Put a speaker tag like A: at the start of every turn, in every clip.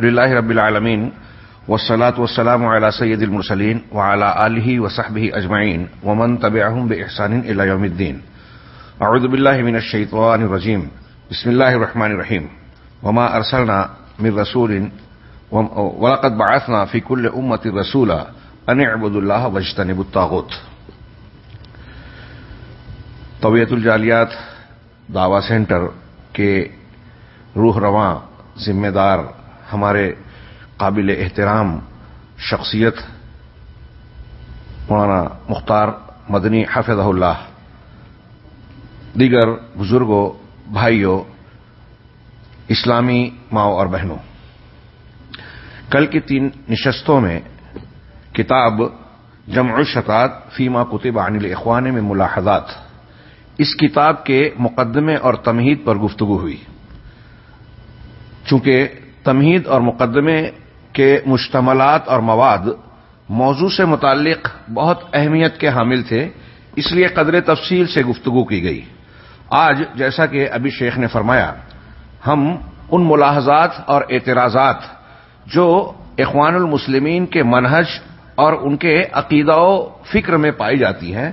A: لله رب العالمين والصلاة والسلام على سيد المرسلين وعلى آله وصحبه أجمعين ومن تبعهم بإحسان إلى يوم الدين أعوذ بالله من الشيطان الرجيم بسم الله الرحمن الرحيم وما أرسلنا من رسول ولقد بعثنا في كل أمة رسولا أن اعبدوا الله واجتنبوا الطاغوت۔ طویت الجالیات دعوی سینٹر کے روح رواں ذمہ دار ہمارے قابل احترام شخصیت مولانا مختار مدنی حافظ اللہ، دیگر بزرگوں، بھائیوں، اسلامی ماؤں اور بہنوں۔ کل کی تین نشستوں میں کتاب جمع الشتات فیما کتب عن الاخوان میں ملاحظات۔ اس کتاب کے مقدمے اور تمہید پر گفتگو ہوئی۔ چونکہ تمہید اور مقدمے کے مشتملات اور مواد موضوع سے متعلق بہت اہمیت کے حامل تھے، اس لیے قدر تفصیل سے گفتگو کی گئی۔ آج جیسا کہ ابھی شیخ نے فرمایا، ہم ان ملاحظات اور اعتراضات جو اخوان المسلمین کے منہج اور ان کے عقیدہ و فکر میں پائی جاتی ہیں،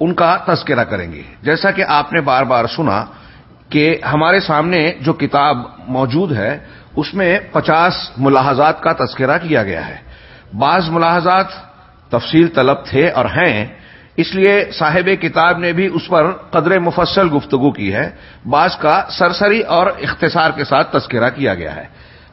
A: ان کا تذکرہ کریں گے۔ جیسا کہ آپ نے بار بار سنا کہ ہمارے سامنے جو کتاب موجود ہے اس میں پچاس ملاحظات کا تذکرہ کیا گیا ہے۔ بعض ملاحظات تفصیل طلب تھے اور ہیں، اس لیے صاحب کتاب نے بھی اس پر قدر مفصل گفتگو کی ہے۔ بعض کا سرسری اور اختصار کے ساتھ تذکرہ کیا گیا ہے۔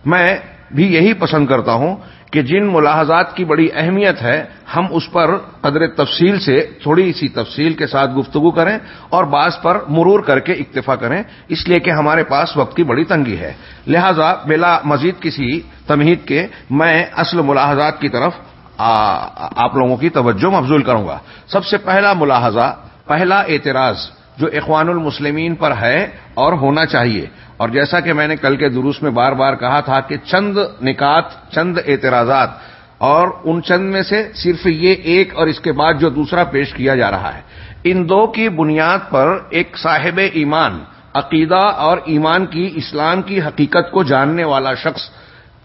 A: میں بھی یہی پسند کرتا ہوں کہ جن ملاحظات کی بڑی اہمیت ہے، ہم اس پر قدر تفصیل سے تھوڑی سی تفصیل کے ساتھ گفتگو کریں اور بعض پر مرور کر کے اکتفا کریں، اس لیے کہ ہمارے پاس وقت کی بڑی تنگی ہے۔ لہذا، بلا مزید کسی تمہید کے میں اصل ملاحظات کی طرف آپ لوگوں کی توجہ مبزول کروں گا۔ سب سے پہلا ملاحظہ، پہلا اعتراض جو اخوان المسلمین پر ہے اور ہونا چاہیے اور جیسا کہ میں نے کل کے دروس میں بار بار کہا تھا کہ چند نکات، چند اعتراضات، اور ان چند میں سے صرف یہ ایک اور اس کے بعد جو دوسرا پیش کیا جا رہا ہے۔ ان دو کی بنیاد پر ایک صاحب ایمان، عقیدہ اور ایمان کی، اسلام کی حقیقت کو جاننے والا شخص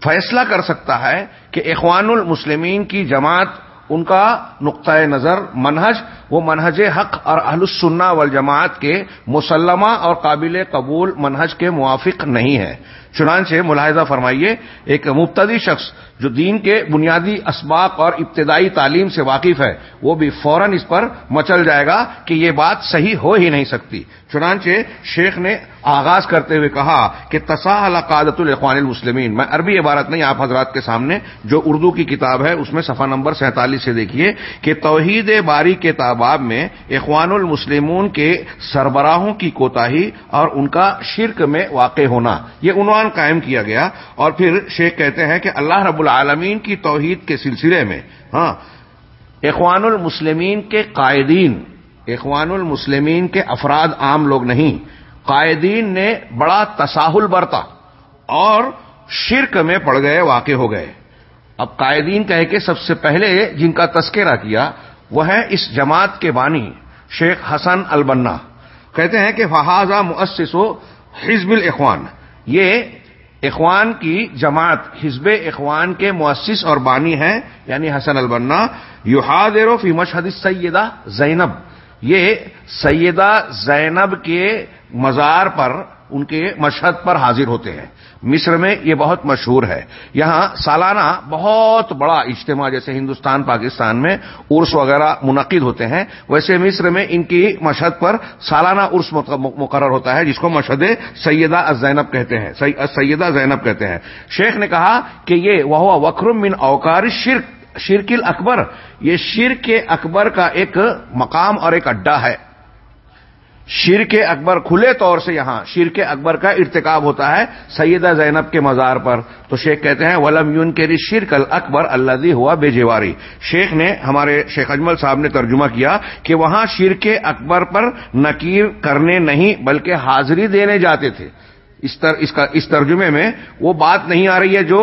A: فیصلہ کر سکتا ہے کہ اخوان المسلمین کی جماعت، ان کا نقطۂ نظر، منہج وہ منہج حق اور اہل السنہ والجماعت کے مسلمہ اور قابل قبول منہج کے موافق نہیں ہے چنانچہ ملاحظہ فرمائیے، ایک مبتدی شخص جو دین کے بنیادی اسباق اور ابتدائی تعلیم سے واقف ہے، وہ بھی فوراً اس پر مچل جائے گا کہ یہ بات صحیح ہو ہی نہیں سکتی۔ چنانچہ شیخ نے آغاز کرتے ہوئے کہا کہ تصاح قادت الاخوان المسلمین۔ میں عربی عبارت نہیں، آپ حضرات کے سامنے جو اردو کی کتاب ہے، اس میں صفحہ نمبر سینتالیس سے دیکھیے کہ توحید باری کے تاباب میں اخوان المسلمون کے سربراہوں کی کوتاہی اور ان کا شرک میں واقع ہونا، یہ عنوان قائم کیا گیا۔ اور پھر شیخ کہتے ہیں کہ اللہ رب العالمین کی توحید کے سلسلے میں ہاں اخوان المسلمین کے قائدین، اخوان المسلمین کے افراد عام لوگ نہیں، قائدین نے بڑا تساہل برتا اور شرک میں پڑ گئے، واقع ہو گئے۔ اب قائدین کہہ کے سب سے پہلے جن کا تذکرہ کیا وہ ہے اس جماعت کے بانی، شیخ حسن البنا کہتے ہیں کہ فہذا مؤسس و حزب الاخوان یہ اخوان کی جماعت، حزب اخوان کے مؤسس اور بانی ہیں یعنی حسن البنا یو فی مشہد سیدہ زینب۔ یہ سیدہ زینب کے مزار پر ان کے مشہد پر حاضر ہوتے ہیں۔ مصر میں یہ بہت مشہور ہے۔ یہاں سالانہ بہت بڑا اجتماع، جیسے ہندوستان، پاکستان میں عرس وغیرہ منعقد ہوتے ہیں۔ ویسے مصر میں ان کی مشہد پر سالانہ عرس مقرر ہوتا ہے، جس کو مشہد سیدہ زینب کہتے ہیں سیدہ زینب کہتے ہیں۔ شیخ نے کہا کہ یہ وہ وکرم من اوکار شرک شرکل اکبر یہ شرک اکبر کا ایک مقام اور ایک اڈا ہے۔ شرک اکبر کھلے طور سے یہاں شرک اکبر کا ارتکاب ہوتا ہے سیدہ زینب کے مزار پر۔ تو شیخ کہتے ہیں، ولم یون کے شرک اکبر اللہ ہوا بے جیواری شیخ نے ہمارے شیخ اجمل صاحب نے ترجمہ کیا کہ وہاں شرک اکبر پر نکیر کرنے نہیں بلکہ حاضری دینے جاتے تھے۔ اس تر، اس کا، اس ترجمے میں وہ بات نہیں آ رہی ہے جو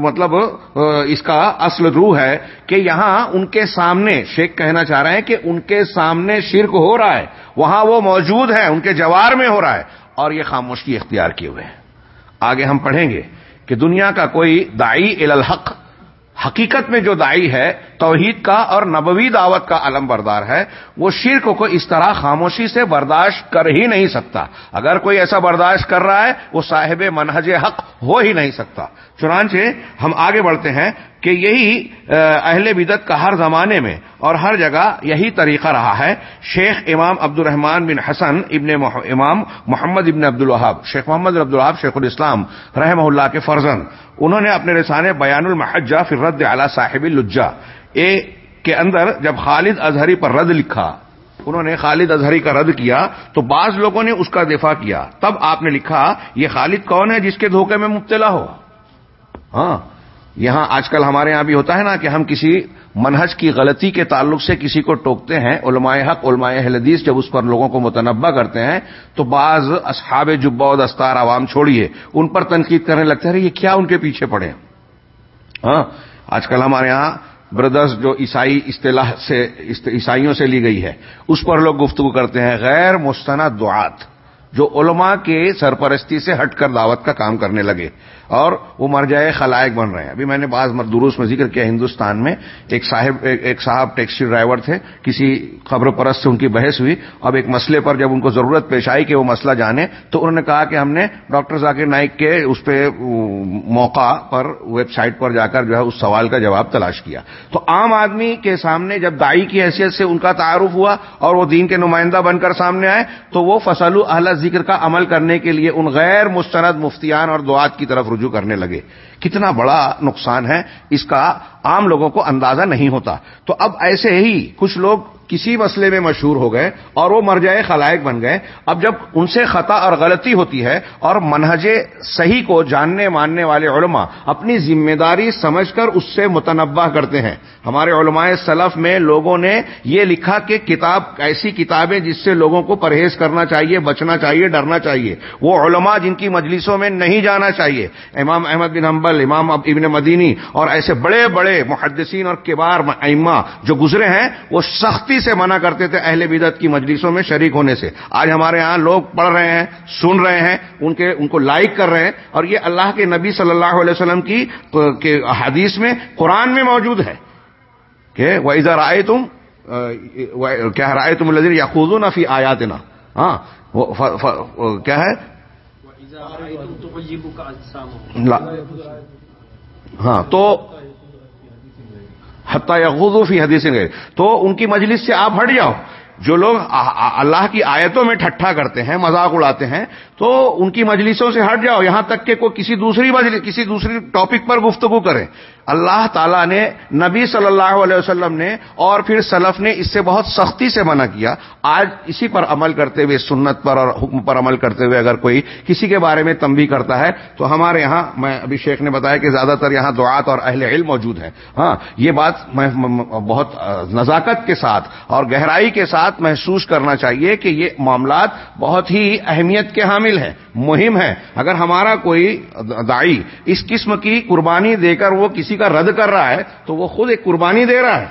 A: مطلب اس کا اصل روح ہے کہ یہاں ان کے سامنے، شیخ کہنا چاہ رہے ہیں کہ ان کے سامنے شرک ہو رہا ہے، وہاں وہ موجود ہے ان کے جوار میں ہو رہا ہے، اور یہ خاموشی اختیار کیے ہوئے ہیں۔ آگے ہم پڑھیں گے کہ دنیا کا کوئی دائی الحق، حقیقت میں جو دائی ہے توحید کا اور نبوی دعوت کا علم بردار ہے، وہ شرک کو اس طرح خاموشی سے برداشت کر ہی نہیں سکتا۔ اگر کوئی ایسا برداشت کر رہا ہے، وہ صاحب منہج حق ہو ہی نہیں سکتا۔ چنانچہ ہم آگے بڑھتے ہیں کہ یہی اہل بدت کا ہر زمانے میں اور ہر جگہ یہی طریقہ رہا ہے۔ شیخ امام عبد الرحمان بن حسن ابن امام محمد ابن عبد الوہاب شیخ محمد عبد الوہاب شیخ الاسلام رحمہ اللہ کے فرزن انہوں نے اپنے رسانے بیان المحجہ فی رد صاحب الجا اے کے اندر جب خالد اظہری پر رد لکھا، انہوں نے خالد اظہری کا رد کیا تو بعض لوگوں نے اس کا دفاع کیا۔ تب آپ نے لکھا، یہ خالد کون ہے جس کے دھوکے میں مبتلا ہو؟ ہاں یہاں آج کل ہمارے یہاں بھی ہوتا ہے نا کہ ہم کسی منہج کی غلطی کے تعلق سے کسی کو ٹوکتے ہیں، علماء حق، علماء حدیث جب اس پر لوگوں کو متنبع کرتے ہیں تو بعض اصحاب جبا و دستار عوام چھوڑیے، ان پر تنقید کرنے لگتے ہیں یہ کیا ان کے پیچھے پڑے ہاں آج کل ہمارے یہاں بردرس جو عیسائی اصطلاح سے عیسائیوں سے لی گئی ہے، اس پر لوگ گفتگو کرتے ہیں، غیر مستند دعات، جو علماء کے سرپرستی سے ہٹ کر دعوت کا کام کرنے لگے۔ اور وہ مر جائے خلائق بن رہے ہیں۔ ابھی میں نے بعض مردروس میں ذکر کیا ہندوستان میں، ایک صاحب ایک صاحب ٹیکسی ڈرائیور تھے، کسی خبر پرست سے ان کی بحث ہوئی۔ اب ایک مسئلے پر جب ان کو ضرورت پیش آئی کہ وہ مسئلہ جانے، تو انہوں نے کہا کہ ہم نے ڈاکٹر ذاکر نائک کے اس پہ موقع پر، ویب سائٹ پر جا کر جو ہے اس سوال کا جواب تلاش کیا۔ تو عام آدمی کے سامنے جب دائی کی حیثیت سے ان کا تعارف ہوا اور وہ دین کے نمائندہ بن کر سامنے آئے، تو وہ فصل اہل ذکر کا عمل کرنے کے لیے ان غیر مستند مفتیان اور دعات کی طرف رجوع کرنے لگے۔ کتنا بڑا نقصان ہے، اس کا عام لوگوں کو اندازہ نہیں ہوتا۔ تو اب ایسے ہی کچھ لوگ کسی مسئلے میں مشہور ہو گئے اور وہ مر جائے خلائق بن گئے۔ اب جب ان سے خطا اور غلطی ہوتی ہے اور منہج صحیح کو جاننے ماننے والے علماء اپنی ذمہ داری سمجھ کر اس سے متنوع کرتے ہیں۔ ہمارے علماء سلف میں لوگوں نے یہ لکھا کہ کتاب، ایسی کتابیں جس سے لوگوں کو پرہیز کرنا چاہیے، بچنا چاہیے، ڈرنا چاہیے۔ وہ علماء جن کی مجلسوں میں نہیں جانا چاہیے۔ امام احمد بن حنبل، امام ابن مدینی اور ایسے بڑے بڑے محدثین اور کبار ائمہ جو گزرے ہیں، وہ سختی سے منع کرتے تھے اہل بدت کی مجلسوں میں شریک ہونے سے۔ آج ہمارے ہاں لوگ پڑھ رہے ہیں سن رہے ہیں ان کے ان کو لائک کر رہے ہیں اور یہ اللہ کے نبی صلی اللہ علیہ وسلم کی حدیث میں قرآن میں موجود ہے کہ ادھر آئے تم کیا رائے تم لذیر یا خود نہ فی آیات نا ہاں کیا ہے؟ ہاں تو حتیہ فی حدیث گئے تو ان کی مجلس سے آپ ہٹ جاؤ. جو لوگ اللہ کی آیتوں میں ٹھٹھا کرتے ہیں، مذاق اڑاتے ہیں، تو ان کی مجلسوں سے ہٹ جاؤ. یہاں تک کہ کوئی کسی دوسری مجلس کسی دوسری ٹاپک پر گفتگو کریں۔ اللہ تعالیٰ نے نبی صلی اللہ علیہ وسلم نے اور پھر سلف نے اس سے بہت سختی سے منع کیا۔ آج اسی پر عمل کرتے ہوئے، سنت پر اور حکم پر عمل کرتے ہوئے اگر کوئی کسی کے بارے میں تنبی کرتا ہے، تو ہمارے یہاں میں ابھی شیخ نے بتایا کہ زیادہ تر یہاں دعات اور اہل علم موجود ہے ہاں یہ بات میں بہت نزاکت کے ساتھ اور گہرائی کے ساتھ محسوس کرنا چاہیے کہ یہ معاملات بہت ہی اہمیت کے حامل ہیں، مہم ہے اگر ہمارا کوئی دائی اس قسم کی قربانی دے کر وہ کسی کا رد کر رہا ہے تو وہ خود ایک قربانی دے رہا ہے۔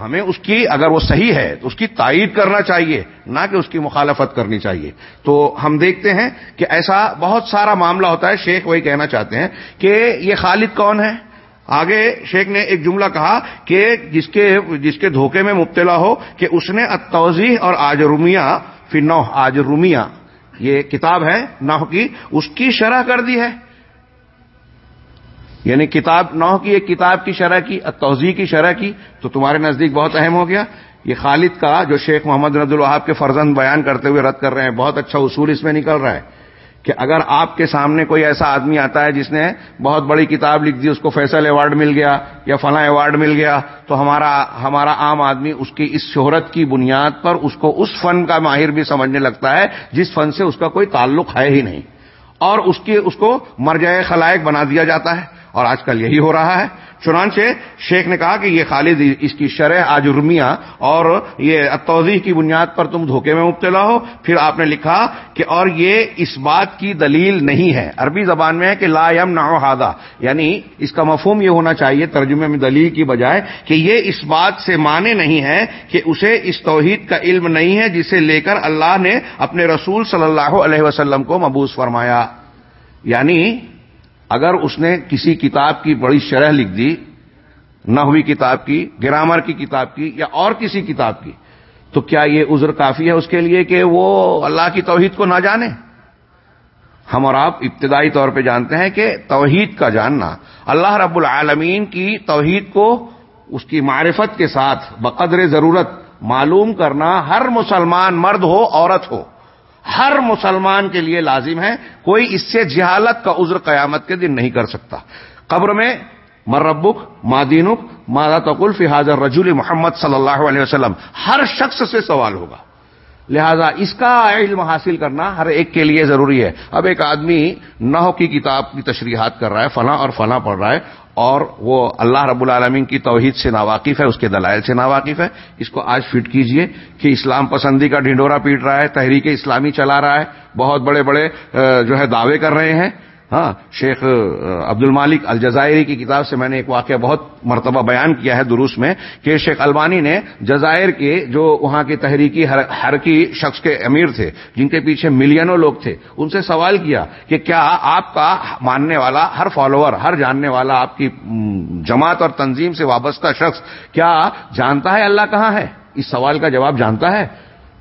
A: ہمیں اس کی اگر وہ صحیح ہے تو اس کی تائید کرنا چاہیے، نہ کہ اس کی مخالفت کرنی چاہیے۔ تو ہم دیکھتے ہیں کہ ایسا بہت سارا معاملہ ہوتا ہے، شیخ وہی کہنا چاہتے ہیں کہ یہ خالد کون ہے؟ آگے شیخ نے ایک جملہ کہا کہ جس کے جس کے دھوکے میں مبتلا ہو کہ اس نے اتوزی اور آج رومیہ پھر نو آج رومیہ یہ کتاب ہے نو کی، اس کی شرح کر دی ہے۔ یعنی کتاب نو کی، ایک کتاب کی شرح کی توضیح کی شرح کی، تو تمہارے نزدیک بہت اہم ہو گیا۔ یہ خالد کا، جو شیخ محمد رد الوہاب کے فرزند بیان کرتے ہوئے رد کر رہے ہیں، بہت اچھا اصول اس میں نکل رہا ہے کہ اگر آپ کے سامنے کوئی ایسا آدمی آتا ہے جس نے بہت بڑی کتاب لکھ دی، اس کو فیصل ایوارڈ مل گیا یا فلاں ایوارڈ مل گیا، تو ہمارا ہمارا عام آدمی اس کی، اس شہرت کی بنیاد پر اس کو اس فن کا ماہر بھی سمجھنے لگتا ہے، جس فن سے اس کا کوئی تعلق ہے ہی نہیں۔ اور اس کی، اس کو مرجائے خلائق بنا دیا جاتا ہے۔ اور آج کل یہی ہو رہا ہے۔ چنانچہ شیخ نے کہا کہ یہ خالد اس کی شرح آج رمیا اور یہ توضیح کی بنیاد پر تم دھوکے میں مبتلا ہو۔ پھر آپ نے لکھا کہ اور یہ اس بات کی دلیل نہیں ہے۔ عربی زبان میں ہے کہ لا یم ہادا یعنی اس کا مفہوم یہ ہونا چاہیے ترجمے میں دلیل کی بجائے کہ یہ اس بات سے مانے نہیں ہے کہ اسے اس توحید کا علم نہیں ہے جسے لے کر اللہ نے اپنے رسول صلی اللہ علیہ وسلم کو مبوس فرمایا۔ یعنی اگر اس نے کسی کتاب کی بڑی شرح لکھ دی نہ ہوئی کتاب کی، گرامر کی کتاب کی یا اور کسی کتاب کی، تو کیا یہ عذر کافی ہے اس کے لیے کہ وہ اللہ کی توحید کو نہ جانے؟ ہم اور آپ ابتدائی طور پہ جانتے ہیں کہ توحید کا جاننا، اللہ رب العالمین کی توحید کو اس کی معرفت کے ساتھ، بقدر ضرورت، معلوم کرنا، ہر مسلمان مرد ہو، عورت ہو۔ ہر مسلمان کے لیے لازم ہے، کوئی اس سے جہالت کا عذر قیامت کے دن نہیں کر سکتا۔ قبر میں مربک مادینک مادہ تقل فی حاضر رجول محمد صلی اللہ علیہ وسلم۔ ہر شخص سے سوال ہوگا۔ لہذا اس کا علم حاصل کرنا ہر ایک کے لیے ضروری ہے۔ اب ایک آدمی نحو کی کتاب کی تشریحات کر رہا ہے، فلاں اور فلاں پڑھ رہا ہے اور وہ اللہ رب العالمین کی توحید سے ناواقف ہے، اس کے دلائل سے ناواقف ہے۔ اس کو آج فٹ کیجیے کہ اسلام پسندی کا ڈھنڈورا پیٹ رہا ہے، تحریک اسلامی چلا رہا ہے۔ بہت بڑے بڑے جو ہے دعوے کر رہے ہیں۔ ہاں شیخ عبد المالک الجزائری کی کتاب سے میں نے ایک واقعہ بہت مرتبہ بیان کیا ہے دروس میں کہ شیخ البانی نے جزائر کے جو وہاں کے تحریکی ہر کی شخص کے امیر تھے، جن کے پیچھے ملینوں لوگ تھے، ان سے سوال کیا کہ کیا آپ کا ماننے والا ہر فالوور ہر جاننے والا آپ کی جماعت اور تنظیم سے وابستہ شخص کیا جانتا ہے اللہ کہاں ہے؟ اس سوال کا جواب جانتا ہے؟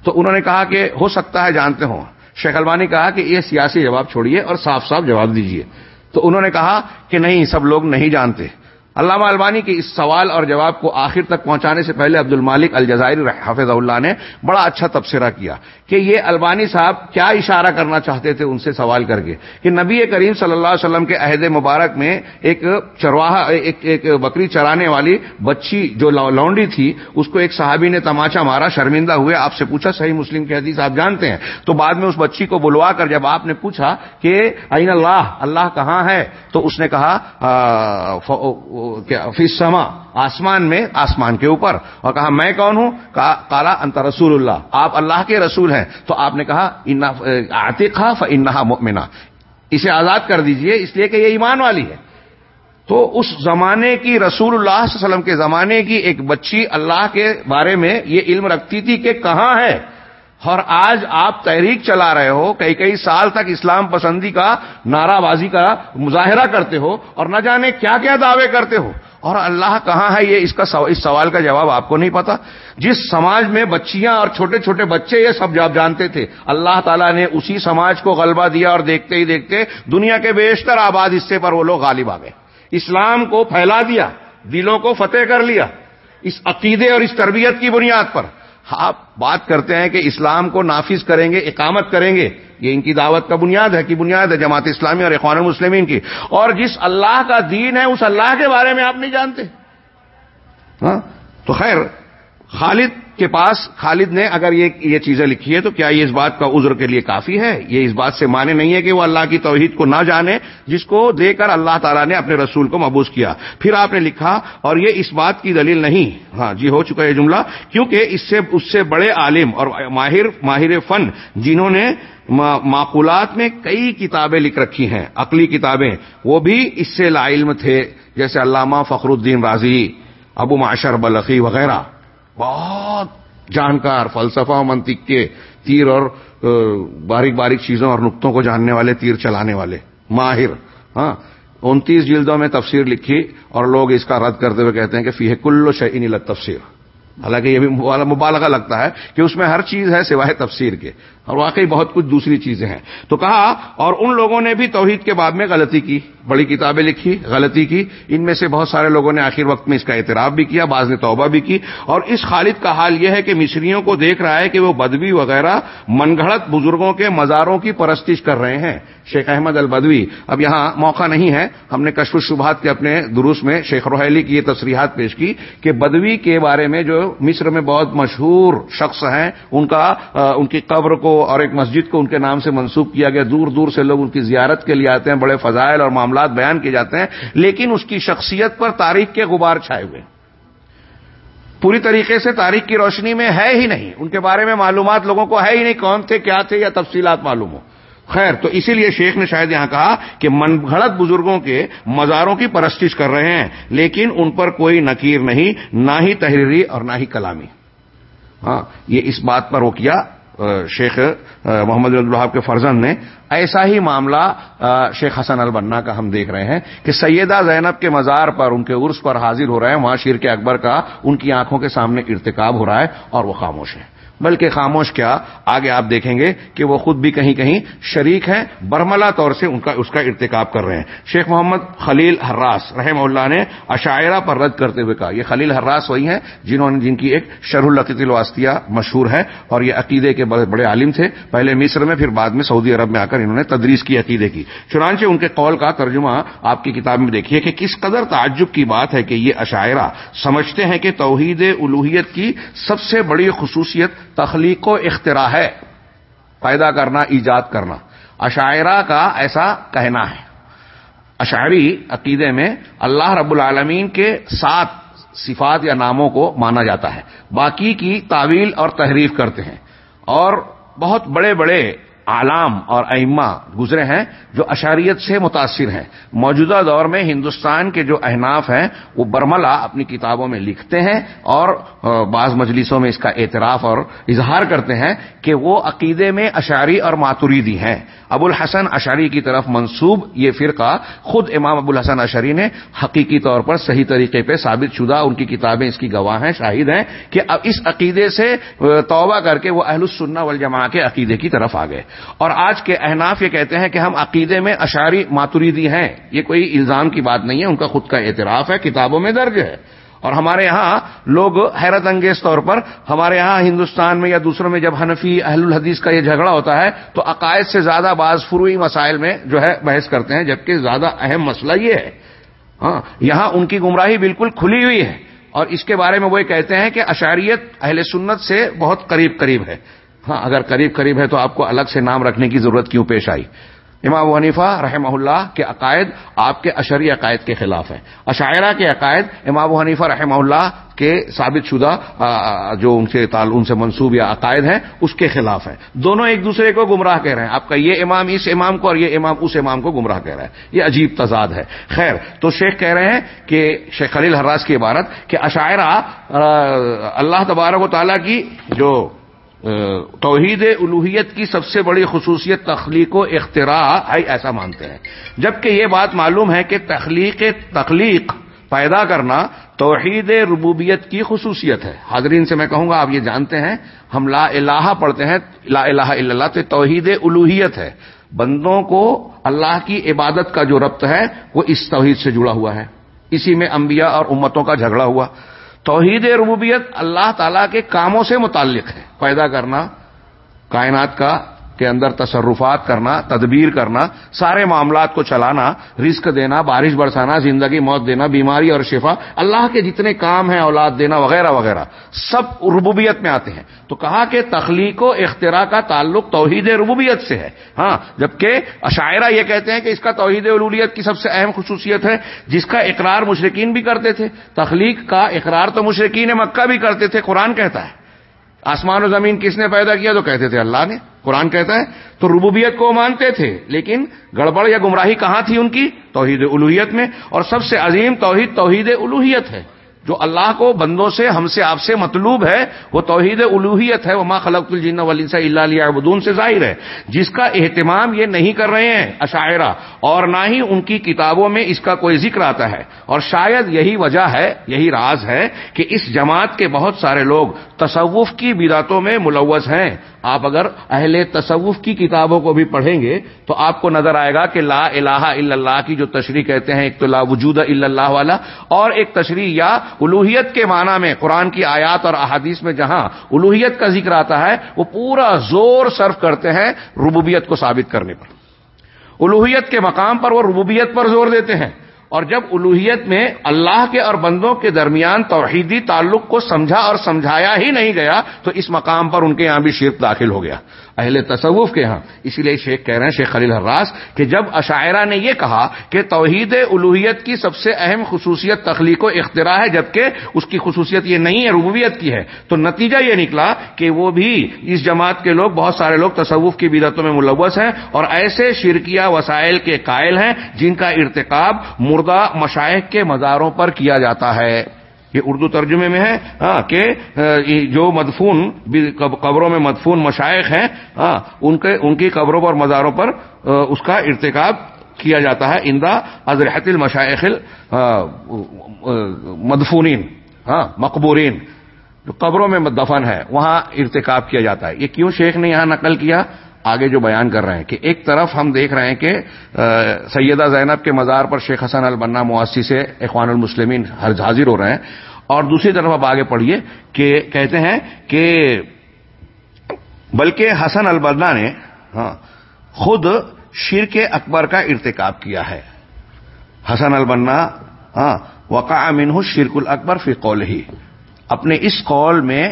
A: تو انہوں نے کہا کہ ہو سکتا ہے جانتے ہوں۔ شیخ البانی کہا کہ یہ سیاسی جواب چھوڑیے اور صاف صاف جواب دیجیے۔ تو انہوں نے کہا کہ نہیں، سب لوگ نہیں جانتے۔ علامہ البانی کے اس سوال اور جواب کو آخر تک پہنچانے سے پہلے عبد المالک الجزائر حافظ اللہ نے بڑا اچھا تبصرہ کیا کہ یہ البانی صاحب کیا اشارہ کرنا چاہتے تھے ان سے سوال کر کے کہ نبی کریم صلی اللہ علیہ وسلم کے عہد مبارک میں ایک چرواہا، ایک ایک بکری چرانے والی بچی جو لونڈی تھی، اس کو ایک صحابی نے تماچا مارا، شرمندہ ہوئے، آپ سے پوچھا، صحیح مسلم کی حدیث آپ جانتے ہیں۔ تو بعد میں اس بچی کو بلوا کر جب آپ نے پوچھا کہ، این اللہ اللہ کہاں ہے؟ تو اس نے کہا فیس سما آسمان میں، آسمان کے اوپر۔ اور کہا، میں کون ہوں؟ کالا انت رسول اللہ۔ آپ اللہ کے رسول ہیں۔ تو آپ نے کہا عتیق انہا مؤمنہ اسے آزاد کر دیجیے، اس لیے کہ یہ ایمان والی ہے۔ تو اس زمانے کی رسول اللہ صلی اللہ علیہ وسلم کے زمانے کی ایک بچی اللہ کے بارے میں یہ علم رکھتی تھی کہ کہاں ہے۔ اور آج آپ تحریک چلا رہے ہو، کئی کئی سال تک اسلام پسندی کا نعرہ بازی کا مظاہرہ کرتے ہو اور نہ جانے کیا کیا دعوے کرتے ہو۔ اور اللہ کہاں ہے یہ اس کا اس سوال کا جواب آپ کو نہیں پتا۔ جس سماج میں بچیاں اور چھوٹے چھوٹے بچے یہ سب جاب جانتے تھے، اللہ تعالیٰ نے اسی سماج کو غلبہ دیا اور دیکھتے ہی دیکھتے دنیا کے بیشتر آباد حصے پر وہ لوگ غالب آ گئے۔ اسلام کو پھیلا دیا، دلوں کو فتح کر لیا۔ اس عقیدے اور اس تربیت کی بنیاد پر آپ بات کرتے ہیں کہ اسلام کو نافذ کریں گے، اقامت کریں گے، یہ ان کی دعوت کا بنیاد ہے کہ بنیاد ہے جماعت اسلامی اور اخوان المسلمین کی۔ اور جس اللہ کا دین ہے، اس اللہ کے بارے میں آپ نہیں جانتے۔ ہاں؟ تو خیر خالد کے پاس، خالد نے اگر یہ یہ چیزیں لکھی ہے تو کیا یہ اس بات کا عذر کے لیے کافی ہے؟ یہ اس بات سے مانے نہیں ہے کہ وہ اللہ کی توحید کو نہ جانے، جس کو دے کر اللہ تعالیٰ نے اپنے رسول کو مبوس کیا۔ پھر آپ نے لکھا، اور یہ اس بات کی دلیل نہیں۔ ہاں جی ہو چکا یہ جملہ، کیونکہ اس سے اس سے بڑے عالم اور ماہر ماہر فن جنہوں نے معقولات میں کئی کتابیں لکھ رکھی ہیں، عقلی کتابیں، وہ بھی اس سے لا علم تھے، جیسے علامہ فخر الدین راضی ابو معاشر بلقی وغیرہ۔ بہت جانکار، فلسفہ و منطق کے تیر اور باریک باریک چیزوں اور نقطوں کو جاننے والے، تیر چلانے والے، ماہر ہاں۔ انتیس جلدوں میں تفسیر لکھی اور لوگ اس کا رد کرتے ہوئے کہتے ہیں کہ فی کل کلو شعین تفسیر حالانکہ یہ بھی مبالغہ لگتا ہے کہ اس میں ہر چیز ہے سوائے تفسیر کے۔ اور واقعی بہت کچھ دوسری چیزیں ہیں۔ تو کہا، اور ان لوگوں نے بھی توحید کے بعد میں غلطی کی۔ بڑی کتابیں لکھی، غلطی کی۔ ان میں سے بہت سارے لوگوں نے آخر وقت میں اس کا اعتراف بھی کیا، بعض نے توبہ بھی کی۔ اور اس خالد کا حال یہ ہے کہ مصریوں کو دیکھ رہا ہے کہ وہ بدوی وغیرہ من گھڑت بزرگوں کے مزاروں کی پرستش کر رہے ہیں۔ شیخ احمد البدوی، اب یہاں موقع نہیں ہے۔ ہم نے کشف شبہات کے اپنے دروس میں شیخ روحیلی کی یہ تصریحات پیش کی کہ بدوی کے بارے میں جو مصر میں بہت مشہور شخص ہیں، ان کا ان کی قبر کو اور ایک مسجد کو ان کے نام سے منسوخ کیا گیا۔ دور دور سے لوگ ان کی زیارت کے لیے آتے ہیں، بڑے فضائل اور معاملات بیان کیے جاتے ہیں، لیکن اس کی شخصیت پر تاریخ کے غبار چھائے ہوئے۔ پوری طریقے سے تاریخ کی روشنی میں ہے ہی نہیں۔ ان کے بارے میں معلومات لوگوں کو ہے ہی نہیں، کون تھے، کیا تھے یا تفصیلات معلوم ہو خیر، تو اسی لیے شیخ نے شاید یہاں کہا کہ من گھڑت بزرگوں کے مزاروں کی پرستش کر رہے ہیں، لیکن ان پر کوئی نکیر نہیں، نہ ہی تحریری اور نہ ہی کلامی۔ ہاں یہ اس بات پر وہ کیا۔ شیخ محمد الحاب کے فرزند نے ایسا ہی معاملہ شیخ حسن البنا کا ہم دیکھ رہے ہیں کہ سیدہ زینب کے مزار پر، ان کے عرس پر حاضر ہو رہے ہیں، وہاں شیر کے اکبر کا ان کی آنکھوں کے سامنے ارتکاب ہو رہا ہے اور وہ خاموش ہے بلکہ خاموش کیا، آگے آپ دیکھیں گے کہ وہ خود بھی کہیں کہیں شریک ہیں برملا طور سے ان کا، اس کا ارتکاب کر رہے ہیں۔ شیخ محمد خلیل حراس رحم اللہ نے عشاعرہ پر رد کرتے ہوئے کہا، یہ خلیل حراس وہی ہیں جنہوں نے، جن کی ایک شرح القیت الواسطیہ مشہور ہے اور یہ عقیدے کے بڑے بڑے عالم تھے۔ پہلے مصر میں، پھر بعد میں سعودی عرب میں آ کر انہوں نے تدریس کی عقیدے کی۔ چنانچہ ان کے قول کا ترجمہ آپ کی کتاب میں دیکھیے کہ کس قدر تعجب کی بات ہے کہ یہ عشاعرہ سمجھتے ہیں کہ توحید الوحیت کی سب سے بڑی خصوصیت تخلیق و اختراع ہے۔ پیدا کرنا، ایجاد کرنا۔ عشاعرہ کا ایسا کہنا ہے۔ اشعری عقیدے میں اللہ رب العالمین کے سات صفات یا ناموں کو مانا جاتا ہے۔ باقی کی تعویل اور تحریف کرتے ہیں۔ اور بہت بڑے بڑے عالام اور ائمہ گزرے ہیں جو اشاریت سے متاثر ہیں۔ موجودہ دور میں ہندوستان کے جو احناف ہیں، وہ برملا اپنی کتابوں میں لکھتے ہیں اور بعض مجلسوں میں اس کا اعتراف اور اظہار کرتے ہیں کہ وہ عقیدے میں اشاری اور ماتوریدی ہیں۔ ابو الحسن اشاری کی طرف منسوب یہ فرقہ خود امام ابو الحسن اشری نے حقیقی طور پر صحیح طریقے پہ ثابت شدہ ان کی کتابیں اس کی گواہ ہیں، شاہد ہیں کہ اب اس عقیدے سے توبہ کر کے وہ اہل السنہ والجماع کے عقیدے کی طرف آ گئے۔ اور آج کے احناف یہ کہتے ہیں کہ ہم عقیدے میں اشاری ماتوریدی ہیں۔ یہ کوئی الزام کی بات نہیں ہے، ان کا خود کا اعتراف ہے، کتابوں میں درج ہے۔ اور ہمارے ہاں لوگ حیرت انگیز طور پر ہمارے ہاں ہندوستان میں یا دوسروں میں جب حنفی اہل الحدیث کا یہ جھگڑا ہوتا ہے، تو عقائد سے زیادہ بعض فروئی مسائل میں جو ہے بحث کرتے ہیں، جبکہ زیادہ اہم مسئلہ یہ ہے۔ ہاں یہاں ان کی گمراہی بالکل کھلی ہوئی ہے۔ اور اس کے بارے میں وہ کہتے ہیں کہ اشاریت اہل سنت سے بہت قریب قریب ہے۔ ہاں اگر قریب قریب ہے تو آپ کو الگ سے نام رکھنے کی ضرورت کیوں پیش آئی؟ امام حنیفہ رحمہ اللہ کے عقائد آپ کے اشری عقائد کے خلاف ہیں۔ عشاعرہ کے عقائد امام حنیفہ رحمہ اللہ کے ثابت شدہ جو ان سے ان سے منصوب یا عقائد ہیں، اس کے خلاف ہیں۔ دونوں ایک دوسرے کو گمراہ کہہ رہے ہیں۔ آپ کا یہ امام اس امام کو اور یہ امام اس امام کو گمراہ کہہ رہا ہے۔ یہ عجیب تضاد ہے۔ خیر، تو شیخ کہہ رہے ہیں کہ شیخ خلیل حراس کی عبارت کہ عشاعرہ اللہ تبارک و تعالیٰ کی جو توحید الوحیت کی سب سے بڑی خصوصیت تخلیق و اختراع ہے ایسا مانتے ہیں۔ جبکہ یہ بات معلوم ہے کہ تخلیق تخلیق پیدا کرنا توحید ربوبیت کی خصوصیت ہے۔ حاضرین سے میں کہوں گا، آپ یہ جانتے ہیں، ہم لا الہ پڑھتے ہیں، لا الہ الا اللہ، تو توحید الوحیت ہے۔ بندوں کو اللہ کی عبادت کا جو ربط ہے، وہ اس توحید سے جڑا ہوا ہے۔ اسی میں انبیاء اور امتوں کا جھگڑا ہوا۔ توحید ربوبیت اللہ تعالیٰ کے کاموں سے متعلق ہے۔ پیدا کرنا کائنات کا کے اندر تصرفات کرنا، تدبیر کرنا، سارے معاملات کو چلانا، رزق دینا، بارش برسانا، زندگی موت دینا، بیماری اور شفا، اللہ کے جتنے کام ہیں، اولاد دینا، وغیرہ وغیرہ، سب ربوبیت میں آتے ہیں۔ تو کہا کہ تخلیق و اختراع کا تعلق توحید ربوبیت سے ہے۔ ہاں جبکہ عشاعرہ یہ کہتے ہیں کہ اس کا توحید الولیت کی سب سے اہم خصوصیت ہے، جس کا اقرار مشرقین بھی کرتے تھے۔ تخلیق کا اقرار تو مشرقین مکہ بھی کرتے تھے، قرآن کہتا ہے۔ آسمان و زمین کس نے پیدا کیا تو کہتے تھے اللہ نے؟ قرآن کہتا ہے، تو ربوبیت کو مانتے تھے، لیکن گڑبڑ یا گمراہی کہاں تھی ان کی؟ توحید الوحیت میں، اور سب سے عظیم توحید توحید الوحیت ہے۔ جو اللہ کو بندوں سے، ہم سے، آپ سے مطلوب ہے، وہ توحید الوحیت ہے وہ ماں خلق الجین ولینسا اللہ علیہ ابدون سے ظاہر ہے۔ جس کا اہتمام یہ نہیں کر رہے ہیں عشاعرہ اور نہ ہی ان کی کتابوں میں اس کا کوئی ذکر آتا ہے۔ اور شاید یہی وجہ ہے، یہی راز ہے کہ اس جماعت کے بہت سارے لوگ تصوف کی بداتوں میں ملوث ہیں۔ آپ اگر اہل تصوف کی کتابوں کو بھی پڑھیں گے، تو آپ کو نظر آئے گا کہ لا الہ الا اللہ کی جو تشریح کہتے ہیں، ایک تو لا وجود الا اللہ والا، اور ایک تشریح یا الوحیت کے معنی میں قرآن کی آیات اور احادیث میں جہاں الوحیت کا ذکر آتا ہے، وہ پورا زور صرف کرتے ہیں ربوبیت کو ثابت کرنے پر۔ الوحیت کے مقام پر وہ ربوبیت پر زور دیتے ہیں۔ اور جب الوحیت میں اللہ کے اور بندوں کے درمیان توحیدی تعلق کو سمجھا اور سمجھایا ہی نہیں گیا، تو اس مقام پر ان کے یہاں بھی شرک داخل ہو گیا۔ اہل تصوف کے ہاں۔ اسی لیے شیخ کہہ رہے ہیں، شیخ خلیل حراس، کہ جب عشاعرہ نے یہ کہا کہ توحید الوحیت کی سب سے اہم خصوصیت تخلیق و اختراع ہے، جبکہ اس کی خصوصیت یہ نہیں ہے، ربوبیت کی ہے، تو نتیجہ یہ نکلا کہ وہ بھی اس جماعت کے لوگ، بہت سارے لوگ تصوف کی بدعتوں میں ملوث ہیں اور ایسے شرکیہ وسائل کے قائل ہیں جن کا ارتکاب مردہ مشائق کے مزاروں پر کیا جاتا ہے۔ یہ اردو ترجمے میں ہے ہاں کہ جو مدفون قبروں میں مدفون مشائق ہیں ہاں ان کے، ان کی قبروں پر مزاروں پر اس کا ارتکاب کیا جاتا ہے اندا ازرحت المشائق مدفونین ہاں مقبورین، جو قبروں میں دفن ہے، وہاں ارتکاب کیا جاتا ہے۔ یہ کیوں شیخ نے یہاں نقل کیا؟ آگے جو بیان کر رہے ہیں کہ ایک طرف ہم دیکھ رہے ہیں کہ سیدہ زینب کے مزار پر شیخ حسن البنا مواسی سے اخوان المسلمین حاضر ہو رہے ہیں، اور دوسری طرف اب آگے پڑھیے کہ کہتے ہیں کہ بلکہ حسن البنا نے ہاں خود شرک اکبر کا ارتکاب کیا ہے۔ حسن البنا ہاں وقع امین شرک الاکبر فی قول ہی اپنے اس قول میں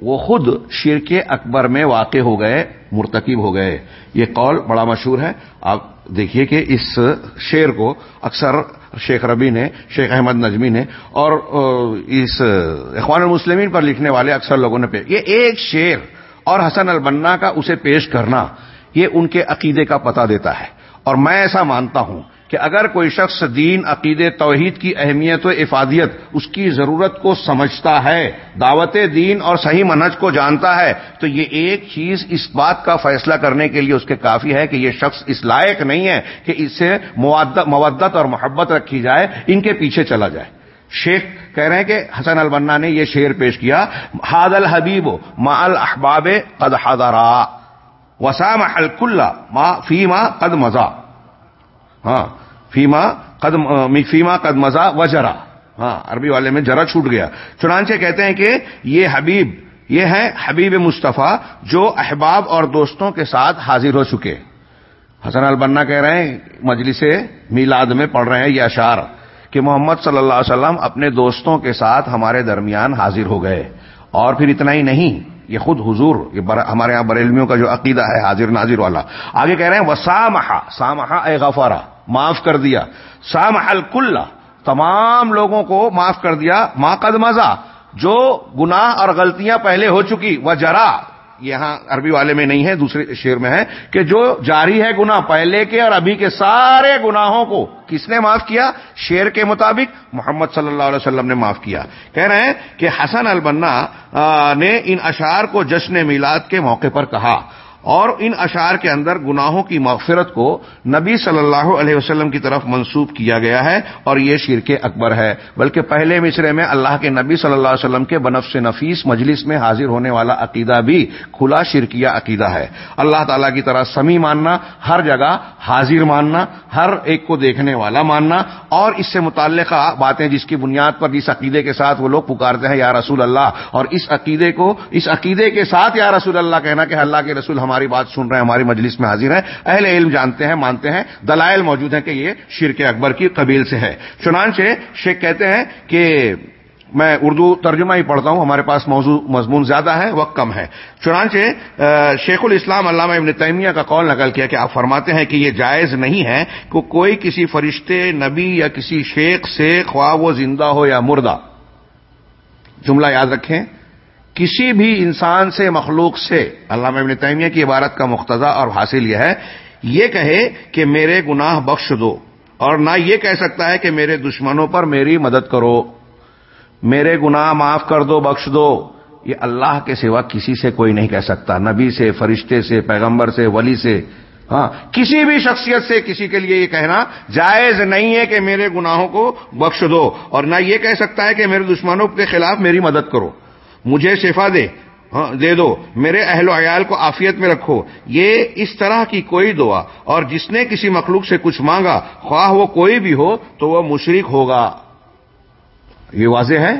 A: وہ خود شرک اکبر میں واقع ہو گئے، مرتکب ہو گئے۔ یہ قول بڑا مشہور ہے۔ آپ دیکھیے کہ اس شعر کو اکثر شیخ ربی نے، شیخ احمد نجمی نے اور اس اخوان المسلمین پر لکھنے والے اکثر لوگوں نے پیش، یہ ایک شعر اور حسن البنا کا اسے پیش کرنا، یہ ان کے عقیدے کا پتہ دیتا ہے۔ اور میں ایسا مانتا ہوں کہ اگر کوئی شخص دین، عقید، توحید کی اہمیت و افادیت اس کی ضرورت کو سمجھتا ہے، دعوت دین اور صحیح منہج کو جانتا ہے، تو یہ ایک چیز اس بات کا فیصلہ کرنے کے لیے اس کے کافی ہے کہ یہ شخص اس لائق نہیں ہے کہ اس سے مودت اور محبت رکھی جائے، ان کے پیچھے چلا جائے۔ شیخ کہہ رہے ہیں کہ حسن البنا نے یہ شعر پیش کیا ہاد الحبیب ما الحباب قد حضرا وسام الکل ما فیما قد مزا ہاں فیما قد فیما قد مزا و جرا۔ ہاں عربی والے میں جرا چھوٹ گیا۔ چنانچہ کہتے ہیں کہ یہ حبیب، یہ ہے حبیب مصطفیٰ جو احباب اور دوستوں کے ساتھ حاضر ہو چکے۔ حسن البنا کہہ رہے ہیں، مجلس میلاد میں پڑھ رہے ہیں یہ اشار کہ محمد صلی اللہ علیہ وسلم اپنے دوستوں کے ساتھ ہمارے درمیان حاضر ہو گئے۔ اور پھر اتنا ہی نہیں، یہ خود حضور، یہ ہمارے یہاں بریلمیوں کا جو عقیدہ ہے، حاضر ناظر والا۔ آگے کہہ رہے ہیں وہ سامہ سامہ اے غفارا۔ معاف کر دیا۔ سامح الکل، تمام لوگوں کو معاف کر دیا۔ ماں قد مزہ جو گناہ اور غلطیاں پہلے ہو چکی، وہ جرا۔ یہاں عربی والے میں نہیں ہے، دوسرے شیر میں ہے کہ جو جاری ہے گنا پہلے کے اور ابھی کے سارے گناہوں کو کس نے معاف کیا؟ شیر کے مطابق محمد صلی اللہ علیہ وسلم نے معاف کیا۔ کہہ رہے ہیں کہ حسن البنا نے ان اشعار کو جشن میلاد کے موقع پر کہا۔ اور ان اشعار کے اندر گناہوں کی مغفرت کو نبی صلی اللہ علیہ وسلم کی طرف منسوب کیا گیا ہے اور یہ شرک اکبر ہے۔ بلکہ پہلے مصرے میں اللہ کے نبی صلی اللہ علیہ وسلم کے بنف سے نفیس مجلس میں حاضر ہونے والا عقیدہ بھی کھلا شرکیہ عقیدہ ہے۔ اللہ تعالیٰ کی طرح سمی ماننا، ہر جگہ حاضر ماننا، ہر ایک کو دیکھنے والا ماننا اور اس سے متعلقہ باتیں جس کی بنیاد پر جس عقیدے کے ساتھ وہ لوگ پکارتے ہیں، یا رسول اللہ، اور اس عقیدے کو، اس عقیدے کے ساتھ یا رسول اللہ کہنا کہ اللہ کے رسول ہمارے ہماری بات سن رہے ہیں، ہماری مجلس میں حاضر ہیں۔ اہل علم جانتے ہیں، مانتے ہیں، دلائل موجود ہیں کہ یہ شرک اکبر کی قبیل سے ہے۔ چنانچہ شیخ کہتے ہیں کہ میں اردو ترجمہ ہی پڑھتا ہوں، ہمارے پاس موضوع مضمون زیادہ ہے، وقت کم ہے۔ چنانچہ شیخ الاسلام علامہ ابن تیمیہ کا قول نقل کیا کہ آپ فرماتے ہیں کہ یہ جائز نہیں ہے کہ کوئی کسی فرشتے، نبی یا کسی شیخ سے خواہ وہ زندہ ہو یا مردہ۔ جملہ یاد رکھیں۔ کسی بھی انسان سے، مخلوق سے، علامہ ابن تیمیہ کی عبارت کا مقتضا اور حاصل یہ ہے، یہ کہے کہ میرے گناہ بخش دو اور نہ یہ کہہ سکتا ہے کہ میرے دشمنوں پر میری مدد کرو۔ میرے گناہ معاف کر دو، بخش دو۔ یہ اللہ کے سوا کسی سے کوئی نہیں کہہ سکتا۔ نبی سے، فرشتے سے، پیغمبر سے، ولی سے۔ ہاں کسی بھی شخصیت سے کسی کے لیے یہ کہنا جائز نہیں ہے کہ میرے گناہوں کو بخش دو اور نہ یہ کہہ سکتا ہے کہ میرے دشمنوں کے خلاف میری مدد کرو۔ مجھے شفا دے۔ ہاں، دے دو۔ میرے اہل و عیال کو آفیت میں رکھو۔ یہ اس طرح کی کوئی دعا۔ اور جس نے کسی مخلوق سے کچھ مانگا، خواہ وہ کوئی بھی ہو، تو وہ مشرق ہوگا۔ یہ واضح ہے؟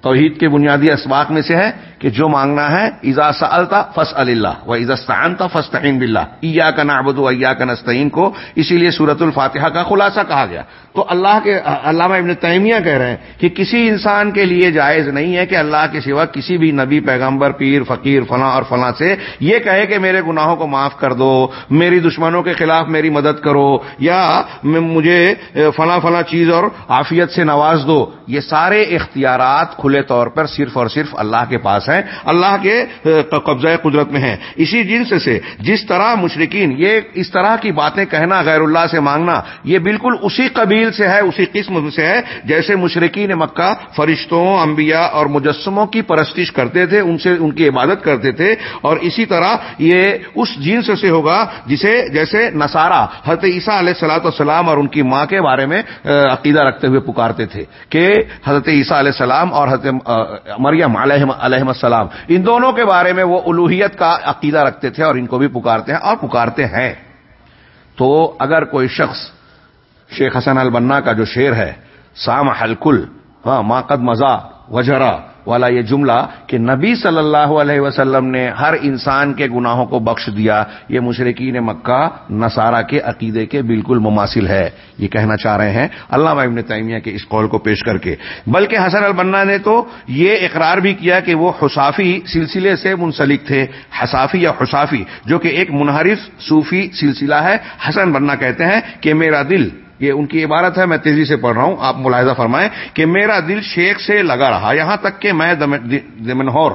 A: توحید کے بنیادی اسباق میں سے ہے۔ کہ جو مانگنا ہے ایزا سلتا فس اللہ و ایزستان تھا فسطین بلّہ ایا کا نابود ایا کا نستعین کو اسی لیے سورت الفاتحہ کا خلاصہ کہا گیا۔ تو اللہ کے، علامہ ابن تیمیہ کہہ رہے ہیں کہ کسی انسان کے لیے جائز نہیں ہے کہ اللہ کے سوا کسی بھی نبی، پیغمبر، پیر، فقیر، فلاں اور فلاں سے یہ کہے کہ میرے گناہوں کو معاف کر دو، میری دشمنوں کے خلاف میری مدد کرو، یا مجھے فلاں فلاں چیز اور عافیت سے نواز دو۔ یہ سارے اختیارات کھلے طور پر صرف اور صرف اللہ کے پاس پاس ہیں، اللہ کے قبضہ قدرت میں ہیں۔ اسی جنس سے، جس طرح مشرقین یہ اس طرح کی باتیں کہنا، غیر اللہ سے مانگنا، یہ بالکل اسی قبیل سے ہے، اسی قسم سے ہے، جیسے مشرقین مکہ فرشتوں، انبیاء اور مجسموں کی پرستش کرتے تھے، ان سے، ان کی عبادت کرتے تھے۔ اور اسی طرح یہ اس جنس سے ہوگا جسے، جیسے نسارا حضرت عیسیٰ علیہ السلاۃ والسلام اور ان کی ماں کے بارے میں عقیدہ رکھتے ہوئے پکارتے تھے کہ حضرت عیسیٰ علیہ السلام اور حضرت مریم علیہ السلام ان دونوں کے بارے میں وہ الوحیت کا عقیدہ رکھتے تھے اور ان کو بھی پکارتے ہیں اور پکارتے ہیں۔ تو اگر کوئی شخص شیخ حسن البنا کا جو شعر ہے سام حلکل ہاں ماقد مزہ وجرا والا یہ جملہ کہ نبی صلی اللہ علیہ وسلم نے ہر انسان کے گناہوں کو بخش دیا، یہ مشرقین مکہ، نصارہ کے عقیدے کے بالکل مماثل ہے۔ یہ کہنا چاہ رہے ہیں اللہ ابن تیمیہ کے اس قول کو پیش کر کے۔ بلکہ حسن البنا نے تو یہ اقرار بھی کیا کہ وہ حسافی سلسلے سے منسلک تھے، حسافی یا حسافی، جو کہ ایک منحرف صوفی سلسلہ ہے۔ حسن بننا کہتے ہیں کہ میرا دل یہ ان کی عبارت ہے، میں تیزی سے پڑھ رہا ہوں۔ آپ ملاحظہ فرمائیں کہ میرا دل شیخ سے لگا رہا، یہاں تک کہ میں دمنہور،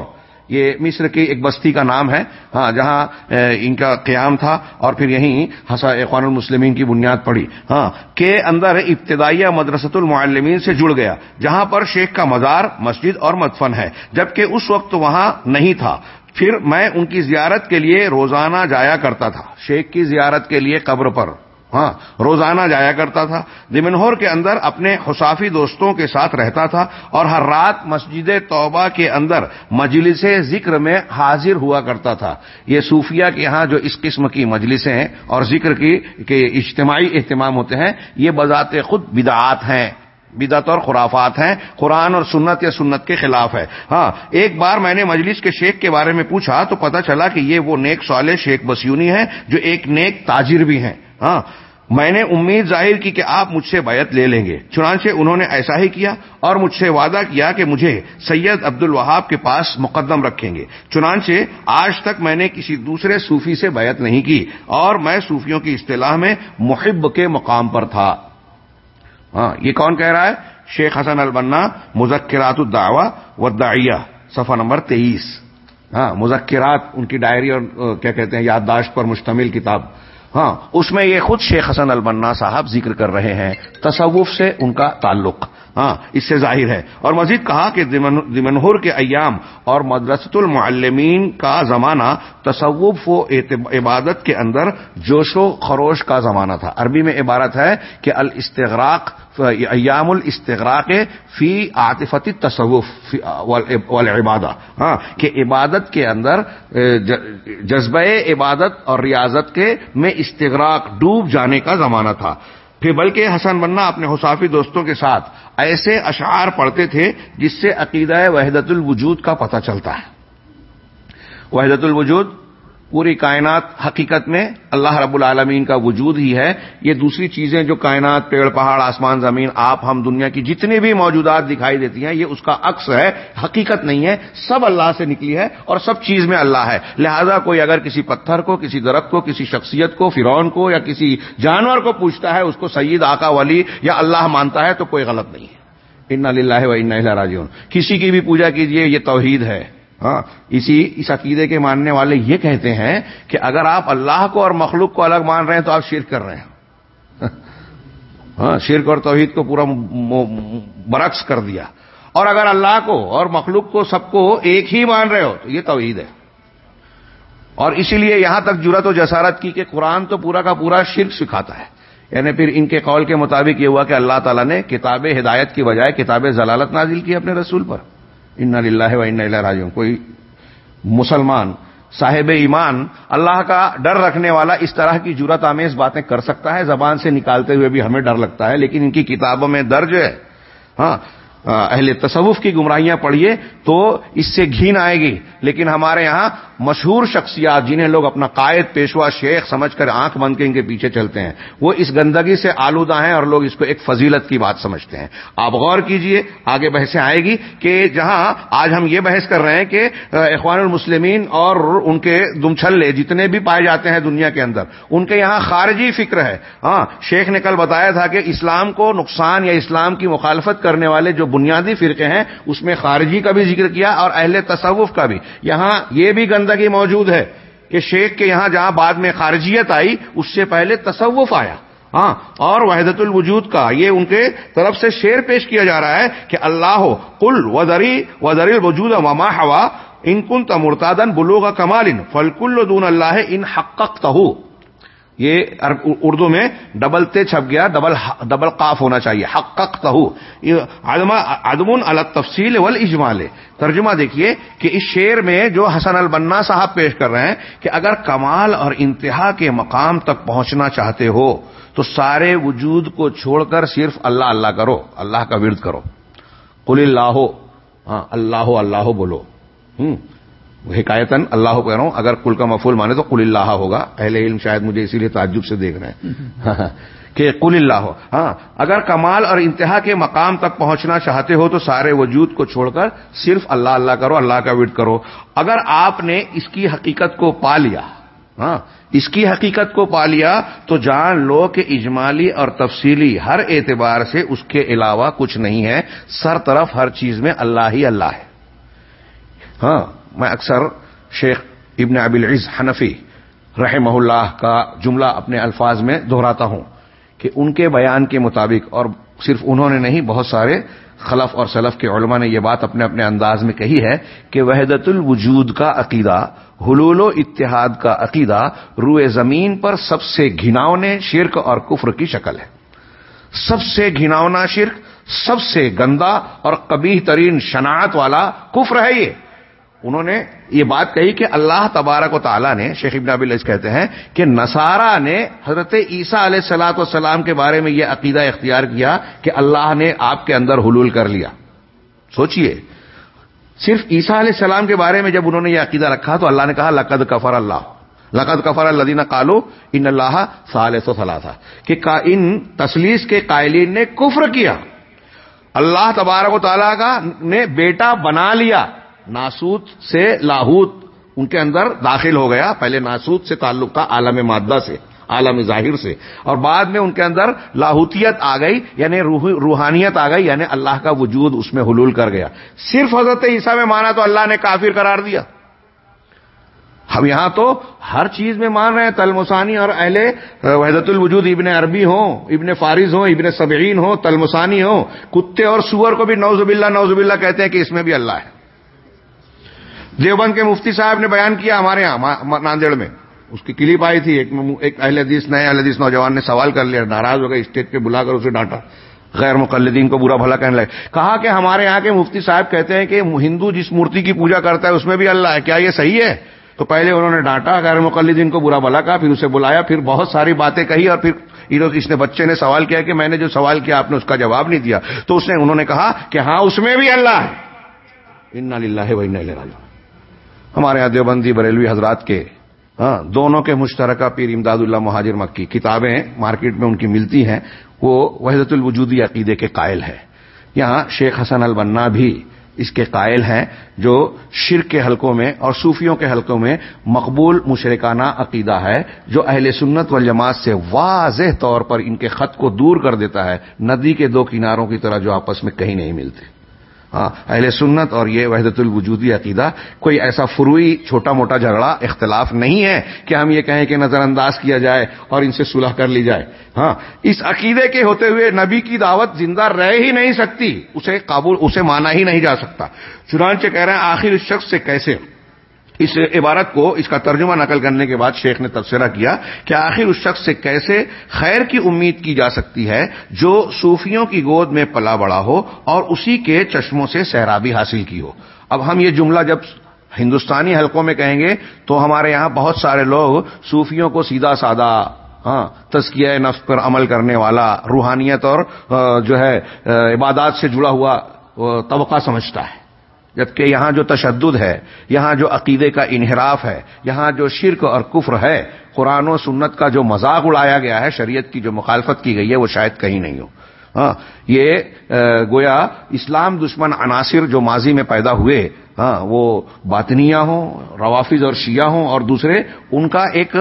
A: یہ مصر کی ایک بستی کا نام ہے۔ ہاں جہاں ان کا قیام تھا اور پھر یہیں حسا، اخوان المسلمین کی بنیاد پڑی۔ ہاں کے اندر ابتدائیہ مدرسۃ المعلمین سے جڑ گیا، جہاں پر شیخ کا مزار، مسجد اور مدفن ہے، جبکہ اس وقت وہاں نہیں تھا۔ پھر میں ان کی زیارت کے لیے روزانہ جایا کرتا تھا، شیخ کی زیارت کے لیے قبر پر۔ ہاں روزانہ جایا کرتا تھا۔ دمنہور کے اندر اپنے خصافی دوستوں کے ساتھ رہتا تھا اور ہر رات مسجد توبہ کے اندر مجلس ذکر میں حاضر ہوا کرتا تھا۔ یہ صوفیہ کے ہاں جو اس قسم کی مجلسیں ہیں اور ذکر کی کہ اجتماعی اہتمام ہوتے ہیں، یہ بذات خود بدعات ہیں۔ بدعت اور خرافات ہیں۔ قرآن اور سنت یا سنت کے خلاف ہے۔ ہاں ایک بار میں نے مجلس کے شیخ کے بارے میں پوچھا تو پتا چلا کہ یہ وہ نیک سوالے شیخ بسیونی ہیں جو ایک نیک تاجر بھی ہیں۔ ہاں میں نے امید ظاہر کی کہ آپ مجھ سے بیعت لے لیں گے۔ چنانچہ انہوں نے ایسا ہی کیا اور مجھ سے وعدہ کیا کہ مجھے سید عبد الوہاب کے پاس مقدم رکھیں گے۔ چنانچہ آج تک میں نے کسی دوسرے صوفی سے بیعت نہیں کی اور میں صوفیوں کی اصطلاح میں محب کے مقام پر تھا۔ ہاں یہ کون کہہ رہا ہے؟ شیخ حسن البنا، مذکرات الدعوہ و دائیا صفحہ نمبر تیئیس۔ ہاں مذکرات ان کی ڈائری اور کیا کہتے ہیں، یادداشت پر مشتمل کتاب۔ ہاں اس میں یہ خود شیخ حسن البنا صاحب ذکر کر رہے ہیں، تصوف سے ان کا تعلق۔ ہاں اس سے ظاہر ہے۔ اور مزید کہا کہ دمنہور کے ایام اور مدرسۃ المعلمین کا زمانہ تصوف و عبادت کے اندر جوش و خروش کا زمانہ تھا۔ عربی میں عبارت ہے کہ الاستغراق، ایام الاستغراق فی عاطفتی تصوف والعبادہ۔ ہاں کہ عبادت کے اندر جذبہ عبادت اور ریاضت کے میں استغراق ڈوب جانے کا زمانہ تھا۔ پھر بلکہ حسن بننا اپنے حسافی دوستوں کے ساتھ ایسے اشعار پڑھتے تھے جس سے عقیدہ وحدت الوجود کا پتہ چلتا ہے۔ وحدت الوجود پوری کائنات حقیقت میں اللہ رب العالمین کا وجود ہی ہے۔ یہ دوسری چیزیں جو کائنات، پیڑ، پہاڑ، آسمان، زمین، آپ، ہم، دنیا کی جتنی بھی موجودات دکھائی دیتی ہیں، یہ اس کا عکس ہے۔ حقیقت نہیں ہے، سب اللہ سے نکلی ہے اور سب چیز میں اللہ ہے۔ لہذا کوئی اگر کسی پتھر کو، کسی درخت کو، کسی شخصیت کو فرون کو یا کسی جانور کو پوچھتا ہے، اس کو سید، آقا، ولی یا اللہ مانتا ہے تو کوئی غلط نہیں ہے۔ ان اللہ و ان راجیون کسی کی بھی پوجا کیجیے یہ توحید ہے۔ ہاں اسی اس عقیدے کے ماننے والے یہ کہتے ہیں کہ اگر آپ اللہ کو اور مخلوق کو الگ مان رہے ہیں تو آپ شرک کر رہے ہیں۔ ہاں شرک اور توحید کو پورا برعکس کر دیا۔ اور اگر اللہ کو اور مخلوق کو سب کو ایک ہی مان رہے ہو تو یہ توحید ہے۔ اور اسی لیے یہاں تک جرت و جسارت کی کہ قرآن تو پورا کا پورا شرک سکھاتا ہے۔ یعنی پھر ان کے قول کے مطابق یہ ہوا کہ اللہ تعالیٰ نے کتاب ہدایت کی بجائے کتاب ضلالت نازل کی اپنے رسول پر۔ ان اللہ و ان راجوں کوئی مسلمان صاحب ایمان، اللہ کا ڈر رکھنے والا اس طرح کی جرت آمیز باتیں کر سکتا ہے، زبان سے نکالتے ہوئے بھی ہمیں ڈر لگتا ہے، لیکن ان کی کتابوں میں درج ہے۔ ہاں اہل تصوف کی گمراہیاں پڑھیے تو اس سے گھین آئے گی۔ لیکن ہمارے یہاں مشہور شخصیات جنہیں لوگ اپنا قائد، پیشوا، شیخ سمجھ کر آنکھ بند کے ان کے پیچھے چلتے ہیں، وہ اس گندگی سے آلودہ ہیں اور لوگ اس کو ایک فضیلت کی بات سمجھتے ہیں۔ آپ غور کیجیے، آگے بحثیں آئے گی کہ جہاں آج ہم یہ بحث کر رہے ہیں کہ اخوان المسلمین اور ان کے دمچھلے جتنے بھی پائے جاتے ہیں دنیا کے اندر، ان کے یہاں خارجی فکر ہے۔ ہاں شیخ نے کل بتایا تھا کہ اسلام کو نقصان یا اسلام کی مخالفت کرنے والے جو بنیادی فرقے ہیں، اس میں خارجی کا بھی ذکر کیا اور اہل تصوف کا بھی۔ یہاں یہ بھی گندگی موجود ہے کہ شیخ کے یہاں جہاں بعد میں خارجیت آئی، اس سے پہلے تصوف آیا۔ ہاں اور وحدت الوجود کا، یہ ان کے طرف سے شیر پیش کیا جا رہا ہے کہ اللہ کل وزری وزری الوجود وما ہوا ان کن تمرتادن بلو کا کمال ان فلکل دون اللہ ان حق یہ اردو میں ڈبل تے چھپ گیا، ڈبل ڈبل قاف ہونا چاہیے۔ حق تہو ادمن الگ تفصیل ول اجمال ترجمہ دیکھیے کہ اس شعر میں جو حسن البنا صاحب پیش کر رہے ہیں کہ اگر کمال اور انتہا کے مقام تک پہنچنا چاہتے ہو، تو سارے وجود کو چھوڑ کر صرف اللہ اللہ کرو، اللہ کا ورد کرو۔ قل اللہ ہاں اللہ اللہ بولو۔ حکایتن اللہ کہہ رہا ہوں اگر کل کا مفول مانے تو کل اللہ ہوگا۔ اہل علم شاید مجھے اسی لیے تعجب سے دیکھ رہے ہیں۔ کہ کل اللہ ہو۔ ہاں اگر کمال اور انتہا کے مقام تک پہنچنا چاہتے ہو تو سارے وجود کو چھوڑ کر صرف اللہ اللہ کرو اللہ کا وٹ کرو۔ اگر آپ نے اس کی حقیقت کو پا لیا ہاں اس کی حقیقت کو پا لیا تو جان لو کہ اجمالی اور تفصیلی ہر اعتبار سے اس کے علاوہ کچھ نہیں ہے۔ سر طرف ہر چیز میں اللہ ہی اللہ ہے۔ ہاں میں اکثر شیخ ابن ابل عز حنفی رحمہ اللہ کا جملہ اپنے الفاظ میں دہراتا ہوں کہ ان کے بیان کے مطابق اور صرف انہوں نے نہیں، بہت سارے خلف اور سلف کے علماء نے یہ بات اپنے اپنے انداز میں کہی ہے کہ وحدت الوجود کا عقیدہ، حلول و اتحاد کا عقیدہ روئے زمین پر سب سے گھناؤنے شرک اور کفر کی شکل ہے۔ سب سے گھناؤنا شرک، سب سے گندا اور کبھی ترین شناعت والا کفر ہے یہ۔ انہوں نے یہ بات کہی کہ اللہ تبارک و تعالیٰ نے، شیخ ابن ابی علیہ کہتے ہیں، کہ نصارہ نے حضرت عیسیٰ علیہ السلاۃ والسلام کے بارے میں یہ عقیدہ اختیار کیا کہ اللہ نے آپ کے اندر حلول کر لیا۔ سوچئے، صرف عیسیٰ علیہ السلام کے بارے میں جب انہوں نے یہ عقیدہ رکھا تو اللہ نے کہا، لقد کفر اللہ۔ لقد کفر الدین کالو ان اللہ صالح و تھا کہ ان تسلیس کے قائلین نے کفر کیا۔ اللہ تبارک و تعالیٰ کا نے بیٹا بنا لیا۔ ناسوت سے لاہوت ان کے اندر داخل ہو گیا، پہلے ناسوت سے تعلق تھا عالم مادہ سے، عالم ظاہر سے، اور بعد میں ان کے اندر لاہوتیت آ گئی یعنی روحانیت آ گئی یعنی اللہ کا وجود اس میں حلول کر گیا۔ صرف حضرت عیسیٰ میں مانا تو اللہ نے کافر قرار دیا۔ ہم یہاں تو ہر چیز میں مان رہے ہیں تلمسانی اور اہل وحدت الوجود ابن عربی ہوں، ابن فارض ہوں، ابن صبعین ہوں تلمسانی ہوں۔ کتے اور سور کو بھی نوزب اللہ نوزب اللہ کہتے ہیں کہ اس میں بھی اللہ ہے۔ دیوبند کے مفتی صاحب نے بیان کیا ہمارے یہاں ناندیڑ میں۔ اس کی کلپ آئی تھی، ایک اہل حدیث، نئے اہل حدیث نوجوان نے سوال کر لیا، ناراض ہو گئے، اسٹیج پہ بلا کر اسے ڈانٹا۔ غیر مقلدین کو برا بھلا کہنے لگے۔ کہا کہ ہمارے یہاں کے مفتی صاحب کہتے ہیں کہ ہندو جس مورتی کی پوجا کرتا ہے، اس میں بھی اللہ ہے، کیا یہ صحیح ہے؟ تو پہلے انہوں نے ڈانٹا، غیر مقلدین کو برا بھلا کہا، پھر اسے بلایا، پھر بہت ساری باتیں کہی اور پھر اس نے بچے نے سوال کیا کہ میں نے جو سوال کیا، آپ نے اس کا جواب نہیں دیا۔ تو اس نے انہوں نے کہا کہ ہاں اس میں بھی اللہ ہے۔ ان للہ بھائی نہ ہمارے یہاں دیوبندی بریلوی حضرات کے ہاں دونوں کے مشترکہ پیر امداد اللہ مہاجر مکی کتابیں مارکیٹ میں ان کی ملتی ہیں، وہ وحدت الوجودی عقیدے کے قائل ہے یہاں شیخ حسن البنا بھی اس کے قائل ہیں، جو شرک کے حلقوں میں اور صوفیوں کے حلقوں میں مقبول مشرکانہ عقیدہ ہے، جو اہل سنت والجماعت سے واضح طور پر ان کے خط کو دور کر دیتا ہے، ندی کے دو کناروں کی طرح جو آپس میں کہیں نہیں ملتے۔ ہاں، اہل سنت اور یہ وحدت الوجودی عقیدہ، کوئی ایسا فروئی چھوٹا موٹا جھگڑا اختلاف نہیں ہے کہ ہم یہ کہیں کہ نظر انداز کیا جائے اور ان سے صلح کر لی جائے۔ ہاں اس عقیدے کے ہوتے ہوئے نبی کی دعوت زندہ رہ ہی نہیں سکتی، اسے قابل اسے مانا ہی نہیں جا سکتا۔ چنانچہ کہہ رہے ہیں، آخر اس شخص سے کیسے؟ اس عبارت کو، اس کا ترجمہ نقل کرنے کے بعد شیخ نے تبصرہ کیا کہ آخر اس شخص سے کیسے خیر کی امید کی جا سکتی ہے جو صوفیوں کی گود میں پلا بڑا ہو اور اسی کے چشموں سے سیرابی حاصل کی ہو۔ اب ہم یہ جملہ جب ہندوستانی حلقوں میں کہیں گے تو ہمارے یہاں بہت سارے لوگ صوفیوں کو سیدھا سادہ ہاں تزکیہ نفس پر عمل کرنے والا، روحانیت اور جو ہے عبادات سے جڑا ہوا طبقہ سمجھتا ہے۔ جبکہ یہاں جو تشدد ہے، یہاں جو عقیدے کا انحراف ہے، یہاں جو شرک اور کفر ہے، قرآن و سنت کا جو مذاق اڑایا گیا ہے، شریعت کی جو مخالفت کی گئی ہے، وہ شاید کہیں نہیں ہو۔ ہاں یہ گویا اسلام دشمن عناصر جو ماضی میں پیدا ہوئے ہاں وہ باطنیاں ہوں، روافظ اور شیعہ ہوں، اور دوسرے ان کا ایک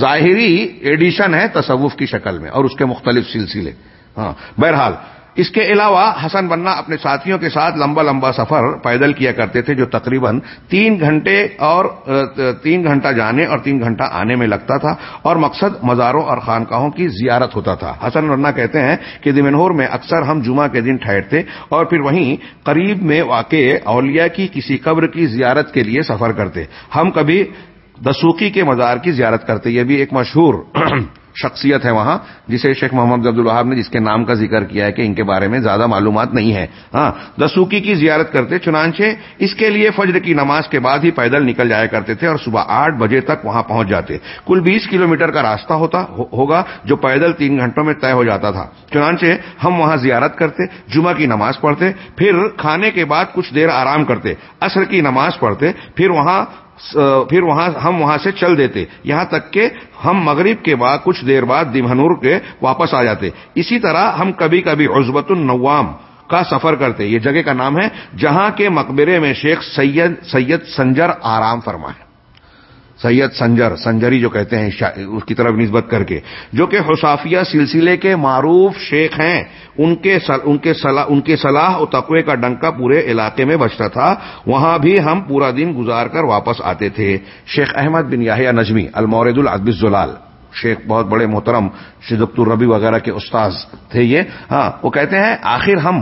A: ظاہری ایڈیشن ہے تصوف کی شکل میں اور اس کے مختلف سلسلے۔ ہاں بہرحال اس کے علاوہ حسن بننا اپنے ساتھیوں کے ساتھ لمبا لمبا سفر پیدل کیا کرتے تھے جو تقریباً تین گھنٹے اور تین گھنٹہ جانے اور تین گھنٹہ آنے میں لگتا تھا اور مقصد مزاروں اور خانقاہوں کی زیارت ہوتا تھا۔ حسن بننا کہتے ہیں کہ دمنہور میں اکثر ہم جمعہ کے دن ٹھہرتے اور پھر وہیں قریب میں واقع اولیاء کی کسی قبر کی زیارت کے لیے سفر کرتے۔ ہم کبھی دسوکی کے مزار کی زیارت کرتے یہ بھی ایک مشہور شخصیت ہے وہاں، جسے شیخ محمد عبد الوہاب نے، جس کے نام کا ذکر کیا ہے کہ ان کے بارے میں زیادہ معلومات نہیں ہے۔ ہاں دسوکی کی زیارت کرتے، چنانچہ اس کے لیے فجر کی نماز کے بعد ہی پیدل نکل جایا کرتے تھے اور صبح آٹھ بجے تک وہاں پہنچ جاتے۔ کل بیس کلومیٹر کا راستہ ہوتا ہوگا جو پیدل تین گھنٹوں میں طے ہو جاتا تھا۔ چنانچہ ہم وہاں زیارت کرتے، جمعہ کی نماز پڑھتے، پھر کھانے کے بعد کچھ دیر آرام کرتے، عصر کی نماز پڑھتے، پھر وہاں پھر وہاں ہم وہاں سے چل دیتے۔ یہاں تک کہ ہم مغرب کے بعد کچھ دیر بعد دمہنور کے واپس آ جاتے۔ اسی طرح ہم کبھی کبھی عزبت النوام کا سفر کرتے۔ یہ جگہ کا نام ہے جہاں کے مقبرے میں شیخ سید سید سنجر آرام فرما ہے سید سنجر، سنجری جو کہتے ہیں اس کی طرف نسبت کر کے، جو کہ حسافیہ سلسلے کے معروف شیخ ہیں، ان کے ان کے ان کے صلاح و تقوی کا ڈنکا پورے علاقے میں بچتا تھا، وہاں بھی ہم پورا دن گزار کر واپس آتے تھے۔ شیخ احمد بن یاہیا نجمی، المورد العدب الزلال۔ شیخ بہت بڑے محترم شدت الربی وغیرہ کے استاذ تھے یہ۔ ہاں وہ کہتے ہیں، آخر ہم،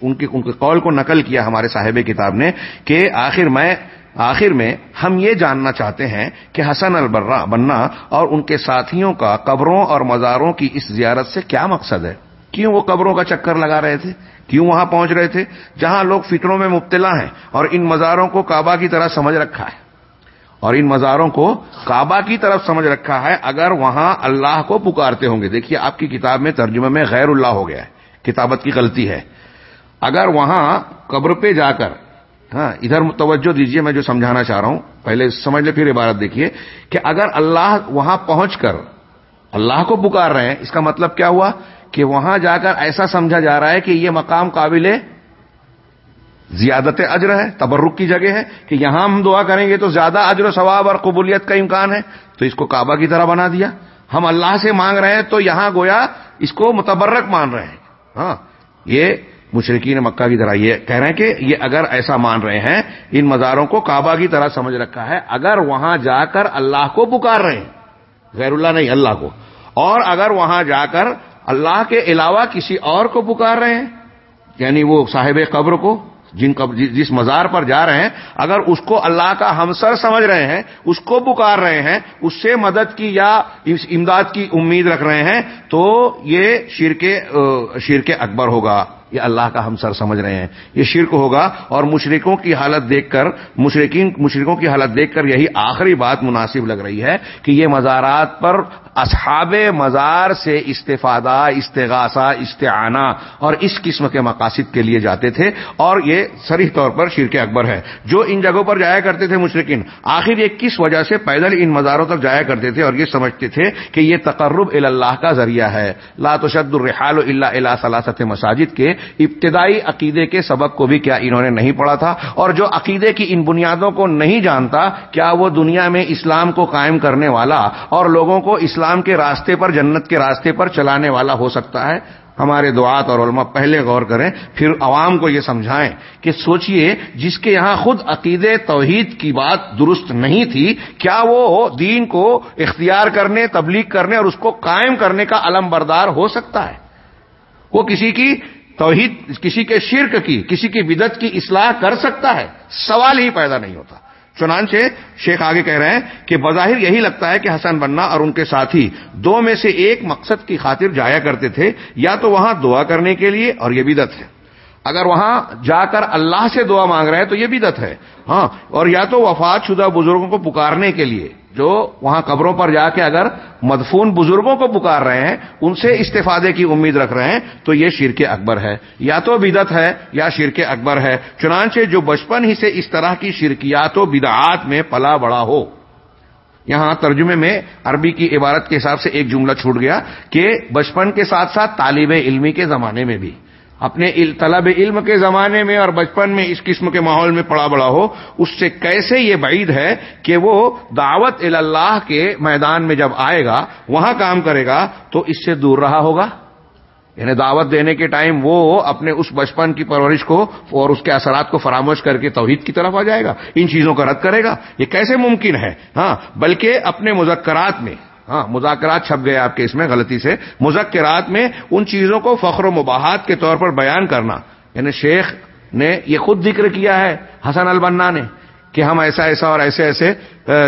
A: ان کے ان کے قول کو نقل کیا ہمارے صاحب کتاب نے، کہ آخر میں آخر میں ہم یہ جاننا چاہتے ہیں کہ حسن البرہ بننا اور ان کے ساتھیوں کا قبروں اور مزاروں کی اس زیارت سے کیا مقصد ہے؟ کیوں وہ قبروں کا چکر لگا رہے تھے؟ کیوں وہاں پہنچ رہے تھے؟ جہاں لوگ فکروں میں مبتلا ہیں اور ان مزاروں کو کعبہ کی طرح سمجھ رکھا ہے۔ اور ان مزاروں کو کعبہ کی طرف سمجھ رکھا ہے اگر وہاں اللہ کو پکارتے ہوں گے۔ دیکھیے آپ کی کتاب میں ترجمے میں غیر اللہ ہو گیا ہے۔ کتابت کی غلطی ہے۔ اگر وہاں قبر پہ جا کر ہاں ادھر توجہ دیجیے میں جو سمجھانا چاہ رہا ہوں، پہلے سمجھ لے پھر عبارت دیکھیے کہ اگر اللہ وہاں پہنچ کر اللہ کو پکار رہے ہیں، اس کا مطلب کیا ہوا؟ کہ وہاں جا کر ایسا سمجھا جا رہا ہے کہ یہ مقام قابل زیادت اجر ہے، تبرک کی جگہ ہے، کہ یہاں ہم دعا کریں گے تو زیادہ اجر و ثواب اور قبولیت کا امکان ہے، تو اس کو کعبہ کی طرح بنا دیا۔ ہم اللہ سے مانگ رہے ہیں تو یہاں گویا اس کو متبرک مان رہے ہیں۔ ہاں یہ مشرقین مکہ کی طرح یہ کہہ رہے ہیں کہ یہ اگر ایسا مان رہے ہیں، ان مزاروں کو کعبہ کی طرح سمجھ رکھا ہے، اگر وہاں جا کر اللہ کو پکار رہے ہیں، غیر اللہ نہیں، اللہ کو، اور اگر وہاں جا کر اللہ کے علاوہ کسی اور کو پکار رہے ہیں یعنی وہ صاحب قبر کو، جن جس مزار پر جا رہے ہیں، اگر اس کو اللہ کا ہمسر سمجھ رہے ہیں، اس کو پکار رہے ہیں، اس سے مدد کی یا امداد کی امید رکھ رہے ہیں، تو یہ شرک شرک اکبر ہوگا۔ یہ اللہ کا ہم سر سمجھ رہے ہیں۔ یہ شرک ہوگا اور مشرقوں کی حالت دیکھ کر مشرقین مشرقوں کی حالت دیکھ کر یہی آخری بات مناسب لگ رہی ہے کہ یہ مزارات پر اصحاب مزار سے استفادہ، استغاثہ، استعانہ اور اس قسم کے مقاصد کے لیے جاتے تھے اور یہ سریح طور پر شرک اکبر ہے۔ جو ان جگہوں پر جایا کرتے تھے مشرقین آخر یہ کس وجہ سے پیدل ان مزاروں تک جایا کرتے تھے اور یہ سمجھتے تھے کہ یہ تقرب اللہ کا ذریعہ ہے۔ لا تشد الرحال اللہ اللہ سلاست مساجد کے ابتدائی عقیدے کے سبق کو بھی کیا انہوں نے نہیں پڑھا تھا؟ اور جو عقیدے کی ان بنیادوں کو نہیں جانتا، کیا وہ دنیا میں اسلام کو قائم کرنے والا اور لوگوں کو اسلام کے راستے پر، جنت کے راستے پر چلانے والا ہو سکتا ہے۔ ہمارے دعات اور علماء پہلے غور کریں، پھر عوام کو یہ سمجھائیں کہ سوچئے، جس کے یہاں خود عقید توحید کی بات درست نہیں تھی، کیا وہ دین کو اختیار کرنے، تبلیغ کرنے اور اس کو قائم کرنے کا علم بردار ہو سکتا ہے؟ وہ کسی کی توحید، کسی کے شرک کی، کسی کی بدت کی اصلاح کر سکتا ہے؟ سوال ہی پیدا نہیں ہوتا۔ چنانچہ شیخ آگے کہہ رہے ہیں کہ بظاہر یہی لگتا ہے کہ حسن بننا اور ان کے ساتھی دو میں سے ایک مقصد کی خاطر جایا کرتے تھے، یا تو وہاں دعا کرنے کے لیے اور یہ بدت ہے۔ اگر وہاں جا کر اللہ سے دعا مانگ رہے ہیں تو یہ بدت ہے۔ ہاں اور یا تو وفات شدہ بزرگوں کو پکارنے کے لیے۔ جو وہاں قبروں پر جا کے اگر مدفون بزرگوں کو پکار رہے ہیں، ان سے استفادے کی امید رکھ رہے ہیں، تو یہ شرک اکبر ہے۔ یا تو بدت ہے یا شرک اکبر ہے۔ چنانچہ جو بچپن ہی سے اس طرح کی شرکیات و بدعات میں پلا بڑا ہو۔ یہاں ترجمے میں عربی کی عبارت کے حساب سے ایک جملہ چھوٹ گیا کہ بچپن کے ساتھ ساتھ طالب علمی کے زمانے میں بھی۔ اپنے طلب علم کے زمانے میں اور بچپن میں اس قسم کے ماحول میں پڑا بڑا ہو، اس سے کیسے یہ بعید ہے کہ وہ دعوت اللہ کے میدان میں جب آئے گا، وہاں کام کرے گا، تو اس سے دور رہا ہوگا؟ یعنی دعوت دینے کے ٹائم وہ اپنے اس بچپن کی پرورش کو اور اس کے اثرات کو فراموش کر کے توحید کی طرف آ جائے گا، ان چیزوں کا رد کرے گا، یہ کیسے ممکن ہے؟ ہاں بلکہ اپنے مذکرات میں ہاں مذاکرات چھپ گئے آپ کے اس میں غلطی سے۔ مذکرات میں ان چیزوں کو فخر و مباحت کے طور پر بیان کرنا۔ یعنی شیخ نے یہ خود ذکر کیا ہے، حسن البنا نے، کہ ہم ایسا ایسا اور ایسے ایسے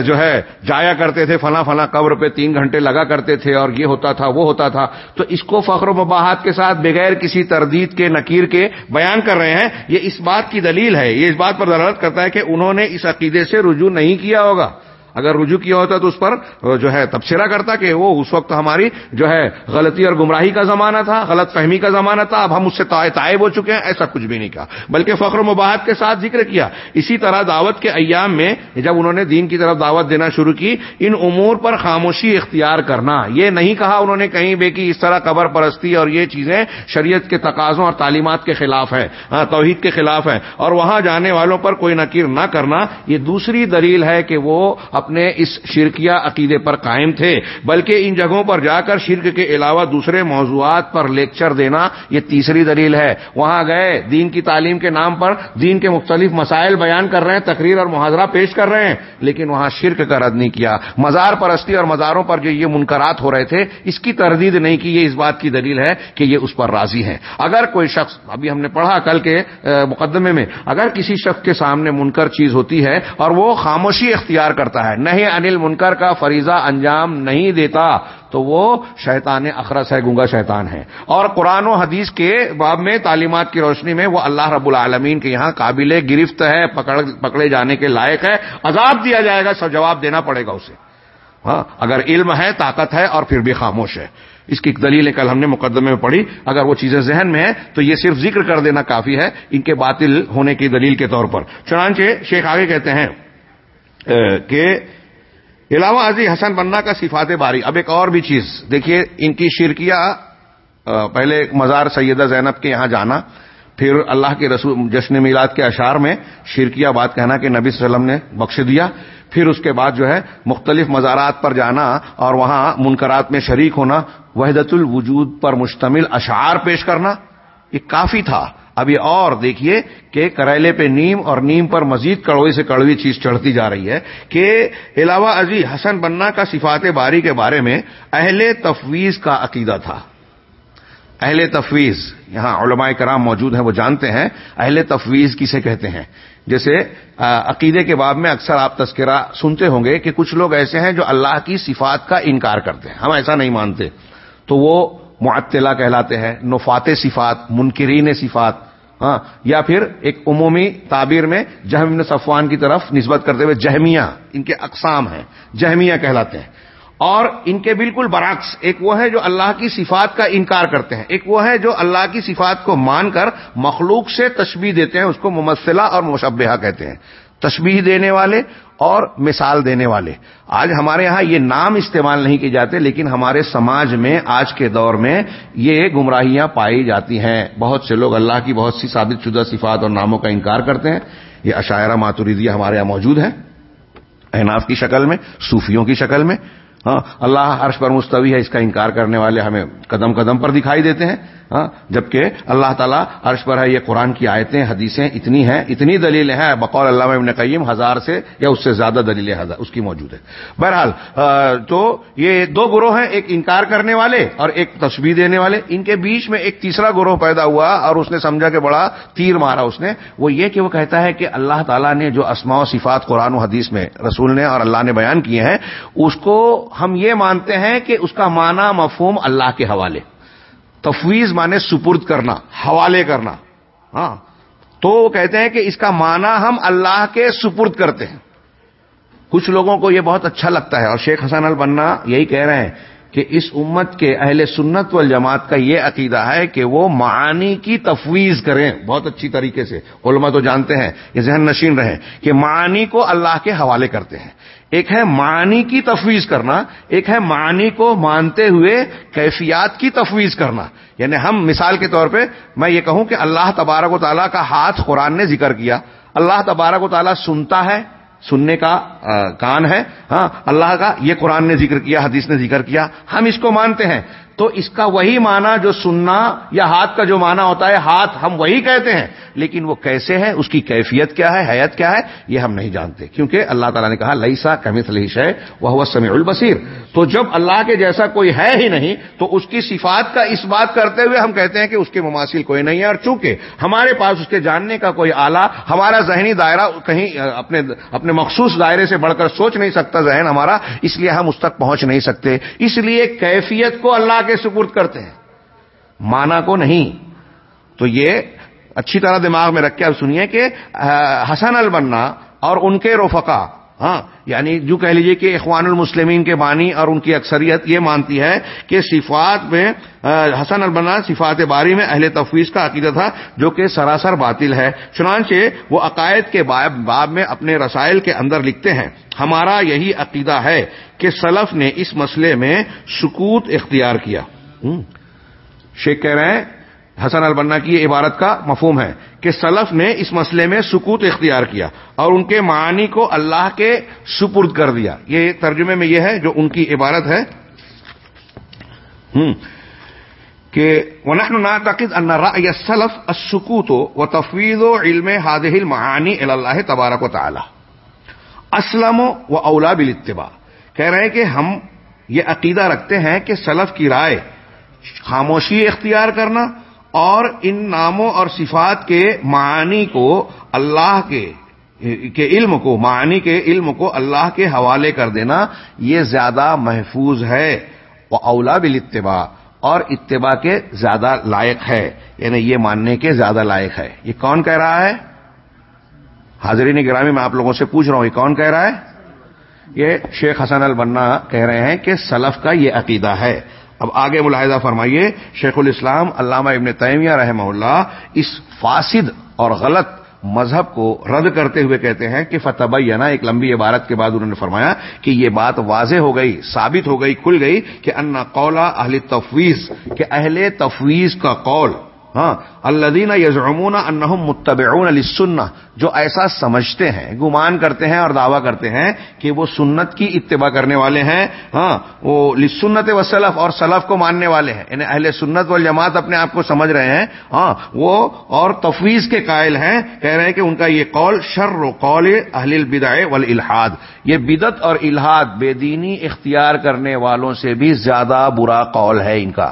A: جو ہے، جایا کرتے تھے، فلاں فلاں قبر پہ تین گھنٹے لگا کرتے تھے اور یہ ہوتا تھا، وہ ہوتا تھا۔ تو اس کو فخر و مباحت کے ساتھ بغیر کسی تردید کے، نکیر کے بیان کر رہے ہیں۔ یہ اس بات کی دلیل ہے۔ یہ اس بات پر دلالت کرتا ہے کہ انہوں نے اس عقیدے سے رجوع نہیں کیا ہوگا۔ اگر رجوع کیا ہوتا تو اس پر جو ہے، تبصرہ کرتا کہ وہ اس وقت ہماری جو ہے غلطی اور گمراہی کا زمانہ تھا، غلط فہمی کا زمانہ تھا، اب ہم اس سے طائب ہو چکے ہیں، ایسا کچھ بھی نہیں کہا۔ بلکہ فخر و مباحت کے ساتھ ذکر کیا۔ اسی طرح دعوت کے ایام میں جب انہوں نے دین کی طرف دعوت دینا شروع کی، ان امور پر خاموشی اختیار کرنا۔ یہ نہیں کہا انہوں نے کہیں بے کہ اس طرح قبر پرستی اور یہ چیزیں شریعت کے تقاضوں اور تعلیمات کے خلاف ہے ہاں توحید کے خلاف ہے اور وہاں جانے والوں پر کوئی نکیر نہ کرنا، یہ دوسری دلیل ہے کہ وہ اپنے اس شرکیہ عقیدے پر قائم تھے، بلکہ ان جگہوں پر جا کر شرک کے علاوہ دوسرے موضوعات پر لیکچر دینا یہ تیسری دلیل ہے۔ وہاں گئے، دین کی تعلیم کے نام پر دین کے مختلف مسائل بیان کر رہے ہیں، تقریر اور محاذرہ پیش کر رہے ہیں، لیکن وہاں شرک کا رد نہیں کیا۔ مزار پرستی اور مزاروں پر جو یہ منکرات ہو رہے تھے، اس کی تردید نہیں کی، یہ اس بات کی دلیل ہے کہ یہ اس پر راضی ہیں۔ اگر کوئی شخص، ابھی ہم نے پڑھا کل کے مقدمے میں، اگر کسی شخص کے سامنے منکر چیز ہوتی ہے اور وہ خاموشی اختیار کرتا ہے نہیں انل منکر کا فریضہ انجام نہیں دیتا تو وہ شیطان اخرس ہے، گنگا شیطان ہے۔ اور قرآن و حدیث کے باب میں تعلیمات کی روشنی میں وہ اللہ رب العالمین کے یہاں قابل گرفت ہے، پکڑ، پکڑے جانے کے لائق ہے۔ عذاب دیا جائے گا، سب جواب دینا پڑے گا اسے۔ ہاں اگر علم ہے، طاقت ہے اور پھر بھی خاموش ہے۔ اس کی دلیل کل ہم نے مقدمے میں پڑھی۔ اگر وہ چیزیں ذہن میں ہیں تو یہ صرف ذکر کر دینا کافی ہے ان کے باطل ہونے کی دلیل کے طور پر۔ چنانچہ شیخ آگے کہتے ہیں کہ علاوہ ازی حسن بننا کا صفات باری، اب ایک اور بھی چیز، دیکھیے ان کی شرکیہ پہلے مزار سیدہ زینب کے یہاں جانا، پھر اللہ کے رسول، جشن میلاد کے اشار میں شرکیہ بات کہنا کہ نبی صلی اللہ علیہ وسلم نے بخش دیا، پھر اس کے بعد جو ہے مختلف مزارات پر جانا اور وہاں منکرات میں شریک ہونا، وحدت الوجود پر مشتمل اشعار پیش کرنا، یہ کافی تھا۔ اب یہ اور دیکھیے کہ کریلے پہ نیم اور نیم پر مزید کڑوئی سے کڑوی چیز چڑھتی جا رہی ہے کہ علاوہ ازی حسن بننا کا صفات باری کے بارے میں اہل تفویض کا عقیدہ تھا۔ اہل تفویض، یہاں علماء کرام موجود ہیں، وہ جانتے ہیں اہل تفویض کسے کہتے ہیں۔ جیسے عقیدے کے باب میں اکثر آپ تذکرہ سنتے ہوں گے کہ کچھ لوگ ایسے ہیں جو اللہ کی صفات کا انکار کرتے ہیں۔ ہم ایسا نہیں مانتے۔ تو وہ معطلہ کہلاتے ہیں نفات صفات، منکرین صفات ہاں یا پھر ایک عمومی تعبیر میں جہم صفوان کی طرف نسبت کرتے ہوئے جہمیہ، ان کے اقسام ہیں، جہمیہ کہلاتے ہیں۔ اور ان کے بالکل برعکس، ایک وہ ہے جو اللہ کی صفات کا انکار کرتے ہیں، ایک وہ ہے جو اللہ کی صفات کو مان کر مخلوق سے تشبیح دیتے ہیں، اس کو ممثلہ اور مشبہ کہتے ہیں۔ تشبیح دینے والے اور مثال دینے والے۔ آج ہمارے ہاں یہ نام استعمال نہیں کیے جاتے، لیکن ہمارے سماج میں آج کے دور میں یہ گمراہیاں پائی جاتی ہیں۔ بہت سے لوگ اللہ کی بہت سی ثابت شدہ صفات اور ناموں کا انکار کرتے ہیں۔ یہ عشاعرہ ماتوریدیہ ہمارے یہاں موجود ہیں۔ احناف کی شکل میں، صوفیوں کی شکل میں ہاں اللہ عرش پر مستوی ہے، اس کا انکار کرنے والے ہمیں قدم قدم پر دکھائی دیتے ہیں ہاں جبکہ اللہ تعالیٰ عرش پر ہے، یہ قرآن کی آیتیں، حدیثیں اتنی ہیں، اتنی دلیلیں ہیں، بقول اللہ ابن قیم ہزار سے یا اس سے زیادہ دلیلیں اس کی موجود ہے۔ بہرحال تو یہ دو گروہ ہیں، ایک انکار کرنے والے اور ایک تصویر دینے والے۔ ان کے بیچ میں ایک تیسرا گروہ پیدا ہوا اور اس نے سمجھا کہ بڑا تیر مارا اس نے۔ وہ یہ کہ وہ کہتا ہے کہ اللہ تعالیٰ نے جو اسماء و صفات قرآن و حدیث میں رسول نے اور اللہ نے بیان کیے ہیں، اس کو ہم یہ مانتے ہیں کہ اس کا معنی مفہوم اللہ کے حوالے، تفویض مانے سپرد کرنا، حوالے کرنا ہاں تو وہ کہتے ہیں کہ اس کا معنی ہم اللہ کے سپرد کرتے ہیں۔ کچھ لوگوں کو یہ بہت اچھا لگتا ہے اور شیخ حسن البنا یہی کہہ رہے ہیں کہ اس امت کے اہل سنت والجماعت کا یہ عقیدہ ہے کہ وہ معانی کی تفویض کریں۔ بہت اچھی طریقے سے علماء تو جانتے ہیں، یہ ذہن نشین رہیں کہ معانی کو اللہ کے حوالے کرتے ہیں۔ ایک ہے معنی کی تفویض کرنا، ایک ہے معنی کو مانتے ہوئے کیفیات کی تفویض کرنا۔ یعنی ہم مثال کے طور پہ میں یہ کہوں کہ اللہ تبارک و تعالیٰ کا ہاتھ قرآن نے ذکر کیا۔ اللہ تبارک و تعالیٰ سنتا ہے، سننے کا کان ہے۔ ہاں اللہ کا یہ قرآن نے ذکر کیا، حدیث نے ذکر کیا۔ ہم اس کو مانتے ہیں۔ تو اس کا وہی معنی جو سننا یا ہاتھ کا جو معنی ہوتا ہے، ہاتھ ہم وہی کہتے ہیں۔ لیکن وہ کیسے ہے اس کی کیفیت کیا ہے؟ حیت کیا ہے؟ یہ ہم نہیں جانتے۔ کیونکہ اللہ تعالیٰ نے کہا لئی سا کمت لیش ہے وہ سمیع البصیر۔ تو جب اللہ کے جیسا کوئی ہے ہی نہیں، تو اس کی صفات کا اس بات کرتے ہوئے ہم کہتے ہیں کہ اس کے مماثل کوئی نہیں ہے۔ اور چونکہ ہمارے پاس اس کے جاننے کا کوئی آلہ، ہمارا ذہنی دائرہ کہیں، اپنے اپنے مخصوص دائرے سے بڑھ کر سوچ نہیں سکتا ذہن ہمارا، اس لیے ہم اس تک پہنچ نہیں سکتے۔ اس لیے کیفیت کو اللہ کے سپرد کرتے ہیں۔ مانا کو نہیں۔ تو یہ اچھی طرح دماغ میں رکھ کے اب سنیے کہ حسن البنا اور ان کے روفقا ہاں یعنی جو کہہ لیجیے کہ اخوان المسلمین کے بانی اور ان کی اکثریت یہ مانتی ہے کہ صفات میں حسن البنا صفات باری میں اہل تفویض کا عقیدہ تھا جو کہ سراسر باطل ہے۔ چنانچہ وہ عقائد کے باب میں اپنے رسائل کے اندر لکھتے ہیں، ہمارا یہی عقیدہ ہے۔ کہ سلف نے اس مسئلے میں سکوت اختیار کیا۔ شیخ کہہ رہے ہیں حسن البنا کی یہ عبارت کا مفہوم ہے کہ سلف نے اس مسئلے میں سکوت اختیار کیا اور ان کے معانی کو اللہ کے سپرد کر دیا۔ یہ ترجمے میں یہ ہے جو ان کی عبارت ہے۔ کہ ونحن نعتقد ان رأي السلف السکوت و تفویض و علم هذه المعانی اللہ تبارک و تعالی اسلم و اولا بالاتباع۔ کہہ رہے ہیں کہ ہم یہ عقیدہ رکھتے ہیں کہ سلف کی رائے خاموشی اختیار کرنا اور ان ناموں اور صفات کے معانی کو اللہ کے کے علم کو معنی کے علم کو اللہ کے حوالے کر دینا، یہ زیادہ محفوظ ہے وہ اولا بل اتباع اور اتباع کے زیادہ لائق ہے یعنی یہ ماننے کے زیادہ لائق ہے۔ یہ کون کہہ رہا ہے؟ حاضرین گرامی، میں آپ لوگوں سے پوچھ رہا ہوں، یہ کون کہہ رہا ہے؟ یہ شیخ حسن البنا کہہ رہے ہیں کہ سلف کا یہ عقیدہ ہے۔ اب آگے ملاحظہ فرمائیے، شیخ الاسلام علامہ ابن تیمیہ رحمہ اللہ اس فاسد اور غلط مذہب کو رد کرتے ہوئے کہتے ہیں کہ فتح ایک لمبی عبارت کے بعد انہوں نے فرمایا کہ یہ بات واضح ہو گئی، ثابت ہو گئی، کھل گئی کہ انا قولا اہل تفویض، کہ اہل تفویض کا قول ہاں الدین یزعمون انہم متبعون للسنہ، جو ایسا سمجھتے ہیں، گمان کرتے ہیں اور دعویٰ کرتے ہیں کہ وہ سنت کی اتباع کرنے والے ہیں ہاں وہ لسنت و سلف اور سلف کو ماننے والے ہیں یعنی اہل سنت والجماعت اپنے آپ کو سمجھ رہے ہیں ہاں وہ اور تفویض کے قائل ہیں، کہہ رہے ہیں کہ ان کا یہ قول شر و قول اہل البدع والالحاد۔ یہ بدت اور الحاد، بے دینی اختیار کرنے والوں سے بھی زیادہ برا قول ہے ان کا۔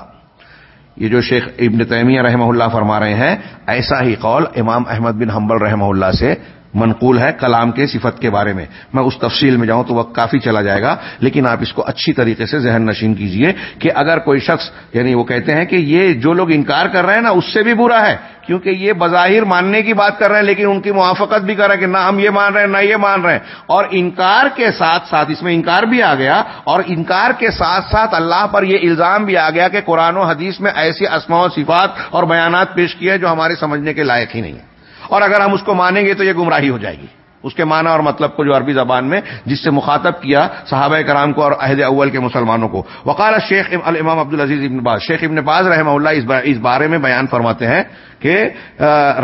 A: یہ جو شیخ ابن تیمیہ رحمہ اللہ فرما رہے ہیں، ایسا ہی قول امام احمد بن حنبل رحمہ اللہ سے منقول ہے کلام کے صفت کے بارے میں۔ میں اس تفصیل میں جاؤں تو وقت کافی چلا جائے گا، لیکن آپ اس کو اچھی طریقے سے ذہن نشین کیجیے کہ اگر کوئی شخص یعنی وہ کہتے ہیں کہ یہ جو لوگ انکار کر رہے ہیں نا، اس سے بھی برا ہے۔ کیونکہ یہ بظاہر ماننے کی بات کر رہے ہیں، لیکن ان کی موافقت بھی کر رہے ہیں کہ نہ ہم یہ مان رہے ہیں، نہ یہ مان رہے ہیں۔ اور انکار کے ساتھ ساتھ، اس میں انکار بھی آ گیا، اور انکار کے ساتھ ساتھ اللہ پر یہ الزام بھی آ گیا کہ قرآن و حدیث میں ایسی اسماء و صفات اور بیانات پیش کیے جو ہمارے سمجھنے کے لائق ہی نہیں ہیں۔ اور اگر ہم اس کو مانیں گے تو یہ گمراہی ہو جائے گی۔ اس کے معنی اور مطلب کو جو عربی زبان میں، جس سے مخاطب کیا صحابہ کرام کو اور عہد اول کے مسلمانوں کو۔ وقال شیخ الامام عبد العزیز ابن باز۔ شیخ ابن باز رحمہ اللہ اس بارے میں بیان فرماتے ہیں کہ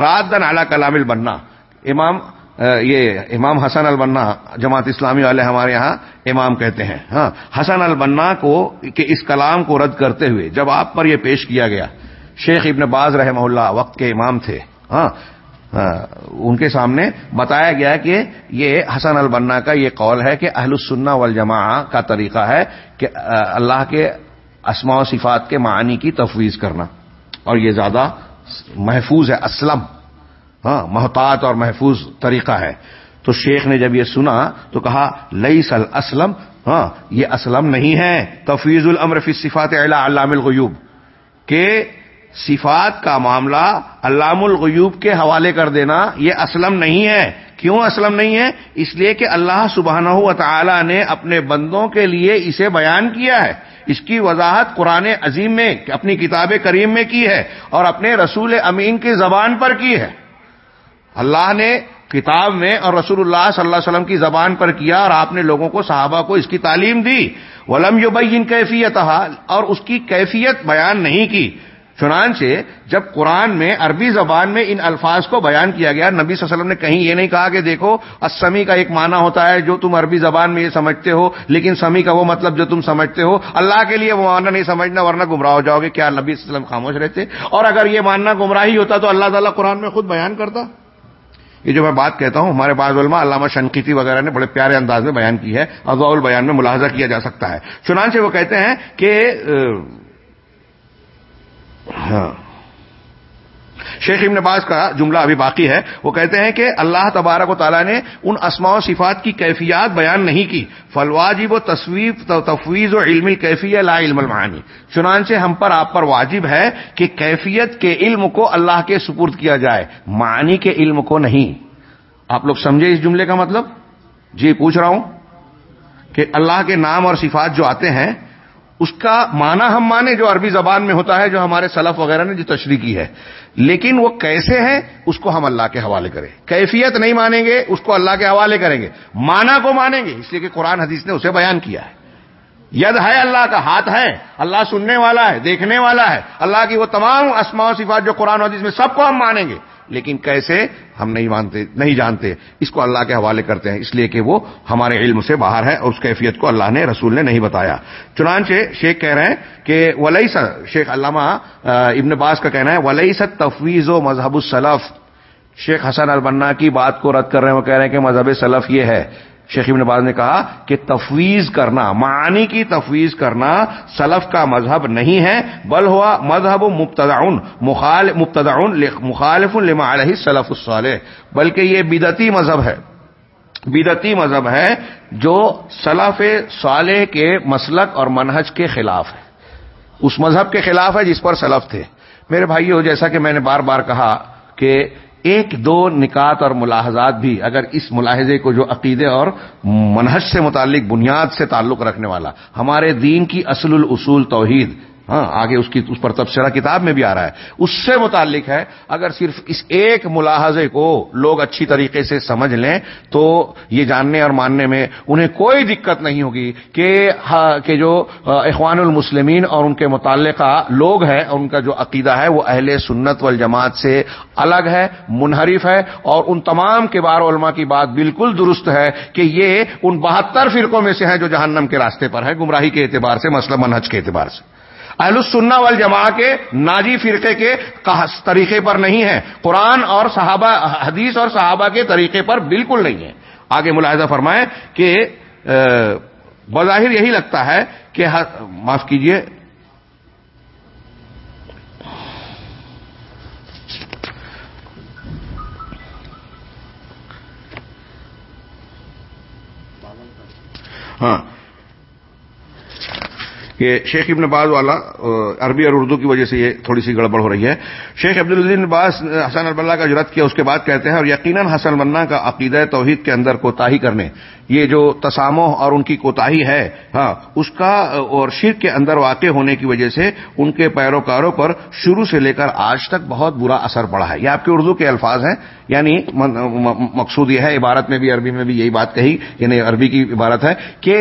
A: رات دن اعلی کلام البنا۔ امام یہ امام حسن البنا جماعت اسلامی والے ہمارے ہاں امام کہتے ہیں۔ ہاں حسن البنا کو، کہ اس کلام کو رد کرتے ہوئے جب آپ پر یہ پیش کیا گیا، شیخ ابن باز رحمہ اللہ وقت کے امام تھے۔ ہاں ہاں، ان کے سامنے بتایا گیا کہ یہ حسن البنا کا یہ قول ہے کہ اہل السنہ والجماع کا طریقہ ہے کہ اللہ کے اسماء و صفات کے معنی کی تفویض کرنا۔ اور یہ زیادہ محفوظ ہے، اسلم ہاں محتاط اور محفوظ طریقہ ہے۔ تو شیخ نے جب یہ سنا تو کہا لئی سل اسلم ہاں یہ اسلم نہیں ہے، تفویض الامر فی صفات علام الغیوب، کہ صفات کا معاملہ علام الغیوب کے حوالے کر دینا یہ اسلم نہیں ہے۔ کیوں اسلم نہیں ہے؟ اس لیے کہ اللہ سبحانہ و تعالی نے اپنے بندوں کے لیے اسے بیان کیا ہے۔ اس کی وضاحت قرآن عظیم میں، اپنی کتاب کریم میں کی ہے اور اپنے رسول امین کی زبان پر کی ہے۔ اللہ نے کتاب میں اور رسول اللہ صلی اللہ علیہ وسلم کی زبان پر کیا اور آپ نے لوگوں کو، صحابہ کو اس کی تعلیم دی۔ ولم یو بین کیفیت اور اس کی کیفیت بیان نہیں کی۔ چنانچہ جب قرآن میں، عربی زبان میں ان الفاظ کو بیان کیا گیا، نبی صلی اللہ علیہ وسلم نے کہیں یہ نہیں کہا کہ دیکھو اسمی کا ایک معنی ہوتا ہے جو تم عربی زبان میں یہ سمجھتے ہو، لیکن سمی کا وہ مطلب جو تم سمجھتے ہو۔ اللہ کے لیے وہ معنی نہیں سمجھنا، ورنہ گمراہ ہو جاؤ گے۔ کیا نبی صلی اللہ علیہ وسلم خاموش رہتے؟ اور اگر یہ ماننا گمراہی ہوتا تو اللہ تعالیٰ قرآن میں خود بیان کرتا۔ یہ جو میں بات کہتا ہوں، ہمارے بعض علماء علامہ شنقیتی وغیرہ نے بڑے پیارے انداز میں بیان کی ہے، اضواء البیان میں ملاحظہ کیا جا سکتا ہے۔ چنانچہ وہ کہتے ہیں کہ ہاں۔ شیخ ابن باز کا جملہ ابھی باقی ہے۔ وہ کہتے ہیں کہ اللہ تبارک و تعالیٰ نے ان اسماء و صفات کی کیفیات بیان نہیں کی۔ فلواجب و تصویف تفویض و علمی کیفیت لا علم المعانی۔ چنانچہ ہم پر آپ پر واجب ہے کہ کیفیت کے علم کو اللہ کے سپرد کیا جائے معنی کے علم کو نہیں۔ آپ لوگ سمجھے اس جملے کا مطلب؟ جی پوچھ رہا ہوں کہ اللہ کے نام اور صفات جو آتے ہیں اس کا معنی ہم مانے جو عربی زبان میں ہوتا ہے، جو ہمارے سلف وغیرہ نے جو تشریح کی ہے۔ لیکن وہ کیسے ہیں، اس کو ہم اللہ کے حوالے کریں۔ کیفیت نہیں مانیں گے، اس کو اللہ کے حوالے کریں گے۔ مانا کو مانیں گے، اس لیے کہ قرآن حدیث نے اسے بیان کیا ہے۔ ید ہے اللہ کا ہاتھ ہے، اللہ سننے والا ہے، دیکھنے والا ہے۔ اللہ کی وہ تمام اسماء و صفات جو قرآن حدیث میں سب کو ہم مانیں گے۔ لیکن کیسے ہم نہیں مانتے، نہیں جانتے۔ اس کو اللہ کے حوالے کرتے ہیں، اس لیے کہ وہ ہمارے علم سے باہر ہے اور اس کیفیت کو اللہ نے، رسول نے نہیں بتایا۔ چنانچہ شیخ کہہ رہے ہیں کہ ولی شیخ علامہ ابن باز کا کہنا ہے ولی تفویض و مذہب السلف۔ شیخ حسن البنا کی بات کو رد کر رہے ہیں، وہ کہہ رہے ہیں کہ مذہب سلف یہ ہے۔ شیخ ابن باز نے کہا کہ تفویض کرنا، معانی کی تفویض کرنا سلف کا مذہب نہیں ہے، بل ہوا مذہب مبتدعن مبتدعن مخالف لما علیہ سلف الصالح، بلکہ یہ بدتی مذہب ہے۔ بدتی مذہب ہے جو سلف صالح کے مسلک اور منہج کے خلاف ہے۔ اس مذہب کے خلاف ہے جس پر سلف تھے۔ میرے بھائیو، جیسا کہ میں نے بار بار کہا کہ ایک دو نکات اور ملاحظات بھی، اگر اس ملاحظے کو جو عقیدے اور منحص سے متعلق، بنیاد سے تعلق رکھنے والا، ہمارے دین کی اصل الاصول توحید ہاں آگے اس کی اس پر تبصرہ کتاب میں بھی آ رہا ہے۔ اس سے متعلق ہے، اگر صرف اس ایک ملاحظے کو لوگ اچھی طریقے سے سمجھ لیں، تو یہ جاننے اور ماننے میں انہیں کوئی دقت نہیں ہوگی کہ کہ جو اخوان المسلمین اور ان کے متعلقہ لوگ ہیں، اور ان کا جو عقیدہ ہے، وہ اہل سنت والجماعت سے الگ ہے، منحرف ہے، اور ان تمام کے بار علماء کی بات بالکل درست ہے کہ یہ ان بہتر فرقوں میں سے ہیں جو جہنم کے راستے پر ہے گمراہی کے اعتبار سے، مسئلہ منہج کے اعتبار سے۔ اہل السنہ والجماع کے ناجی فرقے کے طریقے پر نہیں ہے قرآن اور صحابہ، حدیث اور صحابہ کے طریقے پر بالکل نہیں ہے آگے ملاحظہ فرمائیں کہ بظاہر یہی لگتا ہے کہ معاف کیجیے۔ ہاں۔ کہ شیخ ابن باز والا عربی اور اردو کی وجہ سے یہ تھوڑی سی گڑبڑ ہو رہی ہے۔ شیخ عبد الدین باز، حسن البلہ کا جرت کیا، اس کے بعد کہتے ہیں، اور یقیناً حسن البنا کا عقیدہ توحید کے اندر کوتاہی کرنے۔ یہ جو تسامو اور ان کی کوتاہی ہے ہاں اس کا، اور شرک کے اندر واقع ہونے کی وجہ سے ان کے پیروکاروں پر شروع سے لے کر آج تک بہت برا اثر پڑا ہے۔ یہ آپ کے اردو کے الفاظ ہیں یعنی مقصود یہ ہے، عبارت میں بھی، عربی میں بھی یہی بات کہی یعنی عربی کی عبارت ہے کہ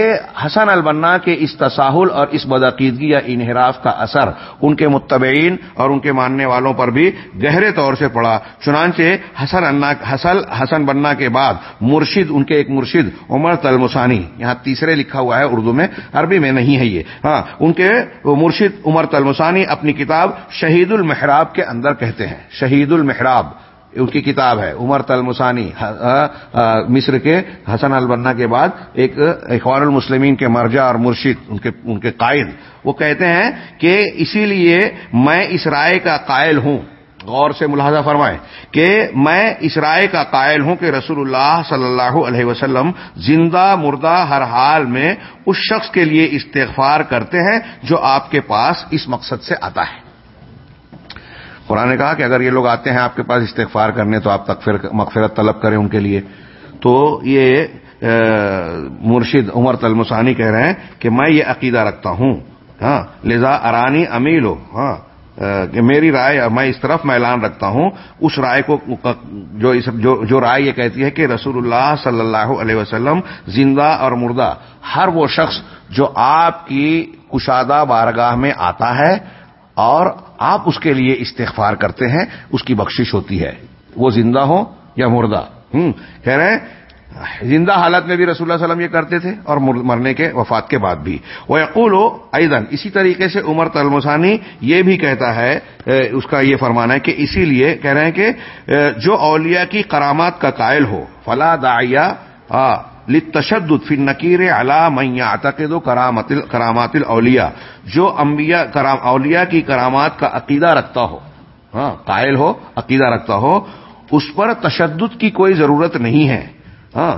A: حسن البنا کے اس تساہل اور اس بدعقیدگی یا انحراف کا اثر ان کے متبعین اور ان کے ماننے والوں پر بھی گہرے طور سے پڑا۔ چنانچہ حسن حسن حسن بننا کے بعد مرشد، ان کے ایک مرشد عمر تلمسانی، یہاں تیسرے لکھا ہوا ہے اردو میں، عربی میں نہیں ہے یہ۔ ہاں ان کے مرشد عمر تلمسانی اپنی کتاب شہید المحراب کے اندر کہتے ہیں۔ شہید المحراب، ان کی کتاب ہے۔ عمر تلمسانی مصر کے حسن البنا کے بعد ایک اخوان المسلمین کے مرجع اور مرشد، ان کے ان کے قائد۔ وہ کہتے ہیں کہ اسی لیے میں اس رائے کا قائل ہوں۔ غور سے ملاحظہ فرمائیں کہ میں اس رائے کا قائل ہوں کہ رسول اللہ صلی اللہ علیہ وسلم زندہ مردہ ہر حال میں اس شخص کے لیے استغفار کرتے ہیں جو آپ کے پاس اس مقصد سے آتا ہے۔ قرآن نے کہا کہ اگر یہ لوگ آتے ہیں آپ کے پاس استغفار کرنے تو آپ مغفرت طلب کریں ان کے لیے۔ تو یہ مرشد عمر تلمسانی کہہ رہے ہیں کہ میں یہ عقیدہ رکھتا ہوں۔ ہاں لذا ارانی امیل ہو ہاں کہ میری رائے، میں اس طرف میں اعلان رکھتا ہوں، اس رائے کو جو جو رائے یہ کہتی ہے کہ رسول اللہ صلی اللہ علیہ وسلم زندہ اور مردہ، ہر وہ شخص جو آپ کی کشادہ بارگاہ میں آتا ہے اور آپ اس کے لیے استغفار کرتے ہیں، اس کی بخشش ہوتی ہے۔ وہ زندہ ہو یا مردہ؟ ہوں کہہ رہے ہیں زندہ حالت میں بھی رسول اللہ علیہ وسلم یہ کرتے تھے اور مرنے کے وفات کے بعد بھی۔ وہ یقول ہو ایدن اسی طریقے سے عمر تلمسانی یہ بھی کہتا ہے اس کا یہ فرمانا ہے کہ اسی لیے کہہ رہے ہیں کہ جو اولیاء کی کرامات کا قائل ہو، فلا دایا تشدد فی نکیر علا میاں عتقد و کرامات الاولیاء جو انبیاء اولیاء کی کرامات کا عقیدہ رکھتا ہو ہاں قائل ہو، عقیدہ رکھتا ہو، اس پر تشدد کی کوئی ضرورت نہیں ہے۔ ہاں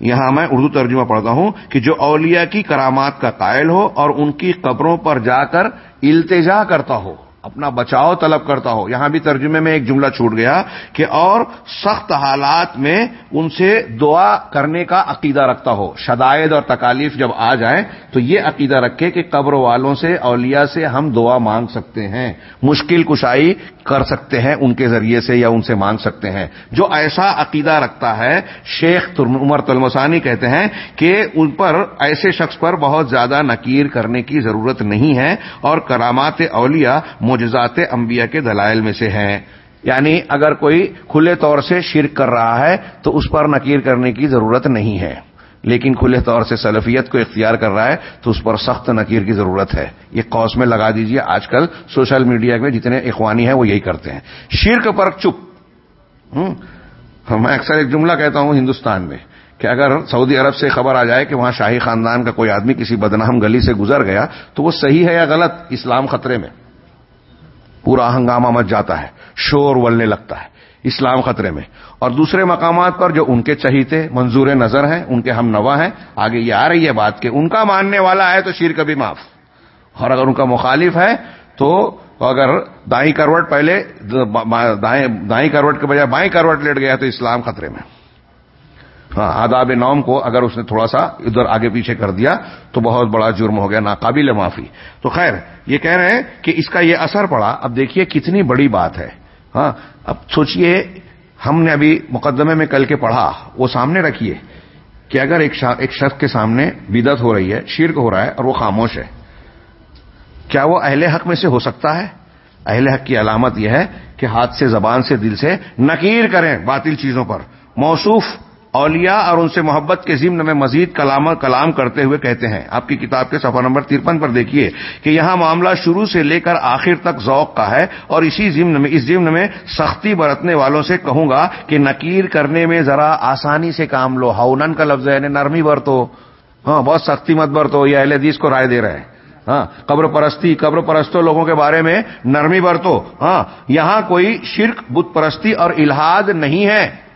A: یہاں میں اردو ترجمہ پڑھتا ہوں کہ جو اولیاء کی کرامات کا قائل ہو اور ان کی قبروں پر جا کر التجا کرتا ہو۔ اپنا بچاؤ طلب کرتا ہو۔ یہاں بھی ترجمے میں ایک جملہ چھوٹ گیا کہ اور سخت حالات میں ان سے دعا کرنے کا عقیدہ رکھتا ہو۔ شدائد اور تکالیف جب آ جائیں تو یہ عقیدہ رکھے کہ قبر والوں سے، اولیاء سے ہم دعا مانگ سکتے ہیں۔ مشکل کشائی کر سکتے ہیں ان کے ذریعے سے یا ان سے مانگ سکتے ہیں۔ جو ایسا عقیدہ رکھتا ہے، شیخ عمر تلمسانی کہتے ہیں کہ ان پر ایسے شخص پر بہت زیادہ نکیر کرنے کی ضرورت نہیں ہے اور کرامات اولیاء معجزات انبیاء کے دلائل میں سے ہیں۔ یعنی اگر کوئی کھلے طور سے شرک کر رہا ہے تو اس پر نکیر کرنے کی ضرورت نہیں ہے۔ لیکن کھلے طور سے سلفیت کو اختیار کر رہا ہے تو اس پر سخت نکیر کی ضرورت ہے۔ یہ قوس میں لگا دیجیے آج کل سوشل میڈیا میں جتنے اخوانی ہیں وہ یہی کرتے ہیں۔ شرک پر چپ۔ میں اکثر ایک جملہ کہتا ہوں ہندوستان میں کہ اگر سعودی عرب سے خبر آ جائے کہ وہاں شاہی خاندان کا کوئی آدمی کسی بدنام گلی سے گزر گیا تو وہ صحیح ہے یا غلط؟ اسلام خطرے میں۔ پورا ہنگامہ مچ جاتا ہے، شور ولنے لگتا ہے اسلام خطرے میں۔ اور دوسرے مقامات پر جو ان کے چہیتے منظور نظر ہیں، ان کے ہم نوا ہیں، آگے یہ آ رہی ہے بات کہ ان کا ماننے والا ہے تو شیر کبھی معاف۔ اور اگر ان کا مخالف ہے تو اگر دائیں کروٹ پہلے، دائیں کروٹ کے بجائے بائیں کروٹ لیٹ گیا تو اسلام خطرے میں۔ ہاں آداب نوم کو اگر اس نے تھوڑا سا ادھر آگے پیچھے کر دیا، تو بہت بڑا جرم ہو گیا، ناقابل معافی۔ تو خیر، یہ کہہ رہے ہیں کہ اس کا یہ اثر پڑا۔ اب دیکھیے کتنی بڑی بات ہے۔ ہاں اب سوچئے، ہم نے ابھی مقدمے میں کل کے پڑھا، وہ سامنے رکھیے کہ اگر ایک شخص کے سامنے بدت ہو رہی ہے، شرک ہو رہا ہے اور وہ خاموش ہے، کیا وہ اہل حق میں سے ہو سکتا ہے؟ اہل حق کی علامت یہ ہے کہ ہاتھ سے، زبان سے، دل سے نکیر کریں باطل چیزوں پر۔ موصوف اولیاء اور ان سے محبت کے ضمن میں مزید کلام کلام کرتے ہوئے کہتے ہیں۔ آپ کی کتاب کے صفحہ نمبر ترپن پر دیکھیے کہ یہاں معاملہ شروع سے لے کر آخر تک ذوق کا ہے اور اسی ضمن میں، اس ضمن میں سختی برتنے والوں سے کہوں گا کہ نکیر کرنے میں ذرا آسانی سے کام لو۔ ہاؤنن کا لفظ ہے یعنی نرمی برتو۔ ہاں بہت سختی مت برتو، یہ اہل حدیث کو رائے دے رہے ہیں۔ ہاں قبر پرستی، قبر پرستوں لوگوں کے بارے میں نرمی برتو۔ ہاں یہاں کوئی شرک، بت پرستی اور الہاد نہیں ہے۔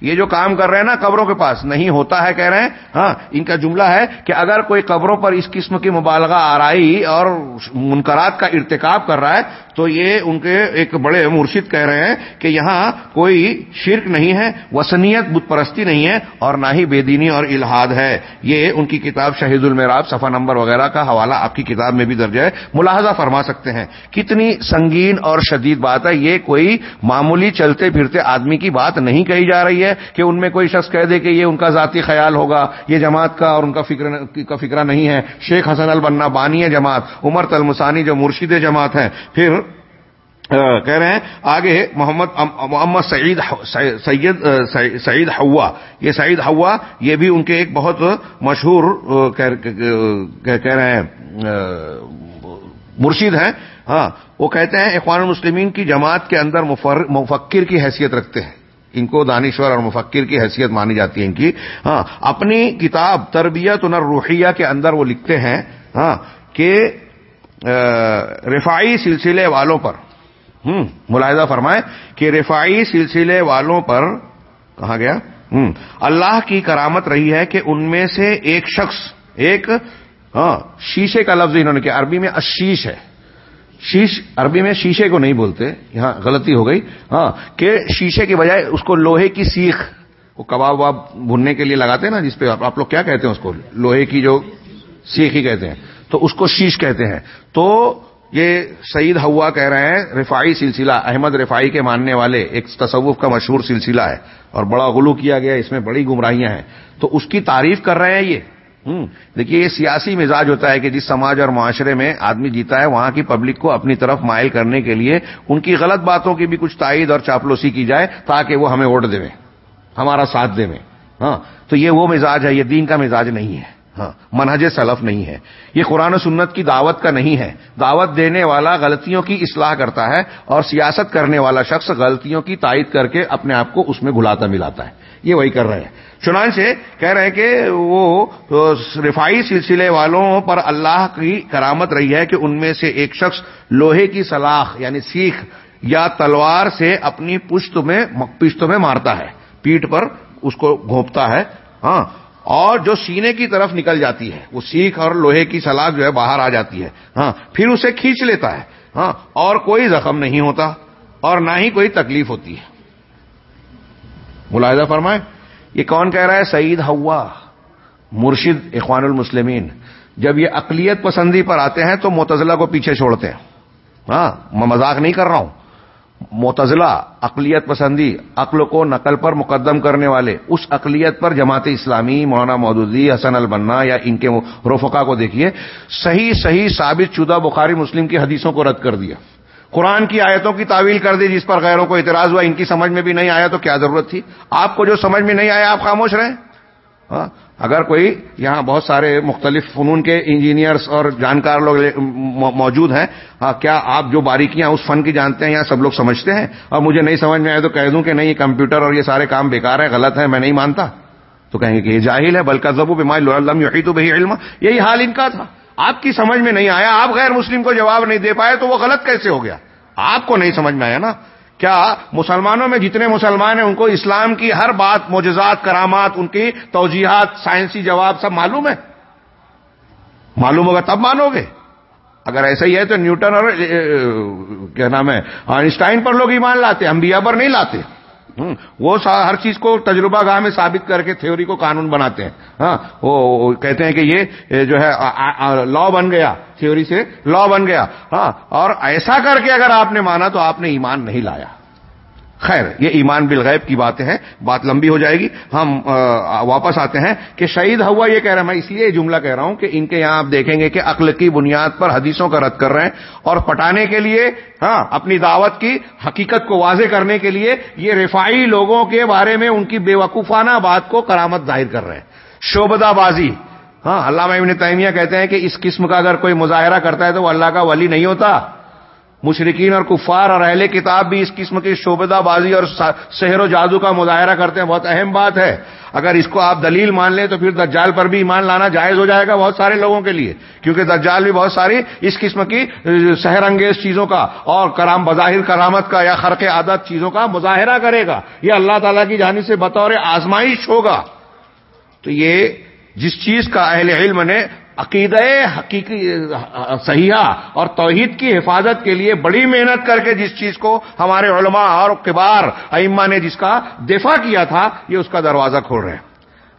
A: یہ جو کام کر رہے ہیں نا قبروں کے پاس، نہیں ہوتا ہے، کہہ رہے ہیں ہاں ان کا جملہ ہے کہ اگر کوئی قبروں پر اس قسم کی مبالغہ، آرائی اور منکرات کا ارتکاب کر رہا ہے، تو یہ ان کے ایک بڑے مرشد کہہ رہے ہیں کہ یہاں کوئی شرک نہیں ہے، وسنیت بت پرستی نہیں ہے اور نہ ہی بے دینی اور الحاد ہے۔ یہ ان کی کتاب شہید المراب صفحہ نمبر وغیرہ کا حوالہ آپ کی کتاب میں بھی درج ہے، ملاحظہ فرما سکتے ہیں۔ کتنی سنگین اور شدید بات ہے، یہ کوئی معمولی چلتے پھرتے آدمی کی بات نہیں کہی جا رہی ہے۔ کہ ان میں کوئی شخص کہہ دے کہ یہ ان کا ذاتی خیال ہوگا، یہ جماعت کا اور ان کا فکر کا فکرہ نہیں ہے۔ شیخ حسن البنا بانی ہے جماعت، عمر تلمسانی جو مرشد جماعت ہے پھر کہہ رہے ہیں، آگے محمد محمد سعید سید سعید ہوا یہ سعید ہوا یہ بھی ان کے ایک بہت مشہور کہہ رہے ہیں مرشد ہیں۔ ہاں وہ کہتے ہیں، اخوان المسلمین کی جماعت کے اندر مفکر کی حیثیت رکھتے ہیں۔ ان کو دانشور اور مفکر کی حیثیت مانی جاتی ہے ان کی۔ ہاں اپنی کتاب تربیت نر روحیہ کے اندر وہ لکھتے ہیں ہاں کہ رفائی سلسلے والوں پر۔ ہوں ملاحظہ فرمائے کہ رفائی سلسلے والوں پر کہا گیا؟ ہوں اللہ کی کرامت رہی ہے کہ ان میں سے ایک شخص، ایک ہاں شیشے کا لفظ انہوں نے کیا، عربی میں اشیش ہے۔ شیش عربی میں شیشے کو نہیں بولتے، یہاں غلطی ہو گئی۔ ہاں کہ شیشے کے بجائے اس کو لوہے کی سیخ، وہ کباب واب بھننے کے لیے لگاتے ہیں نا، جس پہ آپ لوگ کیا کہتے ہیں اس کو؟ لوہے کی جو سیخ ہی کہتے ہیں۔ تو اس کو شیش کہتے ہیں۔ تو یہ سعید ہوا کہہ رہے ہیں رفائی سلسلہ، احمد رفائی کے ماننے والے ایک تصوف کا مشہور سلسلہ ہے۔ اور بڑا غلو کیا گیا، اس میں بڑی گمراہیاں ہیں۔ تو اس کی تعریف کر رہے ہیں یہ۔ دیکھیے، یہ سیاسی مزاج ہوتا ہے کہ جس سماج اور معاشرے میں آدمی جیتا ہے، وہاں کی پبلک کو اپنی طرف مائل کرنے کے لیے ان کی غلط باتوں کی بھی کچھ تائید اور چاپلوسی کی جائے تاکہ وہ ہمیں ووٹ دے ہمارا ساتھ دے ہاں تو یہ وہ مزاج ہے، یہ دین کا مزاج نہیں ہے۔ ہاں منہج سلف نہیں ہے۔ یہ قرآن و سنت کی دعوت کا نہیں ہے۔ دعوت دینے والا غلطیوں کی اصلاح کرتا ہے اور سیاست کرنے والا شخص غلطیوں کی تائید کر کے اپنے آپ کو اس میں گلاتا ملاتا ہے۔ یہ وہی کر رہے ہیں۔ چنانچہ کہہ رہے ہیں کہ وہ رفائی سلسلے والوں پر اللہ کی کرامت رہی ہے کہ ان میں سے ایک شخص لوہے کی سلاخ یعنی سیخ یا تلوار سے اپنی پشت میں پشت میں مارتا ہے، پیٹ پر اس کو گھونپتا ہے ہاں اور جو سینے کی طرف نکل جاتی ہے، وہ سیخ اور لوہے کی سلاخ جو ہے باہر آ جاتی ہے ہاں پھر اسے کھینچ لیتا ہے ہاں اور کوئی زخم نہیں ہوتا اور نہ ہی کوئی تکلیف ہوتی ہے۔ ملاحظہ فرمائے یہ کون کہہ رہا ہے؟ سعید ہوا مرشد اخوان المسلمین۔ جب یہ اقلیت پسندی پر آتے ہیں تو متضلہ کو پیچھے چھوڑتے ہیں۔ ہاں میں مذاق نہیں کر رہا ہوں۔ متضلہ اقلیت پسندی، عقل کو نقل پر مقدم کرنے والے، اس اقلیت پر جماعت اسلامی، مولانا مودودی، حسن البنا یا ان کے رفقا کو دیکھیے، صحیح صحیح ثابت شدہ بخاری مسلم کی حدیثوں کو رد کر دیا۔ قرآن کی آیتوں کی تعویل کر دی جس پر غیروں کو اعتراض ہوا، ان کی سمجھ میں بھی نہیں آیا تو کیا ضرورت تھی؟ آپ کو جو سمجھ میں نہیں آیا، آپ خاموش رہیں۔ ہاں، اگر کوئی یہاں بہت سارے مختلف فنون کے انجینئرس اور جانکار لوگ موجود ہیں ہاں، کیا آپ جو باریکیاں اس فن کی جانتے ہیں یہاں سب لوگ سمجھتے ہیں؟ اور مجھے نہیں سمجھ میں آئے تو کہہ دوں کہ نہیں، یہ کمپیوٹر اور یہ سارے کام بیکار ہے غلط ہے میں نہیں مانتا۔ تو کہیں گے کہ یہ جاہل ہے بلکہ ضبو بیماری یقی تو بھائی علم یہی حال ان کا تھا۔ آپ کی سمجھ میں نہیں آیا، آپ غیر مسلم کو جواب نہیں دے پائے تو وہ غلط کیسے ہو گیا؟ آپ کو نہیں سمجھ میں آیا نا؟ کیا مسلمانوں میں جتنے مسلمان ہیں ان کو اسلام کی ہر بات موجزات کرامات، ان کی توجیحات، سائنسی جواب سب معلوم ہے؟ معلوم ہوگا تب مانو گے۔ اگر ایسا ہی ہے تو نیوٹن اور کیا نام ہے؟ آئنسٹائن پر لوگ ایمان لاتے، انبیاء پر نہیں لاتے۔ وہ ہر چیز کو تجربہ گاہ میں ثابت کر کے تھیوری کو قانون بناتے ہیں۔ ہاں وہ کہتے ہیں کہ یہ جو ہے لا بن گیا، تھیوری سے لا بن گیا۔ ہاں اور ایسا کر کے اگر آپ نے مانا تو آپ نے ایمان نہیں لایا۔ خیر، یہ ایمان بالغیب کی باتیں ہیں، بات لمبی ہو جائے گی۔ ہم واپس آتے ہیں کہ شہید ہوا یہ کہہ رہا میں اس لیے جملہ کہہ رہا ہوں کہ ان کے یہاں آپ دیکھیں گے کہ عقل کی بنیاد پر حدیثوں کا رد کر رہے ہیں اور پٹانے کے لیے ہاں اپنی دعوت کی حقیقت کو واضح کرنے کے لیے یہ رفائی لوگوں کے بارے میں ان کی بے وقوفانہ بات کو کرامت ظاہر کر رہے ہیں۔ شوبدہ بازی ہاں علامہ ابن تیمیہ کہتے ہیں کہ اس قسم کا اگر کوئی مظاہرہ کرتا ہے تو وہ اللہ کا ولی نہیں ہوتا۔ مشرقین اور کفار اور اہل کتاب بھی اس قسم کی شعبدہ بازی اور شہر و جادو کا مظاہرہ کرتے ہیں۔ بہت اہم بات ہے۔ اگر اس کو آپ دلیل مان لیں تو پھر دجال پر بھی ایمان لانا جائز ہو جائے گا بہت سارے لوگوں کے لیے۔ کیونکہ دجال بھی بہت ساری اس قسم کی شہر انگیز چیزوں کا اور کرام بظاہر کرامت کا یا خرق عادت چیزوں کا مظاہرہ کرے گا۔ یہ اللہ تعالیٰ کی جانب سے بطور آزمائش ہوگا۔ تو یہ جس چیز کا اہل علم نے عقید حقیقی صحیحہ اور توحید کی حفاظت کے لیے بڑی محنت کر کے جس چیز کو ہمارے علماء اور کبار ائمہ نے جس کا دفاع کیا تھا، یہ اس کا دروازہ کھول رہے ہیں۔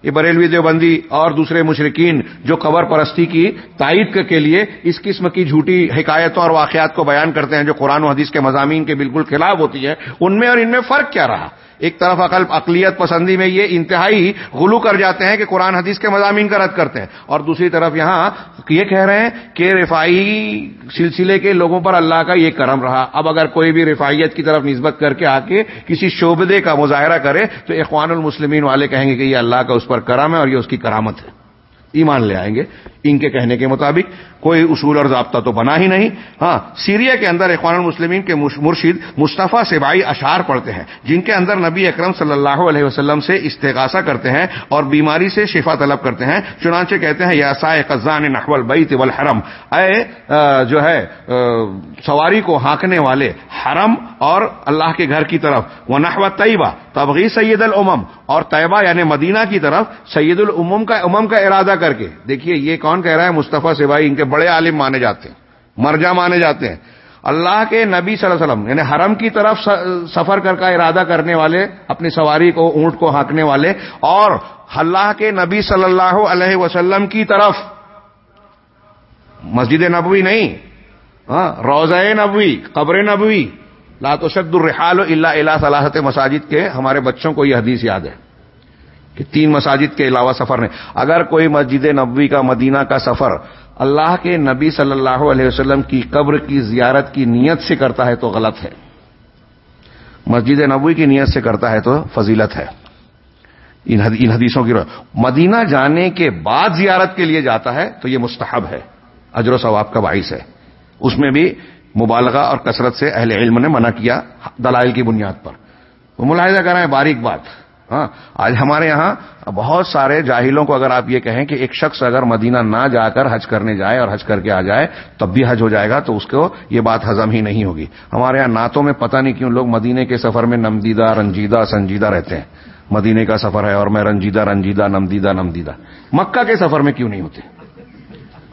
A: یہ بریلوی دیوبندی اور دوسرے مشرقین جو قبر پرستی کی تائید کے لیے اس قسم کی جھوٹی حکایتوں اور واقعات کو بیان کرتے ہیں جو قرآن و حدیث کے مضامین کے بالکل خلاف ہوتی ہے، ان میں اور ان میں فرق کیا رہا؟ ایک طرف عقل اقلیت پسندی میں یہ انتہائی غلو کر جاتے ہیں کہ قرآن حدیث کے مضامین کا رد کرتے ہیں اور دوسری طرف یہاں یہ کہہ رہے ہیں کہ رفائی سلسلے کے لوگوں پر اللہ کا یہ کرم رہا۔ اب اگر کوئی بھی رفائیت کی طرف نسبت کر کے آ کے کسی شعبدے کا مظاہرہ کرے تو اخوان المسلمین والے کہیں گے کہ یہ اللہ کا اس پر کرم ہے اور یہ اس کی کرامت ہے۔ ایمان لے آئیں گے۔ ان کے کہنے کے مطابق کوئی اصول اور ضابطہ تو بنا ہی نہیں۔ ہاں سیریا کے اندر اخوان المسلمین کے مرشد مصطفیٰ سبائی اشعار پڑھتے ہیں، جن کے اندر نبی اکرم صلی اللہ علیہ وسلم سے استغاثہ کرتے ہیں اور بیماری سے شفا طلب کرتے ہیں۔ چنانچہ کہتے ہیں، یا سائے قزان نحول بیت والحرم۔ اے جو ہے سواری کو ہانکنے والے حرم اور اللہ کے گھر کی طرف۔ وہ نحو طیبہ تبغی سید العمم اور طیبہ یعنی مدینہ کی طرف سید العمم کا امم کا ارادہ کر کے۔ دیکھیے، یہ کون کہہ رہا ہے مصطفیٰ سبائی؟ ان کے بڑے عالم مانے جاتے ہیں مرجا مانے جاتے ہیں۔ اللہ کے نبی صلی اللہ علیہ وسلم یعنی حرم کی طرف سفر کر کا ارادہ کرنے والے، اپنی سواری کو، اونٹ کو ہانکنے والے، اور اللہ کے نبی صلی اللہ علیہ وسلم کی طرف۔ مسجد نبوی نہیں ہاں روز نبوی، قبر نبوی۔ لاتوشد الرحال اللہ اللہ صلاحت مساجد کے ہمارے بچوں کو یہ حدیث یاد ہے کہ تین مساجد کے علاوہ سفر نہیں۔ اگر کوئی مسجد نبوی کا، مدینہ کا سفر اللہ کے نبی صلی اللہ علیہ وسلم کی قبر کی زیارت کی نیت سے کرتا ہے تو غلط ہے۔ مسجد نبوی کی نیت سے کرتا ہے تو فضیلت ہے۔ ان حدیثوں کی مدینہ جانے کے بعد زیارت کے لیے جاتا ہے تو یہ مستحب ہے۔ اجر و ثواب کا باعث ہے۔ اس میں بھی مبالغہ اور کثرت سے اہل علم نے منع کیا دلائل کی بنیاد پر۔ وہ ملاحظہ کر رہے ہیں، باریک بات۔ ہاں آج ہمارے یہاں بہت سارے جاہلوں کو اگر آپ یہ کہیں کہ ایک شخص اگر مدینہ نہ جا کر حج کرنے جائے اور حج کر کے آ جائے، تب بھی حج ہو جائے گا، تو اس کو یہ بات ہزم ہی نہیں ہوگی۔ ہمارے یہاں نعتوں میں پتہ نہیں کیوں لوگ مدینے کے سفر میں نمدیدہ، رنجیدہ، سنجیدہ رہتے ہیں۔ مدینے کا سفر ہے اور میں رنجیدہ رنجیدہ، نمدیدہ نمدیدہ۔ مکہ کے سفر میں کیوں نہیں ہوتے؟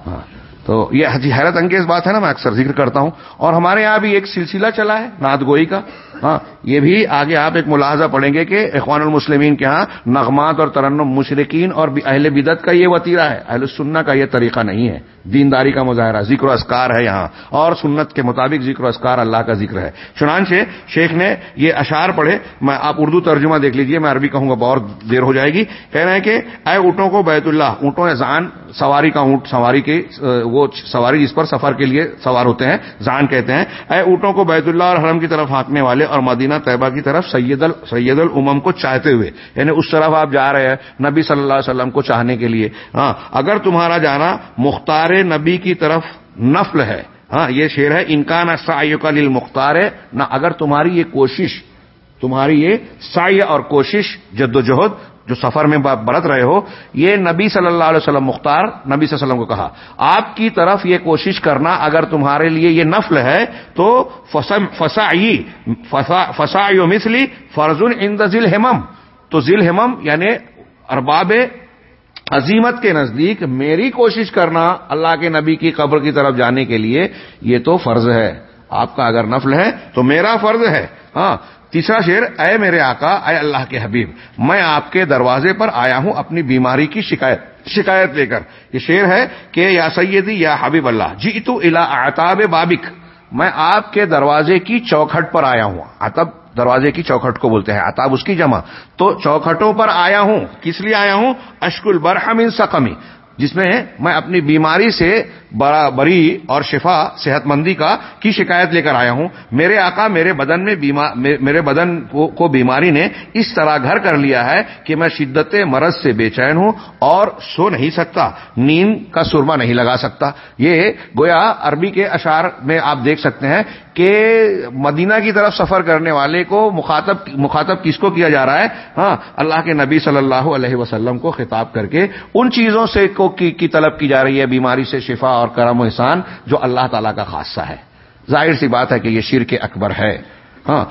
A: ہاں۔ تو یہ حیرت انگیز بات ہے نا، میں اکثر ذکر کرتا ہوں۔ اور ہمارے یہاں بھی ایک سلسلہ چلا ہے ناد گوئی کا۔ ہاں یہ بھی آگے آپ ایک ملاحظہ پڑھیں گے کہ اخوان المسلمین کے ہاں نغمات اور ترنم مشرقین اور اہل بدت کا یہ وطیرہ ہے۔ اہل سننا کا یہ طریقہ نہیں ہے۔ دینداری کا مظاہرہ، ذکر و اسکار ہے یہاں۔ اور سنت کے مطابق ذکر و اسکار اللہ کا ذکر ہے۔ چنانچہ شیخ نے یہ اشعار پڑھے، میں آپ اردو ترجمہ دیکھ لیجیے، میں عربی کہوں گا، بہت دیر ہو جائے گی۔ کہہ رہے ہیں کہ، اے اونٹوں کو بیت اللہ، اونٹوں زان سواری کا اونٹ، سواری کی وہ سواری جس پر سفر کے لیے سوار ہوتے ہیں، زان کہتے ہیں، اے اونٹوں کو بیت اللہ اور حرم کی طرف ہانکنے والے اور مدینہ طیبہ کی طرف سید ال، سید العمم کو چاہتے ہوئے یعنی اس طرف آپ جا رہے ہیں نبی صلی اللہ علیہ وسلم کو چاہنے کے لیے۔ ہاں اگر تمہارا جانا مختار نبی کی طرف نفل ہے ہاں یہ شعر ہے انکان سایو کا لیل مختار ہے نہ، اگر تمہاری یہ کوشش، تمہاری یہ سائے اور کوشش جد و جہد جو سفر میں برت رہے ہو، یہ نبی صلی اللہ علیہ وسلم مختار نبی صلی اللہ علیہ وسلم کو کہا۔ آپ کی طرف یہ کوشش کرنا، اگر تمہارے لیے یہ نفل ہے، تو فسائی فسائی مسلی فرض ان ذیل ہمم تو ذیل ہمم یعنی ارباب عظیمت کے نزدیک میری کوشش کرنا اللہ کے نبی کی قبر کی طرف جانے کے لیے، یہ تو فرض ہے۔ آپ کا اگر نفل ہے، تو میرا فرض ہے۔ ہاں تیسرا شعر، اے میرے آقا، اے اللہ کے حبیب، میں آپ کے دروازے پر آیا ہوں اپنی بیماری کی شکایت شکایت لے کر۔ یہ شعر ہے کہ، یا سیدی، یا حبیب اللہ جی تو الا آتاب بابک۔ میں آپ کے دروازے کی چوکھٹ پر آیا ہوں۔ اتب دروازے کی چوکھٹ کو بولتے ہیں اتاب اس کی جمع۔ تو چوکھٹوں پر آیا ہوں، کس لیے آیا ہوں؟ اشکل برہم ان سقمی۔ جس میں میں اپنی بیماری سے بری اور شفا صحت مندی کا کی شکایت لے کر آیا ہوں۔ میرے آقا میرے بدن میں میرے بدن کو بیماری نے اس طرح گھر کر لیا ہے کہ میں شدت مرض سے بے چین ہوں اور سو نہیں سکتا۔ نیند کا سرما نہیں لگا سکتا۔ یہ گویا عربی کے اشار میں آپ دیکھ سکتے ہیں کہ مدینہ کی طرف سفر کرنے والے کو مخاطب مخاطب کس کو کیا جا رہا ہے؟ ہاں اللہ کے نبی صلی اللہ علیہ وسلم کو خطاب کر کے ان چیزوں سے کو کی طلب کی جا رہی ہے، بیماری سے شفا اور کرم و احسان جو اللہ تعالیٰ کا خاصہ ہے۔ ظاہر سی بات ہے کہ یہ شرک اکبر ہے۔ ہاں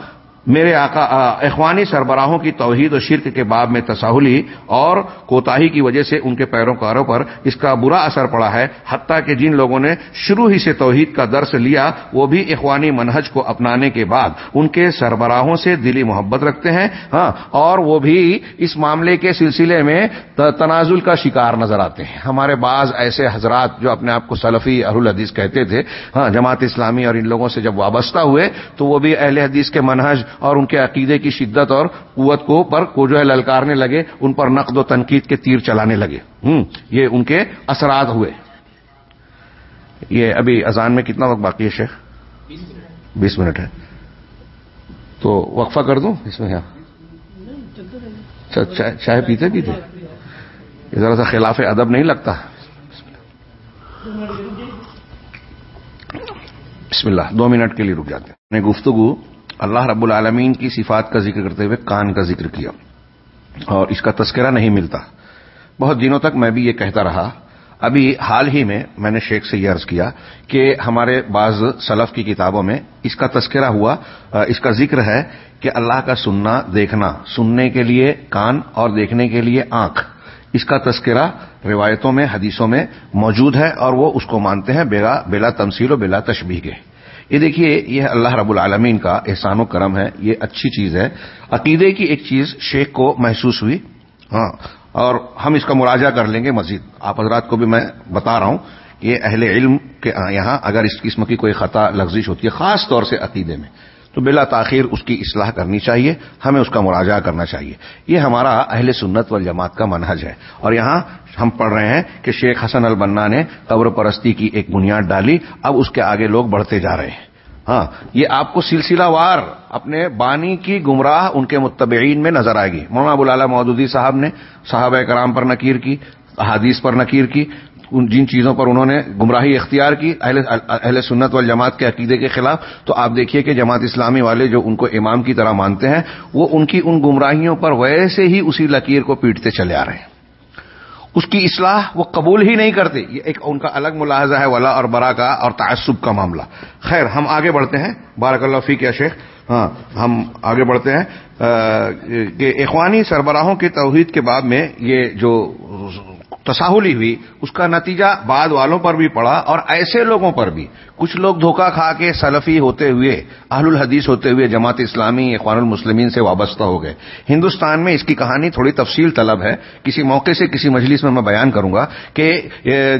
A: میرے آقا اخوانی سربراہوں کی توحید و شرک کے باب میں تساہلی اور کوتاہی کی وجہ سے ان کے پیروکاروں پر اس کا برا اثر پڑا ہے، حتیٰ کہ جن لوگوں نے شروع ہی سے توحید کا درس لیا، وہ بھی اخوانی منہج کو اپنانے کے بعد۔ ان کے سربراہوں سے دلی محبت رکھتے ہیں ہاں اور وہ بھی اس معاملے کے سلسلے میں تنازل کا شکار نظر آتے ہیں۔ ہمارے بعض ایسے حضرات جو اپنے آپ کو سلفی اہل الحدیث کہتے تھے ہاں جماعت اسلامی اور ان لوگوں سے جب وابستہ ہوئے، تو وہ بھی اہل حدیث کے منہج اور ان کے عقیدے کی شدت اور قوت کو پر کو جو ہے للکارنے لگے، ان پر نقد و تنقید کے تیر چلانے لگے۔ ہوں یہ ان کے اثرات ہوئے۔ یہ ابھی اذان میں کتنا وقت باقی ہے شیخ؟ بیس منٹ ہے۔ تو وقفہ کر دوں؟ اس میں ہاں۔ اچھا، چائے پیتے پیتے۔ ذرا سا خلاف ادب نہیں لگتا۔ بسم اللہ، دو منٹ کے لیے رک جاتے ہیں۔ گفتگو اللہ رب العالمین کی صفات کا ذکر کرتے ہوئے کان کا ذکر کیا اور اس کا تذکرہ نہیں ملتا۔ بہت دنوں تک میں بھی یہ کہتا رہا۔ ابھی حال ہی میں میں نے شیخ سے یہ عرض کیا کہ ہمارے بعض سلف کی کتابوں میں اس کا تذکرہ ہوا، اس کا ذکر ہے کہ اللہ کا سننا دیکھنا، سننے کے لیے کان اور دیکھنے کے لیے آنکھ۔ اس کا تذکرہ روایتوں میں، حدیثوں میں موجود ہے اور وہ اس کو مانتے ہیں بلا بلا تمثیل و بلا تشبیح کے یہ دیکھیے، یہ اللہ رب العالمین کا احسان و کرم ہے، یہ اچھی چیز ہے۔ عقیدے کی ایک چیز شیخ کو محسوس ہوئی۔ ہاں اور ہم اس کا مراجہ کر لیں گے مزید۔ آپ حضرات کو بھی میں بتا رہا ہوں کہ اہل علم کے یہاں اگر اس قسم کی کوئی خطا، لغزش ہوتی ہے، خاص طور سے عقیدے میں۔ تو بلا تاخیر اس کی اصلاح کرنی چاہیے، ہمیں اس کا مراجعہ کرنا چاہیے۔ یہ ہمارا اہل سنت والجماعت کا منہج ہے۔ اور یہاں ہم پڑھ رہے ہیں کہ شیخ حسن البنا نے قبر پرستی کی ایک بنیاد ڈالی، اب اس کے آگے لوگ بڑھتے جا رہے ہیں۔ ہاں یہ آپ کو سلسلہ وار اپنے بانی کی گمراہ ان کے متبعین میں نظر آئے گی۔ مولانا ابوالعلا مودودی صاحب نے صحابہ کرام پر نکیر کی حادیث پر نکیر کی۔ جن چیزوں پر انہوں نے گمراہی اختیار کی، اہل اہل سنت والجماعت کے عقیدے کے خلاف، تو آپ دیکھیے کہ جماعت اسلامی والے جو ان کو امام کی طرح مانتے ہیں، وہ ان کی ان گمراہیوں پر ویسے ہی اسی لکیر کو پیٹتے چلے آ رہے ہیں۔ اس کی اصلاح وہ قبول ہی نہیں کرتے۔ یہ ایک ان کا الگ ملاحظہ ہے، ولا اور برا کا اور تعصب کا معاملہ۔ خیر، ہم آگے بڑھتے ہیں۔ بارک اللہ فی کیا شیخ۔ ہاں ہم آگے بڑھتے ہیں۔ کہ اخوانی سربراہوں کے توحید کے بعد میں یہ جو تساہلی ہوئی، اس کا نتیجہ بعد والوں پر بھی پڑا اور ایسے لوگوں پر بھی۔ کچھ لوگ دھوکہ کھا کے سلفی ہوتے ہوئے، اہل الحدیث ہوتے ہوئے، جماعت اسلامی، اخوان المسلمین سے وابستہ ہو گئے۔ ہندوستان میں اس کی کہانی تھوڑی تفصیل طلب ہے۔ کسی موقع سے کسی مجلس میں میں بیان کروں گا کہ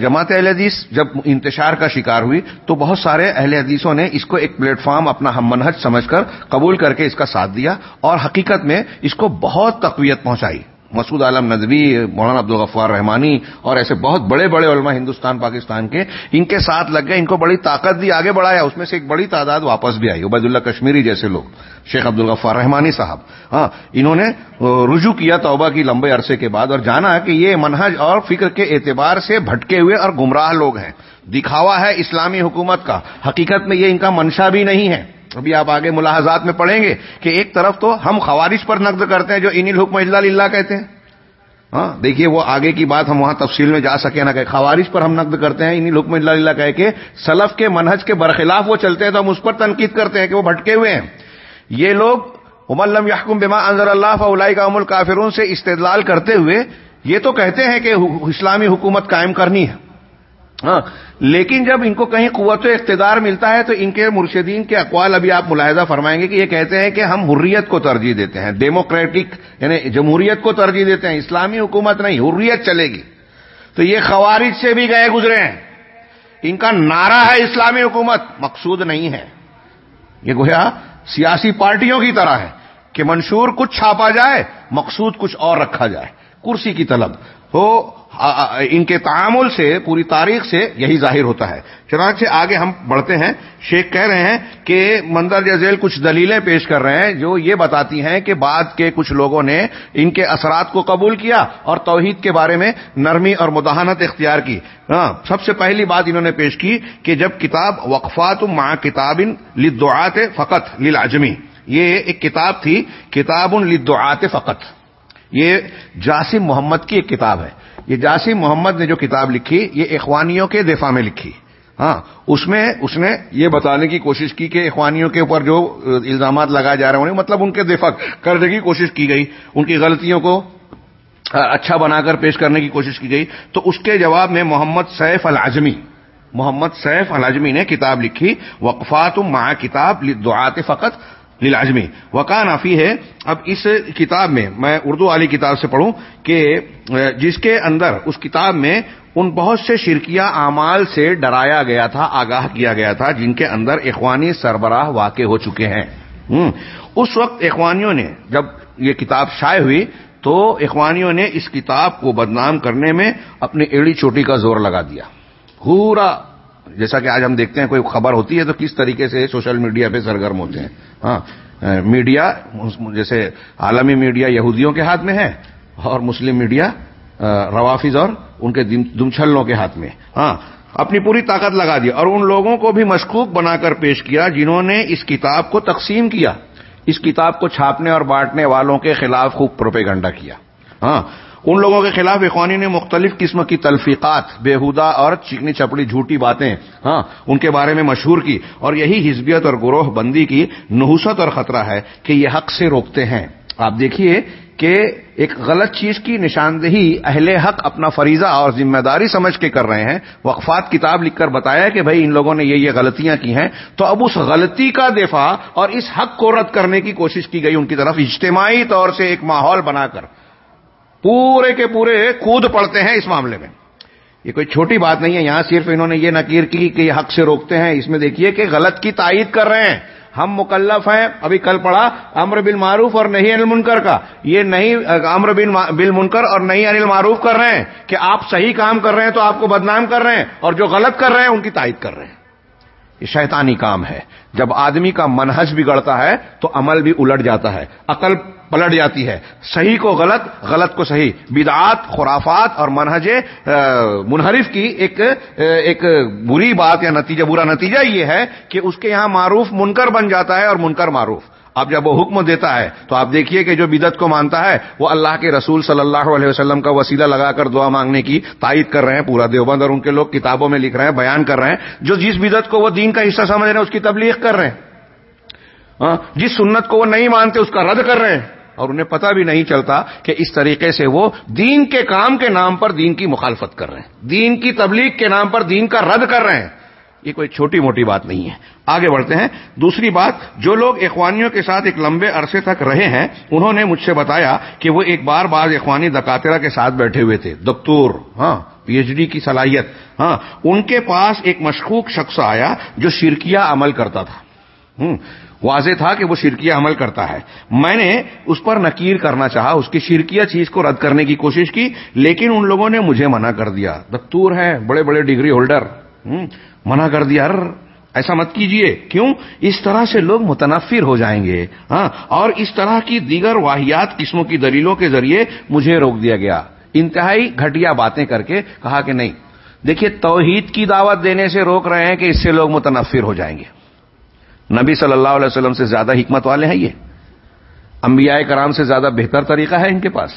A: جماعت اہل حدیث جب انتشار کا شکار ہوئی، تو بہت سارے اہل حدیثوں نے اس کو ایک پلیٹ فارم اپنا ہم منہج سمجھ کر قبول کر کے اس کا ساتھ دیا اور حقیقت میں اس کو بہت تقویت پہنچائی۔ مسعود عالم ندوی، مولانا عبدالغفار رحمانی اور ایسے بہت بڑے بڑے علماء ہندوستان، پاکستان کے، ان کے ساتھ لگ گئے، ان کو بڑی طاقت دی آگے بڑھایا، اس میں سے ایک بڑی تعداد واپس بھی آئی، عبید اللہ کشمیری جیسے لوگ، شیخ عبدالغفار رحمانی صاحب۔ ہاں انہوں نے رجوع کیا توبہ کی لمبے عرصے کے بعد اور جانا کہ یہ منہج اور فکر کے اعتبار سے بھٹکے ہوئے اور گمراہ لوگ ہیں۔ دکھاوا ہے اسلامی حکومت کا، حقیقت میں یہ ان کا منشا بھی نہیں ہے۔ ابھی آپ آگے ملاحظات میں پڑھیں گے کہ ایک طرف تو ہم خوارش پر نقد کرتے ہیں، جو ان الحکم اجلال اللہ کہتے ہیں۔ ہاں دیکھیے وہ آگے کی بات ہم وہاں تفصیل میں جا سکے نہ کہ خوارش پر ہم نقد کرتے ہیں انہیں حکم اللہ اللہ کہہ کے سلف کے منہج کے برخلاف وہ چلتے ہیں تو ہم اس پر تنقید کرتے ہیں کہ وہ بھٹکے ہوئے ہیں۔ یہ لوگ املم یحکم بما انضر اللہ فلائی کا امول کافرون سے استدلال کرتے ہوئے یہ تو کہتے ہیں کہ اسلامی حکومت قائم کرنی ہے۔ ہاں لیکن جب ان کو کہیں قوت و اقتدار ملتا ہے تو ان کے مرشدین کے اقوال ابھی آپ ملاحظہ فرمائیں گے کہ یہ کہتے ہیں کہ ہم حریت کو ترجیح دیتے ہیں ڈیموکریٹک یعنی جمہوریت کو ترجیح دیتے ہیں، اسلامی حکومت نہیں، حریت چلے گی۔ تو یہ خوارج سے بھی گئے گزرے ہیں۔ ان کا نعرہ ہے اسلامی حکومت، مقصود نہیں ہے۔ یہ گویا سیاسی پارٹیوں کی طرح ہے کہ منشور کچھ چھاپا جائے، مقصود کچھ اور رکھا جائے، کرسی کی طلب۔ ہو ان کے تعامل سے، پوری تاریخ سے یہی ظاہر ہوتا ہے۔ چنانچہ آگے ہم بڑھتے ہیں۔ شیخ کہہ رہے ہیں کہ مندر ذیل کچھ دلیلیں پیش کر رہے ہیں جو یہ بتاتی ہیں کہ بعد کے کچھ لوگوں نے ان کے اثرات کو قبول کیا اور توحید کے بارے میں نرمی اور مداحنت اختیار کی۔ ہاں سب سے پہلی بات انہوں نے پیش کی کہ جب کتاب وقفات مع کتاب لدعات فقط للعجمی، یہ ایک کتاب تھی، کتاب لدعات فقط۔ یہ جاسم محمد کی ایک کتاب ہے۔ یہ جاسم محمد نے جو کتاب لکھی، یہ اخوانیوں کے دفاع میں لکھی۔ ہاں اس میں، اس نے یہ بتانے کی کوشش کی کہ اخوانیوں کے اوپر جو الزامات لگائے جا رہے ہیں مطلب ان کے دفاع کرنے کی کوشش کی گئی، ان کی غلطیوں کو اچھا بنا کر پیش کرنے کی کوشش کی گئی۔ تو اس کے جواب میں محمد سیف العظمی، محمد سیف العظمی نے کتاب لکھی، وقفات مع کتاب دعات فقط۔ لازمی وکان افی ہے، اب اس کتاب میں میں اردو والی کتاب سے پڑھوں کہ جس کے اندر، اس کتاب میں ان بہت سے شرکیہ اعمال سے ڈرایا گیا تھا، آگاہ کیا گیا تھا، جن کے اندر اخوانی سربراہ واقع ہو چکے ہیں۔ اس وقت اخوانیوں نے، جب یہ کتاب شائع ہوئی، تو اخوانیوں نے اس کتاب کو بدنام کرنے میں اپنی ایڑی چوٹی کا زور لگا دیا۔ پورا جیسا کہ آج ہم دیکھتے ہیں کوئی خبر ہوتی ہے تو کس طریقے سے سوشل میڈیا پہ سرگرم ہوتے ہیں؟ ہاں میڈیا جیسے عالمی میڈیا یہودیوں کے ہاتھ میں ہے اور مسلم میڈیا روافظ اور ان کے دمچھلوں کے ہاتھ میں ہاں اپنی پوری طاقت لگا دی اور ان لوگوں کو بھی مشکوک بنا کر پیش کیا جنہوں نے اس کتاب کو تقسیم کیا، اس کتاب کو چھاپنے اور بانٹنے والوں کے خلاف خوب پروپیگنڈا کیا۔ ہاں ان لوگوں کے خلاف اخوانی نے مختلف قسم کی تلفیقات بےحدہ اور چکنی چپڑی جھوٹی باتیں ہاں ان کے بارے میں مشہور کی اور یہی حزبیت اور گروہ بندی کی نحوست اور خطرہ ہے کہ یہ حق سے روکتے ہیں۔ آپ دیکھیے کہ ایک غلط چیز کی نشاندہی اہل حق اپنا فریضہ اور ذمہ داری سمجھ کے کر رہے ہیں۔ وقفات کتاب لکھ کر بتایا کہ بھائی ان لوگوں نے یہ یہ غلطیاں کی ہیں۔ تو اب اس غلطی کا دفاع اور اس حق کو رد کرنے کی کوشش کی گئی ان کی طرف اجتماعی طور سے ایک ماحول بنا کر۔ پورے کے پورے کود پڑتے ہیں اس معاملے میں۔ یہ کوئی چھوٹی بات نہیں ہے، یہاں صرف انہوں نے یہ نکیر کی کہ یہ حق سے روکتے ہیں۔ اس میں دیکھیے کہ غلط کی تائید کر رہے ہیں۔ ہم مکلف ہیں۔ ابھی کل پڑھا، امر بل معروف اور نہیں انل منکر کا۔ یہ نہیں، امر بل منکر اور نہیں انل معروف کر رہے ہیں کہ آپ صحیح کام کر رہے ہیں تو آپ کو بدنام کر رہے ہیں اور جو غلط کر رہے ہیں ان کی تائید کر رہے ہیں۔ یہ شیطانی کام ہے۔ جب آدمی کا منحج بگڑتا ہے تو عمل بھی الٹ جاتا ہے، عقل پلٹ جاتی ہے۔ صحیح کو غلط غلط کو صحیح۔ بدعات، خرافات اور منہج منحرف کی ایک ایک بری بات یا نتیجہ، برا نتیجہ یہ ہے کہ اس کے یہاں معروف منکر بن جاتا ہے اور منکر معروف۔ اب جب وہ حکم دیتا ہے تو آپ دیکھیے کہ جو بدت کو مانتا ہے، وہ اللہ کے رسول صلی اللہ علیہ وسلم کا وسیلہ لگا کر دعا مانگنے کی تائید کر رہے ہیں، پورا دیوبند، اور ان کے لوگ کتابوں میں لکھ رہے ہیں، بیان کر رہے ہیں۔ جو جس بدت کو وہ دین کا حصہ سمجھ رہے ہیں، اس کی تبلیغ کر رہے ہیں۔ ہاں، جس سنت کو وہ نہیں مانتے، اس کا رد کر رہے ہیں۔ اور انہیں پتہ بھی نہیں چلتا کہ اس طریقے سے وہ دین کے کام کے نام پر دین کی مخالفت کر رہے ہیں۔ دین کی تبلیغ کے نام پر دین کا رد کر رہے ہیں۔ یہ کوئی چھوٹی موٹی بات نہیں ہے۔ آگے بڑھتے ہیں۔ دوسری بات، جو لوگ اخوانیوں کے ساتھ ایک لمبے عرصے تک رہے ہیں، انہوں نے مجھ سے بتایا کہ وہ ایک بار بعض اخوانی دکاترہ کے ساتھ بیٹھے ہوئے تھے۔ دکتور ہاں پی ایچ ڈی کی صلاحیت ہاں ان کے پاس ایک مشکوک شخص آیا جو شرکیہ عمل کرتا تھا۔ واضح تھا کہ وہ شرکیہ عمل کرتا ہے۔ میں نے اس پر نکیر کرنا چاہا، اس کی شرکیہ چیز کو رد کرنے کی کوشش کی، لیکن ان لوگوں نے مجھے منع کر دیا۔ دکتور ہے بڑے بڑے ڈگری ہولڈر۔ منع کر دیا ایسا مت کیجیے۔ کیوں؟ اس طرح سے لوگ متنفر ہو جائیں گے۔ ہاں اور اس طرح کی دیگر واحیات قسموں کی دلیلوں کے ذریعے مجھے روک دیا گیا۔ انتہائی گھٹیا باتیں کر کے کہا کہ نہیں۔ دیکھیے، توحید کی دعوت دینے سے روک رہے ہیں کہ اس سے لوگ متنفر ہو جائیں گے۔ نبی صلی اللہ علیہ وسلم سے زیادہ حکمت والے ہیں یہ۔ انبیاء کرام سے زیادہ بہتر طریقہ ہے ان کے پاس۔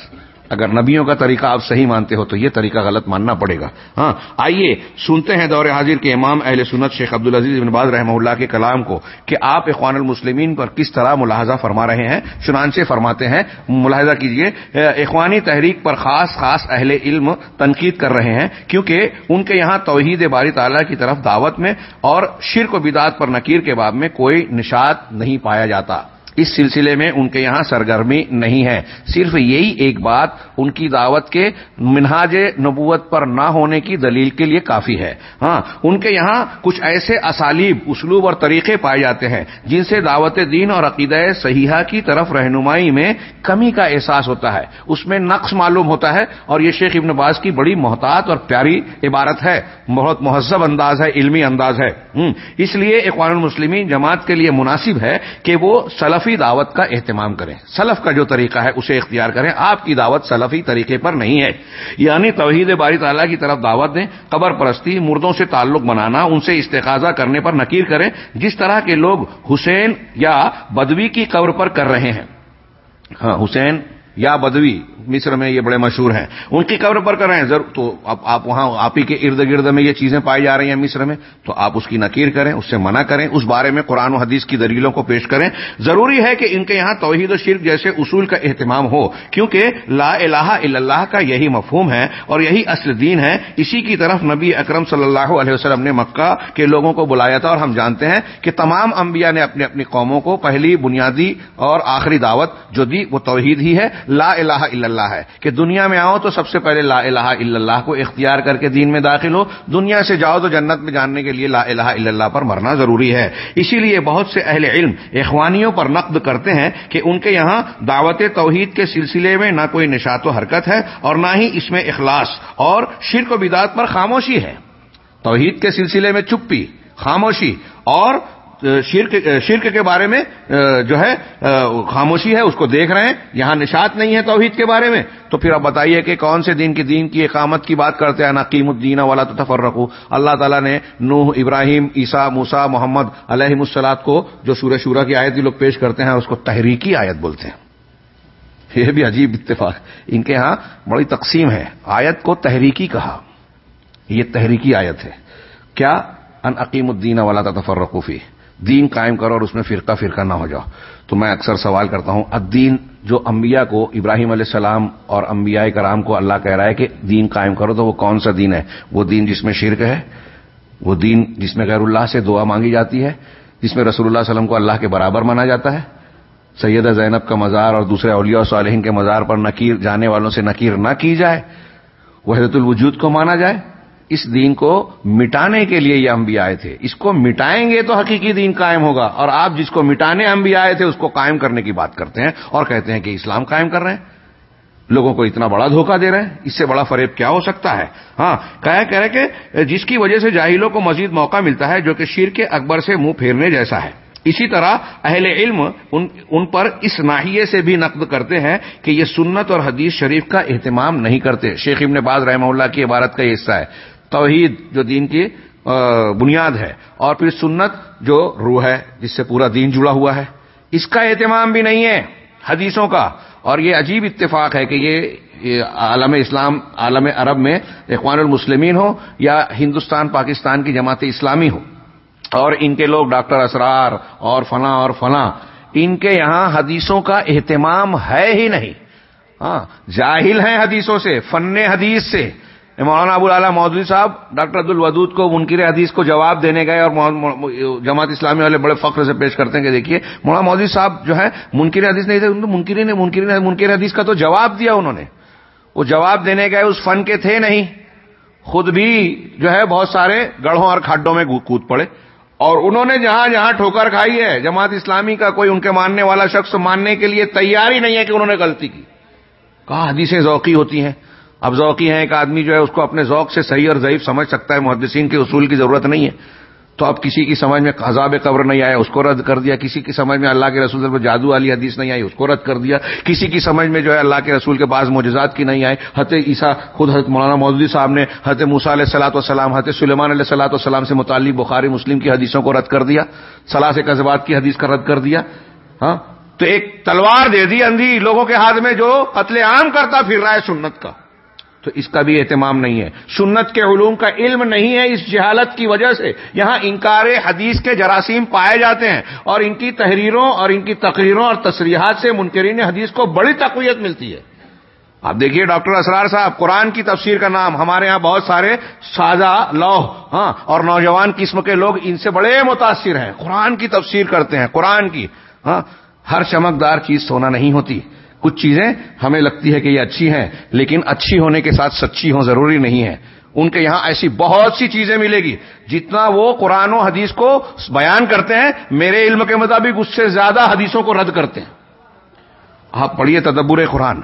A: اگر نبیوں کا طریقہ آپ صحیح مانتے ہو تو یہ طریقہ غلط ماننا پڑے گا۔ ہاں آئیے سنتے ہیں دور حاضر کے امام اہل سنت شیخ عبدالعزیز بن باز رحمہ اللہ کے کلام کو کہ آپ اخوان المسلمین پر کس طرح ملاحظہ فرما رہے ہیں۔ چنانچہ فرماتے ہیں، ملاحظہ کیجیے، اخوانی تحریک پر خاص خاص اہل علم تنقید کر رہے ہیں کیونکہ ان کے یہاں توحید باری تعالیٰ کی طرف دعوت میں اور شرک و بدعت پر نکیر کے باب میں کوئی نشاد نہیں پایا جاتا۔ اس سلسلے میں ان کے یہاں سرگرمی نہیں ہے۔ صرف یہی ایک بات ان کی دعوت کے منہاج نبوت پر نہ ہونے کی دلیل کے لیے کافی ہے۔ ہاں ان کے یہاں کچھ ایسے اسالیب، اسلوب اور طریقے پائے جاتے ہیں جن سے دعوت دین اور عقیدہ صحیحہ کی طرف رہنمائی میں کمی کا احساس ہوتا ہے۔ اس میں نقص معلوم ہوتا ہے اور یہ شیخ ابن باز کی بڑی محتاط اور پیاری عبارت ہے۔ بہت مہذب انداز ہے، علمی انداز ہے۔ اس لیے اقوام المسلمین جماعت کے لیے مناسب ہے کہ وہ سلف سلفی دعوت کا اہتمام کریں۔ سلف کا جو طریقہ ہے، اسے اختیار کریں۔ آپ کی دعوت سلفی طریقے پر نہیں ہے۔ یعنی توحید باری تعالیٰ کی طرف دعوت دیں، قبر پرستی، مردوں سے تعلق بنانا، ان سے استقاضہ کرنے پر نکیر کریں۔ جس طرح کے لوگ حسین یا بدوی کی قبر پر کر رہے ہیں۔ ہاں حسین یا بدوی۔ مصر میں یہ بڑے مشہور ہیں۔ ان کی قبر پر کر رہے ہیں تو آپ وہاں، آپ ہی کے ارد گرد میں یہ چیزیں پائی جا رہی ہیں مصر میں۔ تو آپ اس کی نکیر کریں، اس سے منع کریں۔ اس بارے میں قرآن و حدیث کی دلیلوں کو پیش کریں۔ ضروری ہے کہ ان کے یہاں توحید و شرک جیسے اصول کا اہتمام ہو، کیونکہ لا الہ الا اللہ کا یہی مفہوم ہے اور یہی اصل دین ہے۔ اسی کی طرف نبی اکرم صلی اللہ علیہ وسلم نے مکہ کے لوگوں کو بلایا تھا اور ہم جانتے ہیں کہ تمام انبیاء نے اپنی اپنی قوموں کو پہلی بنیادی اور آخری دعوت جو دی وہ توحید ہی ہے۔ لا الہ الا اللہ۔ ہے کہ دنیا میں آؤ تو سب سے پہلے لا الہ الا اللہ کو اختیار کر کے دین میں داخل ہو۔ دنیا سے جاؤ تو جنت میں جاننے کے لیے لا الہ الا اللہ پر مرنا ضروری ہے۔ اسی لیے بہت سے اہل علم اخوانیوں پر نقد کرتے ہیں کہ ان کے یہاں دعوت توحید کے سلسلے میں نہ کوئی نشات و حرکت ہے اور نہ ہی اس میں اخلاص اور شرک و بدات پر خاموشی ہے۔ توحید کے سلسلے میں چپی، خاموشی اور شرک شرک کے بارے میں جو ہے خاموشی ہے، اس کو دیکھ رہے ہیں، یہاں نشات نہیں ہے توحید کے بارے میں، تو پھر اب بتائیے کہ کون سے دین کی دین کی اقامت کی بات کرتے ہیں؟ نقیم الدین والا تو تفر اللہ تعالیٰ نے نوح، ابراہیم عیسا موسا محمد علیہ السلاط کو جو سورہ شورہ کی آیت لوگ پیش کرتے ہیں، اس کو تحریکی آیت بولتے ہیں۔ یہ بھی عجیب اتفاق۔ ان کے ہاں بڑی تقسیم ہے۔ آیت کو تحریکی کہا۔ یہ تحریکی آیت ہے۔ کیا؟ ان عقیم الدین والا تفر رقوفی دین قائم کرو اور اس میں فرقہ فرقہ نہ ہو جاؤ۔ تو میں اکثر سوال کرتا ہوں الدین جو انبیاء کو، ابراہیم علیہ السلام اور انبیاء کرام کو اللہ کہہ رہا ہے کہ دین قائم کرو، تو وہ کون سا دین ہے؟ وہ دین جس میں شرک ہے، وہ دین جس میں غیر اللہ سے دعا مانگی جاتی ہے، جس میں رسول اللہ علیہ وسلم کو اللہ کے برابر مانا جاتا ہے۔ سیدہ زینب کا مزار اور دوسرے اولیاء صالحین کے مزار پر نکیر، جانے والوں سے نکیر نہ کی جائے وہ حضرت الوجود کو مانا جائے۔ اس دین کو مٹانے کے لیے یہ انبیاء آئے تھے۔ اس کو مٹائیں گے تو حقیقی دین قائم ہوگا۔ اور آپ جس کو مٹانے انبیاء آئے تھے، اس کو قائم کرنے کی بات کرتے ہیں اور کہتے ہیں کہ اسلام قائم کر رہے ہیں۔ لوگوں کو اتنا بڑا دھوکہ دے رہے ہیں۔ اس سے بڑا فریب کیا ہو سکتا ہے؟ ہاں کہہ کہہ رہے کہ جس کی وجہ سے جاہلوں کو مزید موقع ملتا ہے، جو کہ شیر کے اکبر سے منہ پھیرنے جیسا ہے۔ اسی طرح اہل علم ان ان پر اس ناحیے سے بھی نقد کرتے ہیں کہ یہ سنت اور حدیث شریف کا اہتمام نہیں کرتے۔ شیخ ابن باز رحمہ اللہ کی عبارت کا یہ حصہ ہے۔ توحید جو دین کی بنیاد ہے، اور پھر سنت جو روح ہے، جس سے پورا دین جڑا ہوا ہے۔ اس کا اہتمام بھی نہیں ہے حدیثوں کا، اور یہ عجیب اتفاق ہے کہ یہ عالم اسلام، عالم عرب میں اخوان المسلمین ہو یا ہندوستان، پاکستان کی جماعت اسلامی ہو اور ان کے لوگ ڈاکٹر اسرار اور فلاں اور فلاں، ان کے یہاں حدیثوں کا اہتمام ہے ہی نہیں۔ ہاں جاہل ہیں حدیثوں سے، فن حدیث سے مولانا ابو العلیٰ مودودی صاحب ڈاکٹر عبد الودود کو منکر حدیث کو جواب دینے گئے اور جماعت اسلامی والے بڑے فخر سے پیش کرتے ہیں کہ دیکھیے، مولانا مودودی صاحب جو ہے منکر حدیث نہیں تھے منکر نے منکر منکر حدیث کا تو جواب دیا انہوں نے۔ وہ جواب دینے گئے، اس فن کے تھے نہیں۔ خود بھی جو ہے، بہت سارے گڑھوں اور کھڈوں میں کود پڑے۔ اور انہوں نے جہاں جہاں ٹھوکر کھائی ہے، جماعت اسلامی کا کوئی ان کے ماننے والا شخص ماننے کے لیے تیار ہی نہیں ہے کہ انہوں نے غلطی کی۔ کہا حدیثیں ذوقی ہوتی ہیں؟ اب ذوقی ہیں ایک آدمی جو ہے اس کو اپنے ذوق سے صحیح اور ضعیف سمجھ سکتا ہے، محدثین کے اصول کی ضرورت نہیں ہے۔ تو اب کسی کی سمجھ میں عذاب قبر نہیں آیا، اس کو رد کر دیا۔ کسی کی سمجھ میں اللہ کے رسول پر جادو والی حدیث نہیں آئی، اس کو رد کر دیا۔ کسی کی سمجھ میں جو ہے اللہ کے رسول کے بعض معجزات کی نہیں آئی حت عیسیٰ خود حضرت مولانا مودودی صاحب نے حضرت موسا علیہ صلاح والسلام، حضرت سلیمان علیہ صلاح والسلام سے متعلق بخاری مسلم کی حدیثوں کو رد کر دیا۔ صلاح سے قزبات کی حدیث کا رد کر دیا۔ ہاں؟ تو ایک تلوار دے دی اندھی لوگوں کے ہاتھ میں جو قتل عام کرتا پھر رہا ہے سنت کا۔ تو اس کا بھی اہتمام نہیں ہے۔ سنت کے علوم کا علم نہیں ہے اس جہالت کی وجہ سے۔ یہاں انکار حدیث کے جراثیم پائے جاتے ہیں اور ان کی تحریروں اور ان کی تقریروں اور تصریحات سے منکرین حدیث کو بڑی تقویت ملتی ہے۔ آپ دیکھیے ڈاکٹر اسرار صاحب، قرآن کی تفسیر کا نام، ہمارے ہاں بہت سارے سازا لوہ ہاں اور نوجوان قسم کے لوگ ان سے بڑے متاثر ہیں۔ قرآن کی تفسیر کرتے ہیں، قرآن کی ہاں ہر چمکدار چیز سونا نہیں ہوتی۔ کچھ چیزیں ہمیں لگتی ہے کہ یہ اچھی ہیں، لیکن اچھی ہونے کے ساتھ سچی ہوں ضروری نہیں ہے ان کے یہاں ایسی بہت سی چیزیں ملے گی۔ جتنا وہ قرآن و حدیث کو بیان کرتے ہیں، میرے علم کے مطابق اس سے زیادہ حدیثوں کو رد کرتے ہیں۔ آپ پڑھیے تدبر قرآن۔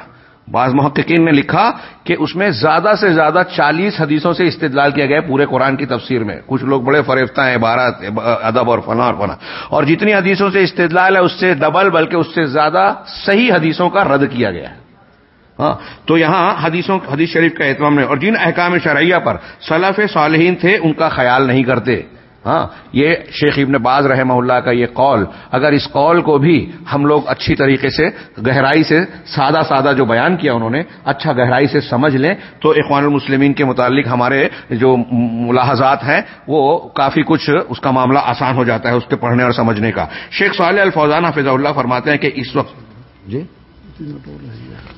A: بعض محققین نے لکھا کہ اس میں زیادہ سے زیادہ چالیس حدیثوں سے استدلال کیا گیا پورے قرآن کی تفسیر میں۔ کچھ لوگ بڑے فریفتہ ہیں عبارت ادب اور فنا اور فنا۔ اور جتنی حدیثوں سے استدلال ہے، اس سے ڈبل بلکہ اس سے زیادہ صحیح حدیثوں کا رد کیا گیا ہے۔ ہاں تو یہاں حدیثوں، حدیث شریف کا اہتمام نہیں۔ اور جن احکام شرعیہ پر صلاف صالحین تھے، ان کا خیال نہیں کرتے۔ ہاں یہ شیخ ابن باز رحمہ اللہ کا یہ قول، اگر اس قول کو بھی ہم لوگ اچھی طریقے سے، گہرائی سے، سادہ سادہ جو بیان کیا انہوں نے اچھا گہرائی سے سمجھ لیں، تو اخوان المسلمین کے متعلق ہمارے جو ملاحظات ہیں، وہ کافی کچھ اس کا معاملہ آسان ہو جاتا ہے اس کے پڑھنے اور سمجھنے کا۔ شیخ صالح الفوزان حفظ اللہ فرماتے ہیں کہ اس وقت جی؟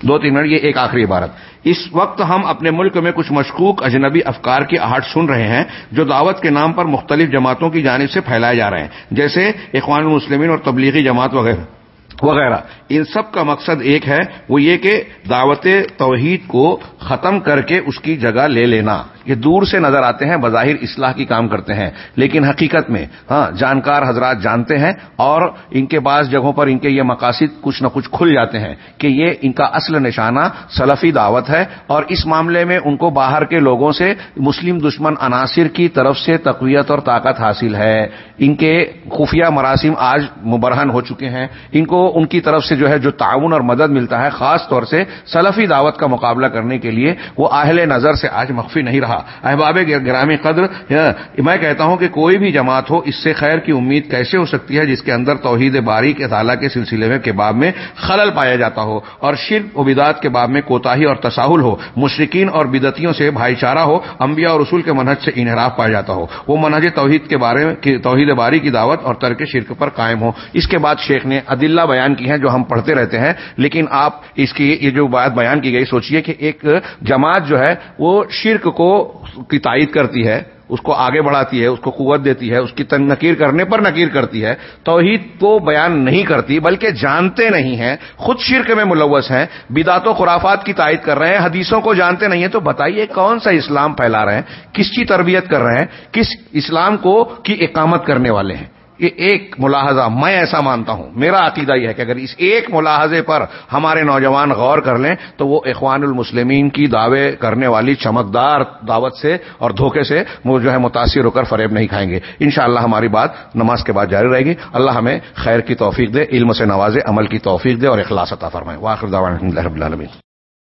A: دو تین منٹ، یہ ایک آخری عبارت۔ اس وقت ہم اپنے ملک میں کچھ مشکوک اجنبی افکار کی آہٹ سن رہے ہیں، جو دعوت کے نام پر مختلف جماعتوں کی جانب سے پھیلائے جا رہے ہیں، جیسے اخوان المسلمین اور تبلیغی جماعت وغیرہ۔ وغیرہ۔ ان سب کا مقصد ایک ہے، وہ یہ کہ دعوت توحید کو ختم کر کے اس کی جگہ لے لینا۔ یہ دور سے نظر آتے ہیں، بظاہر اصلاح کی کام کرتے ہیں۔ لیکن حقیقت میں ہاں جانکار حضرات جانتے ہیں اور ان کے بعض جگہوں پر ان کے یہ مقاصد کچھ نہ کچھ کھل جاتے ہیں کہ یہ ان کا اصل نشانہ سلفی دعوت ہے اور اس معاملے میں ان کو باہر کے لوگوں سے، مسلم دشمن عناصر کی طرف سے تقویت اور طاقت حاصل ہے۔ ان کے خفیہ مراسم آج مبرہن ہو چکے ہیں۔ ان کو ان کی طرف سے جو ہے جو تعاون اور مدد ملتا ہے، خاص طور سے سلفی دعوت کا مقابلہ کرنے کے لیے، وہ اہل نظر سے آج مخفی نہیں رہا۔ احباب گرامی قدر، میں کہتا ہوں کہ کوئی بھی جماعت ہو، اس سے خیر کی امید کیسے ہو سکتی ہے جس کے اندر توحید باری کے تعالیٰ کے سلسلے میں کے باب میں خلل پایا جاتا ہو اور شرک و بدات کے باب میں کوتاہی اور تساہل ہو مشرقین اور بدتیوں سے بھائی چارہ ہو، انبیاء اور رسول کے منہج سے انحراف پایا جاتا ہو۔ وہ منہج توحید کے بارے میں توحید باری کی دعوت اور ترک شرک پر قائم ہو۔ اس کے بعد شیخ نے عدلہ بیان کی ہیں جو ہم پڑھتے رہتے ہیں، لیکن آپ اس کی یہ جو بات بیان کی گئی، سوچئے کہ ایک جماعت جو ہے، وہ شرک کو کی تائید کرتی ہے، اس کو آگے بڑھاتی ہے، اس کو قوت دیتی ہے، اس کی نکیر کرنے پر نکیر کرتی ہے۔ توحید کو بیان نہیں کرتی، بلکہ جانتے نہیں ہیں، خود شرک میں ملوث ہیں بدات و خرافات کی تائید کر رہے ہیں، حدیثوں کو جانتے نہیں ہیں۔ تو بتائیے، کون سا اسلام پھیلا رہے ہیں؟ کس کی تربیت کر رہے ہیں؟ کس اسلام کو کی اقامت کرنے والے ہیں؟ یہ ایک ملاحظہ میں ایسا مانتا ہوں، میرا عقیدہ یہ ہے کہ اگر اس ایک ملاحظے پر ہمارے نوجوان غور کر لیں تو وہ اخوان المسلمین کی دعوے کرنے والی چمکدار دعوت سے اور دھوکے سے وہ جو ہے متاثر ہو کر فریب نہیں کھائیں گے۔ انشاءاللہ ہماری بات نماز کے بعد جاری رہے گی۔ اللہ ہمیں خیر کی توفیق دے، علم سے نوازے، عمل کی توفیق دے اور اخلاص عطا فرمائے۔ واخر دعوان رب العالمین۔